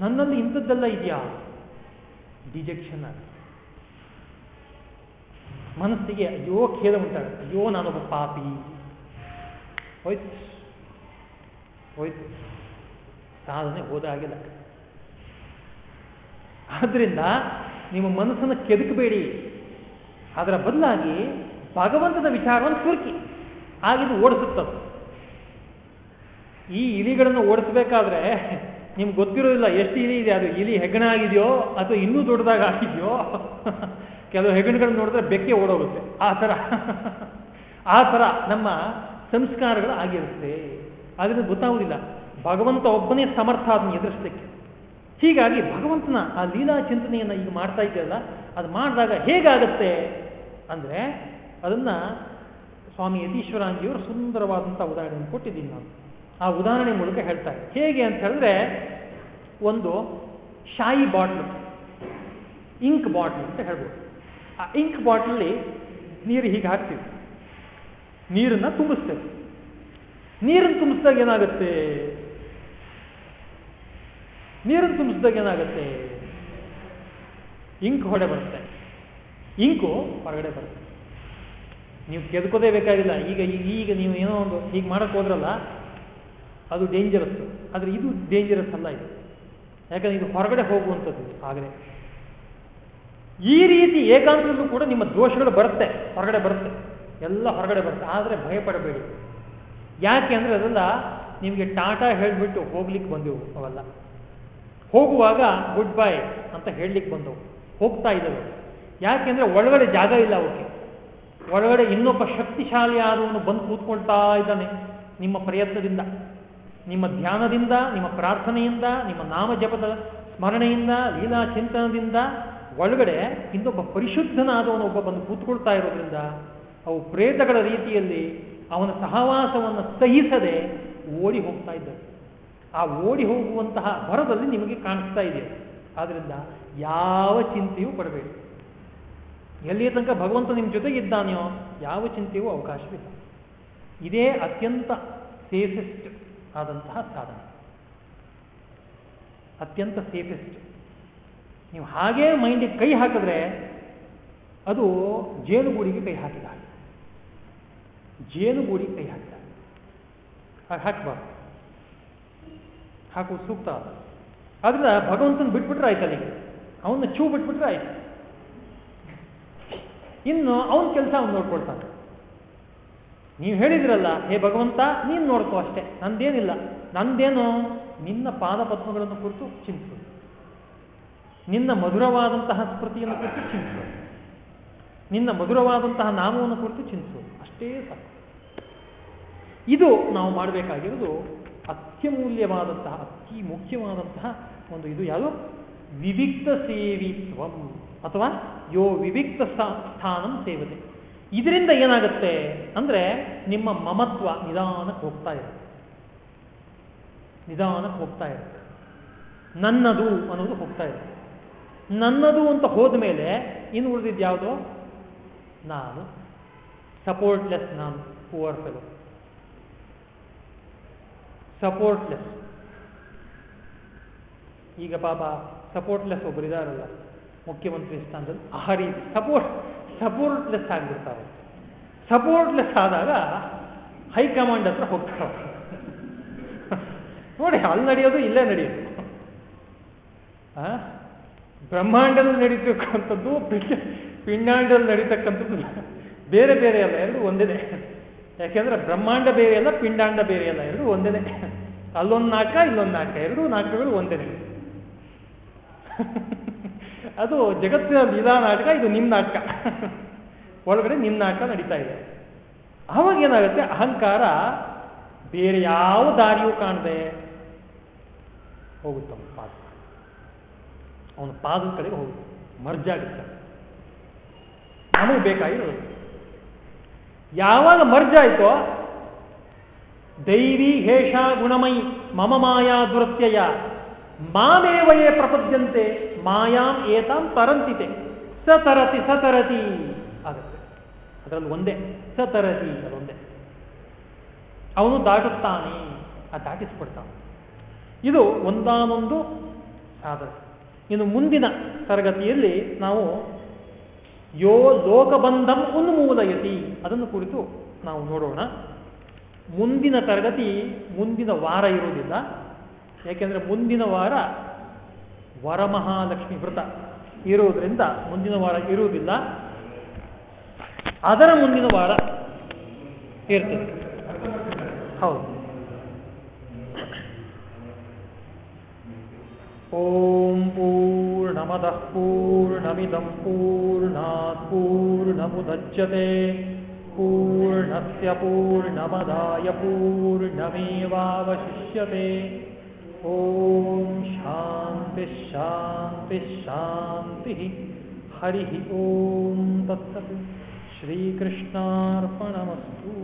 ನನ್ನಲ್ಲಿ ಇಂಥದ್ದೆಲ್ಲ ಇದೆಯಾ? ಡಿಜೆಕ್ಷನ್ ಆಗ ಮನಸ್ಸಿಗೆ ಅಯ್ಯೋ, ಖೇದ ಉಂಟಾಗುತ್ತೆ. ಅಯ್ಯೋ, ನಾನೊಬ್ಬ ಪಾಪಿ. ಹೋಯ್ತು. ಹೋಯ್ತು. ಸಾಧನೆ ಹೋದಾಗಿಲ್ಲ ಆದ್ರಿಂದ ನಿಮ್ಮ ಮನಸ್ಸನ್ನು ಕೆದಕಬೇಡಿ. ಅದರ ಬದಲಾಗಿ ಭಗವಂತನ ವಿಚಾರವನ್ನು ಸುರುಕಿ. ಆಗಿದ್ದು ಓಡಿಸುತ್ತದೆ ಈ ಇಲಿಗಳನ್ನು ಓಡಿಸ್ಬೇಕಾದ್ರೆ ನಿಮ್ಗೆ ಗೊತ್ತಿರೋದಿಲ್ಲ, ಎಷ್ಟು ಇಲಿ ಇದೆ? ಅದು ಇಲಿ ಹೆಗ್ಗಣ ಆಗಿದೆಯೋ ಅಥವಾ ಇನ್ನೂ ದೊಡ್ಡದಾಗ ಆಗಿದೆಯೋ? ಕೆಲವು ಹೆಗ್ಗಣಗಳನ್ನು ನೋಡಿದ್ರೆ ಬೆಕ್ಕೆ ಓಡೋಗುತ್ತೆ. ಆ ಥರ ಆ ಥರ ನಮ್ಮ ಸಂಸ್ಕಾರಗಳು ಆಗಿರುತ್ತೆ. ಆದ್ರಿಂದ ಗೊತ್ತಾಗುವುದಿಲ್ಲ. ಭಗವಂತ ಒಬ್ಬನೇ ಸಮರ್ಥ ಅದನ್ನು ಎದುರಿಸಲಿಕ್ಕೆ. ಹೀಗಾಗಿ ಭಗವಂತನ ಆ ಲೀಲಾ ಚಿಂತನೆಯನ್ನು ಈಗ ಮಾಡ್ತಾ ಇದೆಯಲ್ಲ ಅದು ಮಾಡಿದಾಗ ಹೇಗಾಗತ್ತೆ ಅಂದರೆ ಅದನ್ನ ಸ್ವಾಮಿ ಯತೀಶ್ವರಾಂಜಿಯವರು ಸುಂದರವಾದಂಥ ಉದಾಹರಣೆಯನ್ನು ಕೊಟ್ಟಿದ್ದೀನಿ ನಾನು. ಆ ಉದಾಹರಣೆ ಮೂಲಕ ಹೇಳ್ತಾರೆ. ಹೇಗೆ ಅಂತ ಹೇಳಿದ್ರೆ, ಒಂದು ಶಾಯಿ ಬಾಟ್ಲು, ಇಂಕ್ ಬಾಟ್ಲ್ ಅಂತ ಹೇಳ್ಬೋದು. ಆ ಇಂಕ್ ಬಾಟ್ಲಲ್ಲಿ ನೀರು ಹೀಗೆ ಹಾಕ್ತೀವಿ. ನೀರನ್ನ ತುಂಬಿಸ್ತೇವೆ. ನೀರನ್ನು ತುಂಬಿಸಿದಾಗ ಏನಾಗುತ್ತೆ? ನೀರನ್ನು ತುಂಬಿಸಿದಾಗ ಏನಾಗುತ್ತೆ? ಇಂಕ್ ಹೊಡೆ ಬರುತ್ತೆ. ಇಂಕು ಹೊರಗಡೆ ಬರುತ್ತೆ. ನೀವು ಕೆದ್ಕೋದೇ ಬೇಕಾಗಿಲ್ಲ. ಈಗ ಈಗ ನೀವು ಏನೋ ಒಂದು ಹೀಗೆ ಮಾಡಕ್ಕೆ ಹೋದ್ರಲ್ಲ, ಅದು ಡೇಂಜರಸ್ ಆದರೆ ಇದು ಡೇಂಜರಸ್ ಅಲ್ಲ ಇದು. ಯಾಕಂದ್ರೆ ಇದು ಹೊರಗಡೆ ಹೋಗುವಂಥದ್ದು ಆಗಲೇ. ಈ ರೀತಿ ಏಕಾಂತದಲ್ಲೂ ಕೂಡ ನಿಮ್ಮ ದೋಷಗಳು ಬರುತ್ತೆ. ಹೊರಗಡೆ ಬರುತ್ತೆ. ಎಲ್ಲ ಹೊರಗಡೆ ಬರುತ್ತೆ. ಆದರೆ ಭಯಪಡಬೇಡಿ. ಯಾಕೆ ಅಂದರೆ ಅದೆಲ್ಲ ನಿಮಗೆ ಟಾಟಾ ಹೇಳಿಬಿಟ್ಟು ಹೋಗ್ಲಿಕ್ಕೆ ಬಂದೆವು ಅವೆಲ್ಲ. ಹೋಗುವಾಗ ಗುಡ್ ಬೈ ಅಂತ ಹೇಳಲಿಕ್ಕೆ ಬಂದವು. ಹೋಗ್ತಾ ಇದ್ದವು. ಯಾಕೆಂದರೆ ಒಳಗಡೆ ಜಾಗ ಇಲ್ಲ ಅವಕ್ಕೆ. ಒಳಗಡೆ ಇನ್ನೊಬ್ಬ ಶಕ್ತಿಶಾಲಿ ಆದವನು ಬಂದು ಕೂತ್ಕೊಳ್ತಾ ಇದ್ದಾನೆ. ನಿಮ್ಮ ಪ್ರಯತ್ನದಿಂದ, ನಿಮ್ಮ ಧ್ಯಾನದಿಂದ, ನಿಮ್ಮ ಪ್ರಾರ್ಥನೆಯಿಂದ, ನಿಮ್ಮ ನಾಮ ಜಪದ ಸ್ಮರಣೆಯಿಂದ, ಲೀಲಾ ಚಿಂತನದಿಂದ ಒಳಗಡೆ ಇನ್ನೊಬ್ಬ ಪರಿಶುದ್ಧನಾದವನೊಬ್ಬ ಬಂದು ಕೂತ್ಕೊಳ್ತಾ ಇರೋದ್ರಿಂದ ಅವು ಪ್ರೇತಗಳ ರೀತಿಯಲ್ಲಿ ಅವನ ಸಹವಾಸವನ್ನು ಸಹಿಸದೆ ಓಡಿ ಹೋಗ್ತಾ ಇದ್ದಾರೆ ಆ ಓಡಿ ಹೋಗುವಂತಹ ಭರದಲ್ಲಿ ನಿಮಗೆ ಕಾಣಿಸ್ತಾ ಇದೆ. ಆದ್ದರಿಂದ ಯಾವ ಚಿಂತೆಯೂ ಪಡಬೇಡಿ. ಎಲ್ಲಿಯ ತನಕ ಭಗವಂತ ನಿಮ್ಮ ಜೊತೆಗೆ ಇದ್ದಾನೆಯೋ ಯಾವ ಚಿಂತೆಯೂ ಅವಕಾಶವಿಲ್ಲ. ಇದೇ ಅತ್ಯಂತ ಸೇಫೆಸ್ಟ್ ಆದಂತಹ ಸಾಧನೆ. ಅತ್ಯಂತ ಸೇಫೆಸ್ಟ್ ನೀವು ಹಾಗೇ ಮೈಂಡಿಗೆ ಕೈ ಹಾಕಿದ್ರೆ ಅದು ಜೇನುಗೂಡಿಗೆ ಕೈ ಹಾಕಿದ ಜೇನುಗೂಡಿಗೆ ಕೈ ಹಾಕಿದ ಹಾಗೆ. ಹಾಕಬಾರ್ದು. ಹಾಕುವುದು ಸೂಕ್ತ ಆದ್ರಿಂದ ಭಗವಂತನ ಬಿಟ್ಬಿಟ್ರೆ ಆಯ್ತು ಅಲ್ಲಿಗೆ ಅವನ್ನ ಚೂ ಬಿಟ್ಬಿಟ್ರೆ ಆಯ್ತು. ಇನ್ನು ಅವನ ಕೆಲಸ ಅವ್ನು ನೋಡ್ಕೊಳ್ತಾನೆ. ನೀವು ಹೇಳಿದ್ರಲ್ಲ, ಹೇ ಭಗವಂತ, ನೀನು ನೋಡ್ಕೋ ಅಷ್ಟೇ, ನಂದೇನಿಲ್ಲ. ನಂದೇನು ನಿನ್ನ ಪಾದಪದ್ಮಗಳನ್ನು ಕುರಿತು ಚಿಂತಿಸು. ನಿನ್ನ ಮಧುರವಾದಂತಹ ಸ್ಮೃತಿಯನ್ನು ಕುರಿತು ಚಿಂತಿಸು. ನಿನ್ನ ಮಧುರವಾದಂತಹ ನಾಮವನ್ನು ಕುರಿತು ಚಿಂತಿಸು. ಅಷ್ಟೇ ಸಾಕು. ಇದು ನಾವು ಮಾಡಬೇಕಾಗಿರೋದು ಅತ್ಯಮೂಲ್ಯವಾದಂತಹ, ಅತಿ ಮುಖ್ಯವಾದಂತಹ ಒಂದು ಇದು ಯಾವುದು? ವಿವಿಕ್ತ ಸೇವಿತ್ವಂ. ಅಥವಾ ಯೋ ವಿವಿಕ್ತ ಸ್ಥಾನಂ ಸೇವತೆ. ಇದರಿಂದ ಏನಾಗುತ್ತೆ ಅಂದ್ರೆ ನಿಮ್ಮ ಮಮತ್ವ ನಿಧಾನಕ್ಕೆ ಹೋಗ್ತಾ ಇರುತ್ತೆ. ನಿಧಾನಕ್ಕೆ ಹೋಗ್ತಾ ಇರುತ್ತೆ. ನನ್ನದು ಅನ್ನೋದು ಹೋಗ್ತಾ ಇರುತ್ತೆ. ನನ್ನದು ಅಂತ ಹೋದ ಮೇಲೆ ಇನ್ನು ಉಳಿದಿದ್ದು ಯಾವುದು? ನಾನು. ಸಪೋರ್ಟ್ಲೆಸ್ ನಾನು ಪುವರ್ ಫೆಲೋ ಸಪೋರ್ಟ್ಲೆಸ್ ಈಗ ಪಾಪ ಸಪೋರ್ಟ್ಲೆಸ್ ಒಬ್ಬರು ಇದಾರಲ್ಲ. ಮುಖ್ಯಮಂತ್ರಿ ಸ್ಥಾನದಲ್ಲಿ ಅಹರಿ ಸಪೋರ್ಟ್ ಸಪೋರ್ಟ್ಲೆಸ್ ಆಗಿಬಿಡ್ತಾರೆ ಸಪೋರ್ಟ್ಲೆಸ್ ಆದಾಗ ಹೈಕಮಾಂಡ್ ಹತ್ರ ಹೋಗ್ತಾರೆ. ನೋಡಿ, ಅಲ್ಲಿ ನಡೆಯೋದು, ಇಲ್ಲೇ ನಡೆಯೋದು. ಬ್ರಹ್ಮಾಂಡದಲ್ಲಿ ನಡೀತಕ್ಕಂಥದ್ದು ಪಿಂಡಾಂಡದಲ್ಲಿ ನಡೀತಕ್ಕಂಥದ್ದು ಬೇರೆ ಬೇರೆ ಅಲ್ಲ ಎರಡು ಒಂದೇ. ಯಾಕೆಂದ್ರೆ ಬ್ರಹ್ಮಾಂಡ ಬೇರೆ ಅಲ್ಲ, ಪಿಂಡಾಂಡ ಬೇರೆ ಅಲ್ಲ, ಎರಡು ಒಂದೇ. ಅಲ್ಲೊಂದು ನಾಟಕ, ಇಲ್ಲೊಂದು ನಾಟಕ, ಎರಡು ನಾಟಕಗಳು ಒಂದೇ. ಅದು ಜಗತ್ತಿನ ಲೀಲಾ ನಾಟಕ, ಇದು ನಿಮ್ಮ ನಾಟಕ. ಒಳಗಡೆ ನಿಮ್ಮ ನಾಟಕ ನಡೀತಾ ಇದೆ. ಅವಾಗ ಏನಾಗುತ್ತೆ? ಅಹಂಕಾರ ಬೇರೆ ಯಾವ ದಾರಿಯೂ ಕಾಣದೆ ಹೋಗುತ್ತೆ ಪಾದ. ಅವನ ಪಾದದ ಕಡೆಗೆ ಹೋಗುತ್ತೆ. ಮರ್ಜಾಗುತ್ತೆ ನಮಗೆ ಬೇಕಾಗಿರೋದು ಯಾವಾಗ ಮರ್ಜ್ ಆಯ್ತೋ, ದೈವಿ ಹೇಷ ಗುಣಮಯಿ ಮಮ ಮಾಯಾ ದುರತ್ಯಯ, ಮಾಮೇವಯೇ ಪ್ರಪದ್ಯಂತೆ ಮಾಯಾಂ ಏತಾಂ ತರಂತಿತೆ. ಸತರತಿ ಸತರತಿ. ಆಗುತ್ತೆ ಅದರಲ್ಲಿ ಒಂದೇ. ಸತರತಿ ಅದೊಂದೇ ಅವನು ದಾಟುತ್ತಾನೆ ಆ ದಾಟಿಸ್ಬಿಡ್ತಾನೆ ಇದು ಒಂದಾನೊಂದು ಸಾಧನೆ ಇನ್ನು ಮುಂದಿನ ತರಗತಿಯಲ್ಲಿ ನಾವು ಯೋ ಲೋಕಬಂಧಂ ಉನ್ಮೂಲಯತಿ. ಅದನ್ನು ಕುರಿತು ನಾವು ನೋಡೋಣ. ಮುಂದಿನ ತರಗತಿ ಮುಂದಿನ ವಾರ ಇರುವುದಿಲ್ಲ ಯಾಕೆಂದ್ರೆ ಮುಂದಿನ ವಾರ ವರಮಹಾಲಕ್ಷ್ಮಿ ವ್ರತ ಇರುವುದರಿಂದ ಮುಂದಿನ ವಾರ ಇರುವುದಿಲ್ಲ ಅದರ ಮುಂದಿನ ವಾರ ಇರ್ತದೆ ಹೌದು ಓಂ पूर्णमदः पूर्णमिदं पूर्णात् पूर्णमुदच्यते पूर्णस्य पूर्णमदाय पूर्णमेवावशिष्यते ಓಂ ಶಾಂತಿ ಶಾಂತಿ ಶಾಂತಿ ಹರಿ ಓಂ ತತ್ಸತ್ ಶ್ರೀಕೃಷ್ಣಾರ್ಪಣಮಸ್ತು